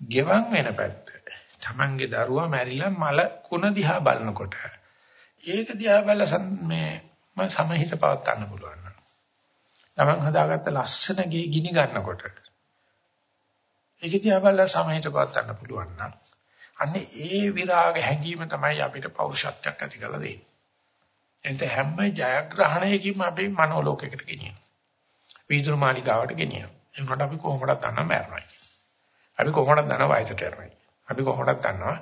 ගෙවන් වෙන පැත්ත තමන්ගේ දරුවා මැරිලා මල කුණ දිහා බලනකොට ඒක දිහා බලලා මේ සමහිත පවත් ගන්න පුළුවන් නම්. තමන් හදාගත්ත ලස්සන ගේ ගිනි ගන්නකොට ඒක දිහා බලලා සමහිත පවත් ගන්න පුළුවන් නම් අන්නේ ඒ විරාග හැඟීම තමයි අපිට පෞරුෂත්වයක් ඇති කරලා දෙන්නේ. එතෙ හැම ජයග්‍රහණයකින්ම අපි මනෝලෝකයකට ගෙනියනවා. වීදුරු මාලිගාවට ගෙනියනවා. ඒකට අපි කොහොමද දන්නා මැරෙනවා. අපි කොහොමද දන්නා වයසට යනවා. අපි කොහොමද දන්නවා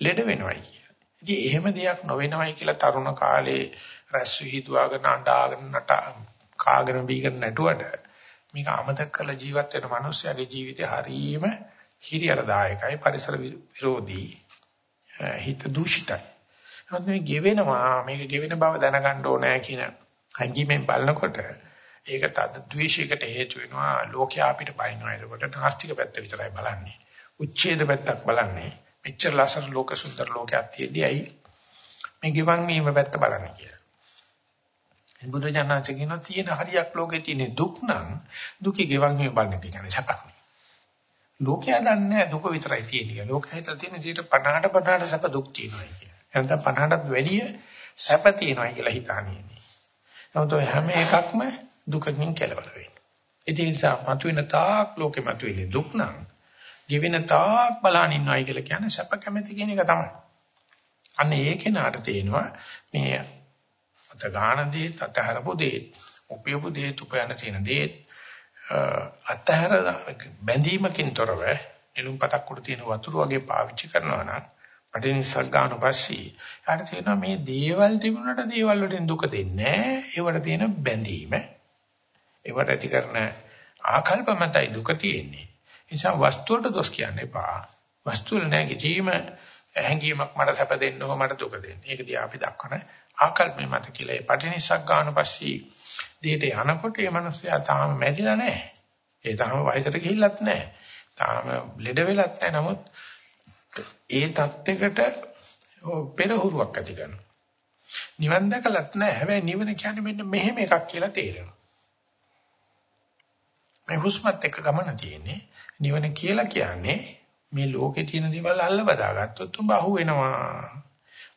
ලෙඩ වෙනවයි කියලා. ඉතින් එහෙම දෙයක් නොවෙනවයි කියලා තරුණ කාලේ රැස් විහිදුවාගෙන අඬාගෙන නට කාගෙන බීගෙන නැටුවට මේක අමතක කරලා ජීවත් වෙන මිනිස්යාගේ ජීවිතය හරීම හිරියරදායකයි පරිසර විරෝධී හිත දූෂිතයි. නමුත් මේ ගෙවෙනවා මේක ගෙවෙන බව දැනගන්න ඕනෑ කියන හැඟීමෙන් බලනකොට ඒක තද ද්වේෂයකට හේතු වෙනවා ලෝකයා අපිට බයිනවා ඒකට නාස්තික පැත්ත විතරයි බලන්නේ. උච්ඡේද පැත්තක් බලන්නේ. මෙච්චර ලස්සන ලෝක සුන්දර ලෝකයක් තියදී ඇයි මේ ගිවන් වීම පැත්ත බලන්නේ කියලා. බුදුජානක කියන තියෙන හරියක් ලෝකේ තියෙන දුක් නම් දුකේ ගෙවන් වීම බලන එක කියන්නේ සැපක් නෙවෙයි. ලෝකයා දන්නේ දුක විතරයි තියෙන්නේ. ලෝකයා හිතලා තියෙන 50 50 සැප දුක් තියෙනවා කියන. එහෙනම් 50ටත් වැඩිය සැප තියෙනවා කියලා හිතාන්නේ. නමුත් හැම එකක්ම දුකකින් කෙලවර වෙන්නේ. ඒ නිසා මතුවෙන තාක් ලෝකෙ මතුවෙන්නේ දුක් නම් ජීවෙන තාක් බලන් ඉන්නවයි කියලා කියන්නේ සැප කැමැති කියන එක තමයි. අන්න ඒ කෙනාට තේනවා මේ අත ගාන දේ අතහරපු දේ උපයපු දේ උපයන තියෙන දේ අතහැර බැඳීමකින් තොරව එළුම් පතක් උඩ තියෙන වතුර වගේ පාවිච්චි කරනවා නම් පටිනිසග්ගාන පස්සී යාට තියෙනවා මේ දේවල් තිබුණාට දේවල් වලින් දුක දෙන්නේ ඒවට තියෙන බැඳීම ඒවට ඇති කරන ආකල්ප මතයි දුක තියෙන්නේ නිසා වස්තු වලට දොස් කියන්න එපා. වස්තු වල නැහැ කිසිම හැඟීමක් මට සැප දෙන්න ඕ මට දුක දෙන්න. ඒක දිහා අපි දක්වන ආකල්පේ මත කියලා. ඒ පටිනිස්සක් ගන්න පස්සේ දෙයට යනකොට මේ මිනිස්සයා තාම මැරිලා නැහැ. ඒ තාම වයසට ගිහිල්ලත් නැහැ. තාම ලෙඩ වෙලත් නැහැ. නමුත් ඒ தත්ත්වයකට පෙරහුරුවක් ඇති කරනවා. නිවන් දැකලත් නැහැ. හැබැයි නිවන කියන්නේ මෙන්න මෙහෙම එකක් කියලා තේරෙනවා. මේ හුස්මත් එක්ක ගමන තියෙන්නේ. නිවන කියලා කියන්නේ මේ ලෝකේ තියෙන දේවල් අල්ල බදාගත්තොත් උඹ අහු වෙනවා.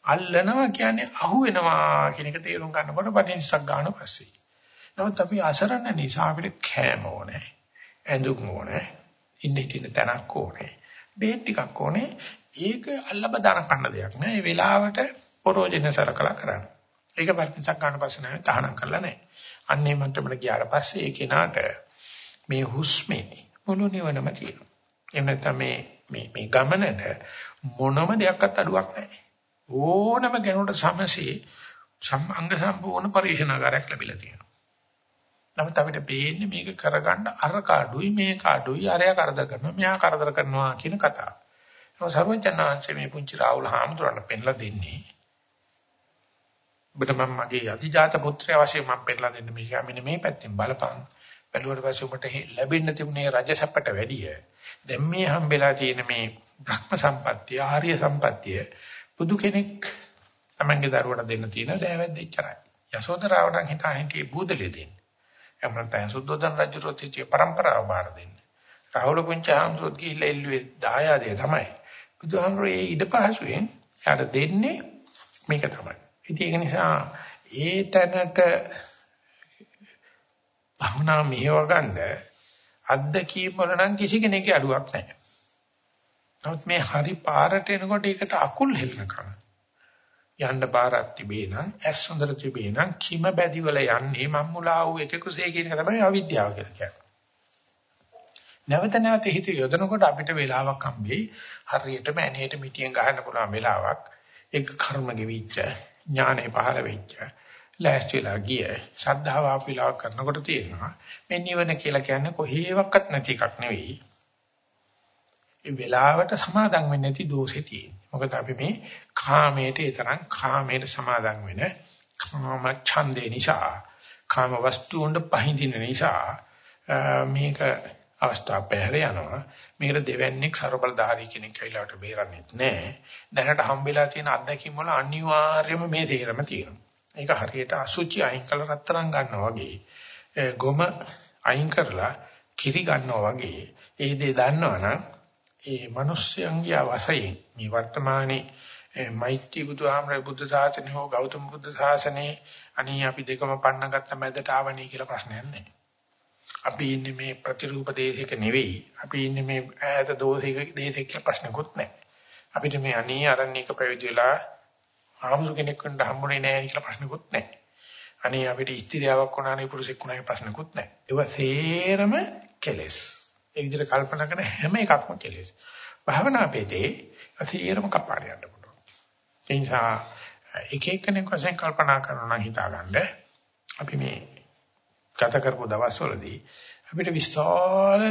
අල්ලනවා කියන්නේ අහු වෙනවා කියන එක තේරුම් ගන්නකොට පටිච්චසක් ගන්න පස්සේ. නමුත් අපි අසරණ නිසා අපිට කෑම ඕනේ. ඇඳුම් ඕනේ. ඉන්න හිටින තැනක් ඕනේ. බේත් ටිකක් ඕනේ. ඒක අල්ල බදාන කන්න දෙයක් නෑ. ඒ වෙලාවට පරෝජන සරකලා කරන්න. ඒක පටිච්චසක් ගන්න පස්සේ නෑ තහනම් කරලා නෑ. අන්නේ මන්ටමල ගියාට පස්සේ ඒ කෙනාට මේ හුස්මේ මුළු නිවනම තියෙනවා. එහෙම නැත්නම් මේ මේ මේ ගමනට මොනම දෙයක්වත් අඩුවක් නැහැ. ඕනම කෙනෙකුට සමසේ අංග සම්පූර්ණ පරිශනාකාරයක් ලැබිලා තියෙනවා. නමුත් අපිට පේන්නේ මේක කරගන්න අර කාඩුයි මේ කාඩුයි අරය කරදර කරනවා මෙහා කරදර කරනවා කියන කතාව. ඒක සර්වඥාන්සේ මේ පුංචි රාහුල හාමුදුරන්ට පෙන්ලා දෙන්නේ. ඔබට මම මගේ අතිජාත පුත්‍රයා වශයෙන් මම පෙන්ලා දෙන්නේ මේක මෙන්න මේ පැත්තෙන් බලපං. බැලුවට පස්සේ ඔබට ලැබෙන්න තිබුණේ රජ සැපට වැඩිය දැන් මේ හම්බෙලා තියෙන මේ භ්‍රම සම්පත්තිය ආර්ය සම්පත්තිය බුදු කෙනෙක් තමන්ගේ දරුවට දෙන්න තියෙන දෑවැද්ද ඉච්චරයි යසෝදරාව නම් හිතා හිටියේ බුදලේ දෙන්නේ එහෙම නැත්නම් සුද්ධෝදන රජුට තිය પરම්පරාව බාර දෙන්න. රාහුල පුංචාම්සොත් ගිහිල්ලා එල්ලුවේ දායාදේ තමයි. බුදුහාමුදුරේ ඒ ඉඩ පහසුවෙන් යාට දෙන්නේ මේක තමයි. ඉතින් ඒක නිසා ඒ තැනට භවනා මෙහෙව ගන්න අත්දැකීම් වල නම් කිසි කෙනෙක්ගේ අඩුවක් නැහැ. නමුත් මේ හරි පාරට එනකොට ඒකට අකුල් හෙලනකම් යන්න පාරක් තිබේ නම් ඇස් හොඳට තිබේ නම් කිම බැදි වල යන්නේ මම්මුලා වූ එකකුසේ කියන එක තමයි අවිද්‍යාව කියලා කියන්නේ. නැවත නැවත හිත යොදනකොට අපිට වෙලාවක් හම්බෙයි හරියටම ඇනේට මිටියෙන් ගහන්න පුළුවන් වෙලාවක් ඒක කර්ම ගෙවිච්ච ඥානෙ පහළ වෙච්ච ලෑස්තිලා ගිය ශ්‍රද්ධාව ආපිලා කරනකොට තියෙනවා මේ නිවන කියලා කියන්නේ කොහේවත් නැති එකක් නෙවෙයි ඒ වෙලාවට සමාදම් වෙන්නේ නැති දෝෂේ තියෙන්නේ. මොකද අපි මේ කාමයට ඒ තරම් කාමයට සමාදම් වෙන කාම ඡන්දේ නිසා කාම වස්තුන් පහින්දින නිසා මේක අවස්ථාව පැහැර යනවා. මේකට දෙවන්නේක් ਸਰබලධාරී කෙනෙක් ඇවිල්ලාට බේරන්නේත් නැහැ. දැනට හම්බෙලා තියෙන අත්දැකීම් වල අනිවාර්යයෙන්ම මේ තේරම තියෙනවා. ඒක හරියට අසුචි අයින් කළ රත්තරන් ගන්නවා වගේ. ගොම අයින් කරලා කිරි ගන්නවා වගේ. ඒ දේ දන්නවනම් ඒ මිනිස්යන්ගේ අවසයෙන් මේ වර්තමානයේ මෛත්‍රී බුදුහාමරේ බුද්ධ ශාසනය හෝ ගෞතම බුද්ධ ශාසනයේ අනී අපි දෙකම පන්නගත්ත මැදට ආවනේ කියලා ප්‍රශ්නයක් නැහැ. අපි ඉන්නේ මේ ප්‍රතිරූප දේශයක නෙවෙයි. අපි ඉන්නේ මේ ඈත දෝෂයක දේශයක කියලා ප්‍රශ්නකුත් නැහැ. අපිට මේ අනී අරණ්‍යක පැවිදි වෙලා ආමුසු කෙනෙක් වෙන්න හම්බුනේ නැහැ කියලා ප්‍රශ්නකුත් නැහැ. අනේ අපිට ස්ත්‍රියාවක් වුණානේ පුරුෂෙක් වුණානේ ප්‍රශ්නකුත් නැහැ. ඒවා සේරම කෙලෙස්. ඒ විදිහට කල්පනා කරන හැම එකක්ම කෙලෙස්. භාවනා පෙතේ සේරම කපාට යන්න පුළුවන්. ඒ නිසා එක එක්කෙනෙක් වශයෙන් කල්පනා කරනවා නම් හිතාගන්න අපි මේ ගත කරපු දවස්වලදී අපිට විශාල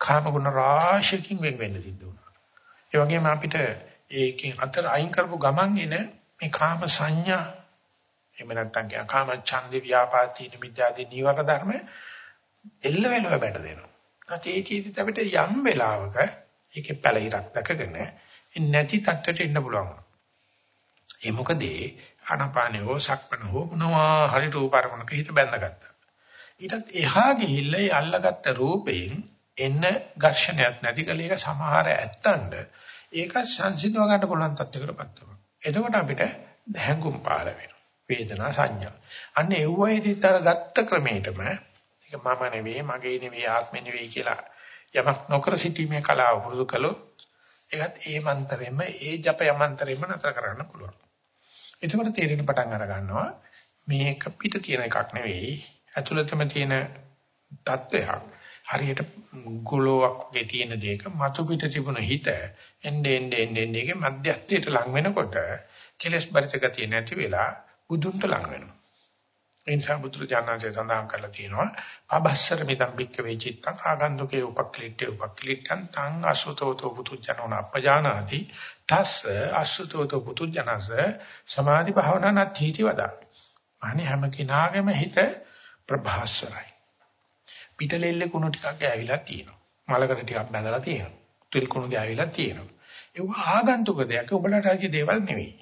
කාම ගුණ රාශියකින් වෙන් වෙන්න සිද්ධ වුණා. ඒ වගේම අපිට ඒකෙන් අතර අයින් කරපු ගමන් එන මේ කාම සංඥා එහෙම නැත්නම් කියන කාම ඡන්ද ව්‍යාපාති නිමිද්දාදී නීවර ධර්ම එල්ල වෙලව බැට දෙනවා. නැත්නම් ඒ චීතිත අපිට යම් වෙලාවක ඒකේ පැලිරක් දැකගෙන නැති තත්ත්වයට එන්න පුළුවන්. ඒ මොකද ආනපානේ හෝ සක්මන හෝ මොනවා හරි රූපාරමණක හිත බැඳගත්තා. ඊටත් එහා ගිහිල්ලා ඒ අල්ලගත්ත රූපයෙන් එන්න ඝර්ෂණයක් නැති කල ඒක සමහර ඇත්තන්ට ඒක සංසිඳව ගන්න පුළුවන් තත්යකටපත් වෙනවා. එතකොට අපිට හැඟුම් පාල වෙනවා. වේදනා සංඥා. අන්න එව්වයිදිත් අර ගත්ත ක්‍රමයටම ඒක මම නෙවෙයි, මගේ නෙවෙයි, ආත්මෙ නෙවෙයි කියලා යමක් නොකර සිටීමේ කලාව පුරුදු කළොත් ඒකත් ඒ මන්ත්‍රෙම ඒ ජප යමන්ත්‍රෙම නතර කරන්න පුළුවන්. එතකොට තේරෙන පටන් අර ගන්නවා මේක පිට තියෙන එකක් නෙවෙයි ඇතුළතම තියෙන தත්වයක් හරියට ගුලෝවක් වගේ තියෙන දෙයක මතු පිට තිබුණ හිත එන්නේ එන්නේ එන්නේ එකේ මධ්‍යස්ථයට ලං වෙනකොට කෙලස් බරිත ගතිය නැති වෙලා බුදුන්ට ලං වෙනවා. ඒ නිසා බුදුරජාණන්සේ සඳහන් කරලා තියෙනවා පබස්සර මිදම් බික්ක වේචිත්තං ආගන්දුකේ උපක්ලිට්ඨේ උපක්ලිට්ඨං තං අසුතෝතෝ බුදුජනෝන අපජානාති තස් අසුතෝතෝ බුදුජනස සමාධි භාවනා නැතිති වදා. අනේ හැම කෙනාගේම හිත ප්‍රභාස්වරයි. පිටලෙල්ලේ කුණු ටිකක් ගෑවිලා තියෙනවා. මලකට ටිකක් බැඳලා තියෙනවා. තෙල් කුණු ගෑවිලා තියෙනවා. ඒක ආගන්තුක දෙයක්. ඔබලට ඇති දේවල් නෙවෙයි.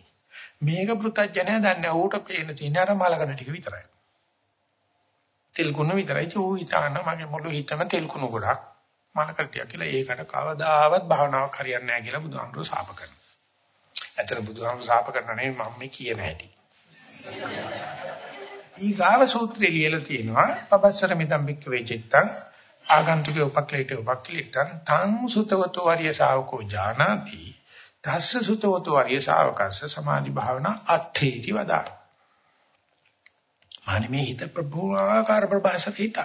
මේක පෘථජ්ජනය දන්නේ ඌට පේන තියෙන අර මලකට ටික විතරයි. තෙල් කුණු විතරයි. ඌ හිතන මගේ මුළු හිතම තෙල් කුණු ගොඩක්. මලකට ටික කියලා ඒකට කවදාවත් භාවනාවක් හරියන්නේ නැහැ කියලා බුදුහාමුදුරුවෝ සාප කරනවා. ඇතර බුදුහාමුදුරුවෝ සාප කරන නෙවෙයි මම මේ කියන හැටි. ඊගාව සූත්‍රය ලියලා තියෙනවා පබස්සර මිදම් බික්ක වේචිත්තං ආගන්තුකේ උපක්ලේට උපක්ලිටං තං සුතවතෝ වරිය ශාවකෝ ජානාති තස්ස සුතවතෝ වරිය ශාවකස්ස සමාධි භාවනා අත්ථේති වදා මානි මේ හිත ප්‍රභුආකාර ප්‍රභාසක හිත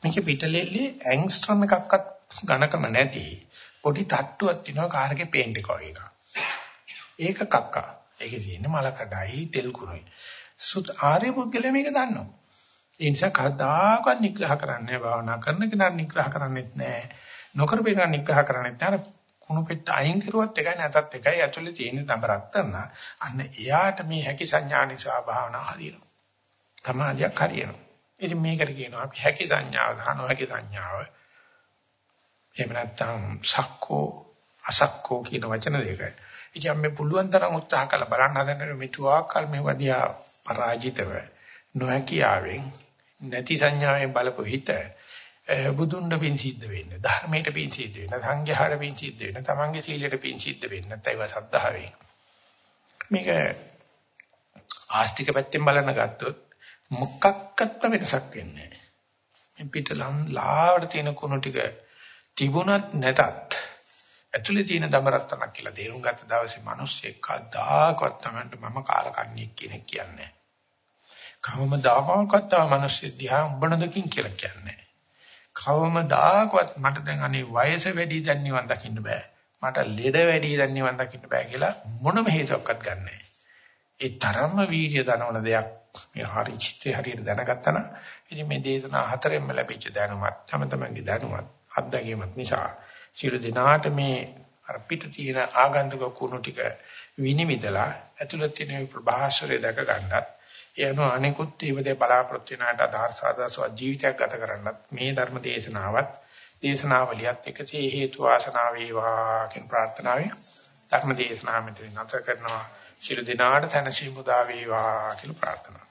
මේක පිටලෙල්ලේ ඇන්ග්ස්ට්‍රම් එකක්වත් ඝනකම නැති පොඩි තට්ටුවක් තියෙනවා කාර් එකේ පේන්ට් එක වගේ එකක් ඒක කක්කා ඒකේ තියෙන්නේ මල කඩයි තෙල් කුරුයි සුත් ආර්ය පුද්ගලයා මේක දන්නවා. ඒ නිසා කවදාකවත් නිග්‍රහ කරන්නේ භාවනා කරන කෙනා නිග්‍රහ කරන්නේත් නැහැ. නොකරපේන නිග්‍රහ කරන්නේත් නැහැ. කුණු පෙට්ට අයින් කරුවත් එකයි නැතත් එකයි ඇතුලේ තියෙන දඹරක් කරන. අන්න එයාට මේ හැකි සංඥා නිසා භාවනා හරියනවා. තමාදියක් හරියනවා. ඉතින් මේකට කියනවා අපි හැකි සංඥාව ගන්නවා හැකි සංඥාව. එහෙම නැත්නම් සක්කෝ අසක්කෝ කියන වචන දෙකයි. ඉතින් අපි පුළුවන් තරම් උත්සාහ කළ බලන්න හදන්නේ මෙතුආ කල් මේ වදියා පරාජිතව නොහැකියාවෙන් නැති සංඥාවෙන් බලපු හිත බුදුන්ව පින් සිද්ධ වෙන්නේ ධර්මයට පින් සිද්ධ වෙන්නේ සංඝයාට පින් සිද්ධ වෙන්නේ තමන්ගේ සීලයට පින් සිද්ධ වෙන්නේ නැත්නම් ඒවා සද්ධාවෙන් මේක ආස්තික පැත්තෙන් බලන්න ගත්තොත් මොකක්වත් වෙනසක් වෙන්නේ නැහැ මේ පිටලම් ලාවට තියෙන කුණු ටික තිබුණත් නැතත් ඇතුලේ තියෙන දමරත්තනක් කියලා තේරුම් ගත්ත දවසේ මිනිස්සෙක් කවදාකවත් තමයි මම කාලකන්ණියෙක් කෙනෙක් කියන්නේ. කවමදාකවත් තව මිනිස්සු දිහා උඹනදකින් කියලා කියන්නේ. කවමදාකවත් මට දැන් අනේ වයස වැඩි දැන් නිවන් දකින්න බෑ. මට ලෙඩ වැඩි දැන් නිවන් දකින්න බෑ කියලා මොනම හේතුවක්වත් ගන්නෑ. ඒ තරම්ම වීර්ය දනවන දෙයක් මේ හරි චිත්තේ හරියට දැනගත්තා නම් ඉතින් මේ දේශනා හතරෙන්ම ලැබිච්ච දැනුමත් තම තමන්ගේ දැනුමත් අත්දැකීමත් නිසා සියලු දිනාට මේ අර පිට තියෙන ආගන්තුක කුණු ටික විනිවිදලා ඇතුළත තියෙන ප්‍රභාස්වරය දැක ගන්නත් එයන අනිකුත් ඊවදේ බලාපොරොත්තු වෙනාට ආධාර සාධාසව ජීවිතයක් ගත කරන්නත් මේ ධර්ම දේශනාවත් දේශනාවලියත් එකසේ හේතු වාසනා වේවා කියන ප්‍රාර්ථනාවෙන් ධර්ම දේශනාව මෙතන නැත කරනවා. ශිරු දිනාට තනසි මුදා වේවා කියලා ප්‍රාර්ථනා